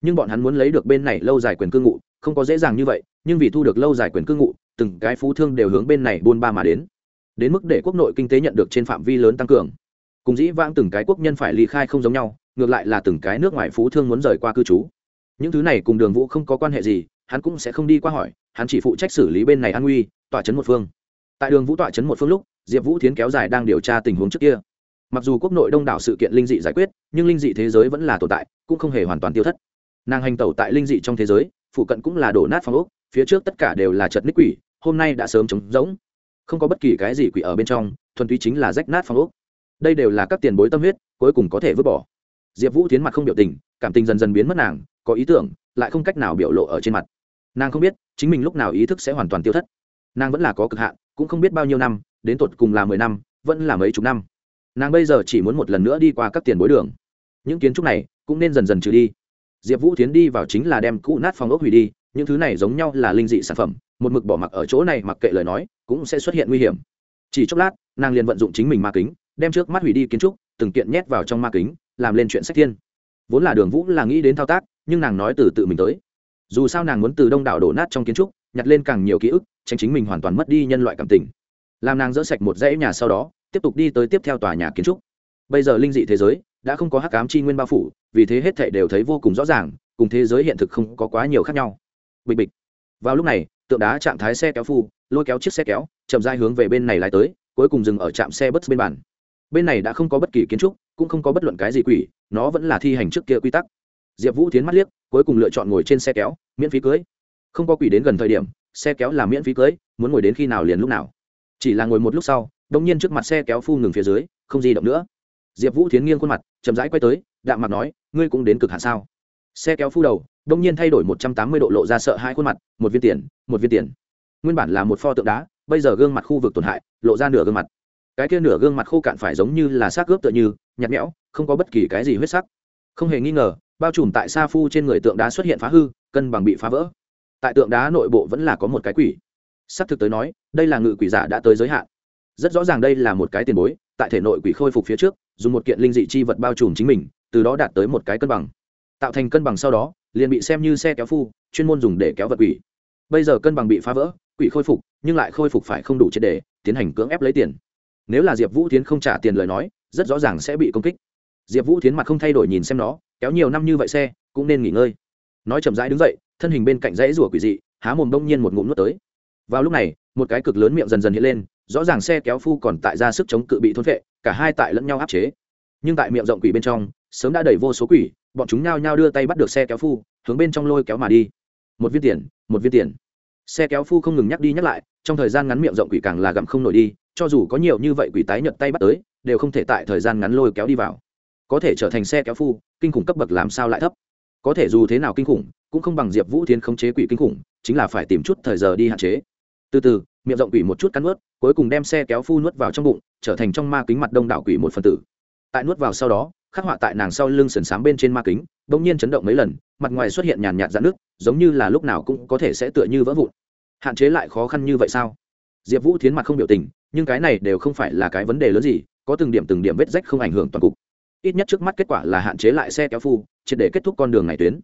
S1: Nhưng bọn hắn muốn lấy được bên này lâu dài quyền cư ngụ, không có dễ dàng như vậy, nhưng vì thu được lâu dài quyền cư ngụ, từng cái phú thương đều hướng bên này buôn ba mà đến. Đến mức để quốc nội kinh tế nhận được trên phạm vi lớn tăng cường. Cùng dĩ vãng từng cái quốc nhân phải ly khai không giống nhau, ngược lại là từng cái nước ngoài phú thương muốn rời qua cư trú. Những thứ này cùng đường vũ không có quan hệ gì, hắn cũng sẽ không đi qua hỏi hắn chỉ phụ trách xử lý bên này an nguy, tọa chấn một phương. Tại đường vũ tọa chấn một phương lúc, diệp vũ thiến kéo dài đang điều tra tình huống trước kia. Mặc dù quốc nội đông đảo sự kiện linh dị giải quyết, nhưng linh dị thế giới vẫn là tồn tại, cũng không hề hoàn toàn tiêu thất. Nàng hành tẩu tại linh dị trong thế giới, phụ cận cũng là đổ nát phong ốc, phía trước tất cả đều là chật ních quỷ, hôm nay đã sớm trống rỗng. Không có bất kỳ cái gì quỷ ở bên trong, thuần túy chính là rách nát phong ốc. Đây đều là các tiền bối tâm huyết, cuối cùng có thể vứt bỏ. Diệp vũ tiến mặt không biểu tình, cảm tình dần dần biến mất nàng, có ý tưởng, lại không cách nào biểu lộ ở trên mặt nàng không biết, chính mình lúc nào ý thức sẽ hoàn toàn tiêu thất. Nàng vẫn là có cực hạn, cũng không biết bao nhiêu năm, đến tột cùng là mười năm, vẫn là mấy chục năm. Nàng bây giờ chỉ muốn một lần nữa đi qua các tiền bối đường. Những kiến trúc này cũng nên dần dần trừ đi. Diệp vũ tiến đi vào chính là đem cũ nát phòng ốc hủy đi, những thứ này giống nhau là linh dị sản phẩm, một mực bỏ mặc ở chỗ này mặc kệ lời nói, cũng sẽ xuất hiện nguy hiểm. Chỉ chốc lát, nàng liền vận dụng chính mình ma kính, đem trước mắt hủy đi kiến trúc, từng kiện nhét vào trong ma kính, làm lên chuyện sách thiên. Vốn là đường vũ là nghĩ đến thao tác, nhưng nàng nói từ tự mình tới dù sao nàng muốn từ đông đảo đổ nát trong kiến trúc, nhặt lên càng nhiều ký ức, tránh chính mình hoàn toàn mất đi nhân loại cảm tình. Làm nàng dỡ sạch một dãy nhà sau đó, tiếp tục đi tới tiếp theo tòa nhà kiến trúc. Bây giờ linh dị thế giới đã không có hắc ám chi nguyên bao phủ, vì thế hết thảy đều thấy vô cùng rõ ràng, cùng thế giới hiện thực không có quá nhiều khác nhau. Bịch bịch. Vào lúc này, tượng đá trạng thái xe kéo phu, lôi kéo chiếc xe kéo, chậm rãi hướng về bên này lái tới, cuối cùng dừng ở trạm xe bất bên bản. bên này đã không có bất kỳ kiến trúc, cũng không có bất luận cái gì quỷ, nó vẫn là thi hành trước kia quy tắc diệp vũ tiến mắt liếc, cuối cùng lựa chọn ngồi trên xe kéo, miễn phí cưới. Không có quỷ đến gần thời điểm, xe kéo là miễn phí cưới, muốn ngồi đến khi nào liền lúc nào. Chỉ là ngồi một lúc sau đông nhiên trước mặt xe kéo phu ngừng phía dưới, không di động nữa. Diệp vũ tiến nghiêng khuôn mặt, chậm rãi quay tới, đạm mặt nói, ngươi cũng đến cực hạn sao? Xe kéo phu đầu đông nhiên thay đổi một trăm tám mươi độ lộ ra sợ hai khuôn mặt, một viên tiền, một viên tiền. Nguyên bản là một pho tượng đá, bây giờ gương mặt khu vực tổn hại, lộ ra nửa gương mặt. Cái kia nửa gương mặt khô cạn phải giống như là xác ướp tựa như, nhạt nhẽo, không có bất kỳ cái gì huyết sắc. Không hề nghi ngờ bao trùm tại sa phu trên người tượng đá xuất hiện phá hư, cân bằng bị phá vỡ. Tại tượng đá nội bộ vẫn là có một cái quỷ. S ắ c thực tới nói, đây là ngự quỷ giả đã tới giới hạn. Rất rõ ràng đây là một cái tiền bối, tại thể nội quỷ khôi phục phía trước, dùng một kiện linh dị chi vật bao trùm chính mình, từ đó đạt tới một cái cân bằng. Tạo thành cân bằng sau đó, liền bị xem như xe kéo phu, chuyên môn dùng để kéo vật quỷ. Bây giờ cân bằng bị phá vỡ, quỷ khôi phục, nhưng lại khôi phục phải không đủ triệt để, tiến hành cưỡng ép lấy tiền. Nếu là diệp vũ tiến không trả tiền lời nói, rất rõ ràng sẽ bị công kích diệp vũ tiến mặt không thay đổi nhìn xem nó, kéo nhiều năm như vậy xe, cũng nên nghỉ ngơi. Nói chậm rãi đứng dậy, thân hình bên cạnh dãy rủa quỷ dị, há mồm đông nhiên một ngụm nuốt tới. Vào lúc này, một cái cực lớn miệng dần dần hiện lên, rõ ràng xe kéo phu còn tại ra sức chống cự bị thôn vệ cả hai tại lẫn nhau áp chế. Nhưng tại miệng rộng quỷ bên trong, sớm đã đẩy vô số quỷ, bọn chúng nhao nhao đưa tay bắt được xe kéo phu, hướng bên trong lôi kéo mà đi. Một viên tiền, một viên tiền. Xe kéo phu không ngừng nhắc đi nhắc lại, trong thời gian ngắn miệng rộng quỷ càng là gặm không nổi đi, cho dù có nhiều như vậy quỷ tái nhợt tay bắt tới, đều không thể tại thời gian ngắn lôi kéo đi vào có thể trở thành xe kéo phu, kinh khủng cấp bậc làm sao lại thấp? Có thể dù thế nào kinh khủng, cũng không bằng diệp vũ thiên khống chế quỷ kinh khủng, chính là phải tìm chút thời giờ đi hạn chế. Từ từ, miệng rộng quỷ một chút cắn nuốt, cuối cùng đem xe kéo phu nuốt vào trong bụng, trở thành trong ma kính mặt đông đảo quỷ một phần tử. Tại nuốt vào sau đó, khắc họa tại nàng sau lưng sườn s bên trên ma kính đ ỗ n g nhiên chấn động mấy lần, mặt ngoài xuất hiện nhàn nhạt dạn nước giống như là lúc nào cũng có thể sẽ tựa như vỡ vụn. Hạn chế lại khó khăn như vậy sao? Diệp vũ thiến mặt không biểu tình, nhưng cái này đều không phải là cái vấn đề lớn gì, có từng điểm từng điểm vết rách không ảnh hưởng toàn cục ít nhất trước mắt kết quả là hạn chế lại xe kéo phu, triệt để kết thúc con đường này tuyến.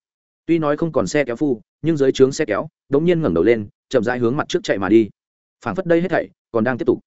S1: Tuy nói không còn xe kéo phu, nhưng dưới trướng xe kéo đ ố n g nhiên ngẩng đầu lên, chậm rãi hướng mặt trước chạy mà đi. Phảng phất đây hết thảy, còn đang tiếp tục.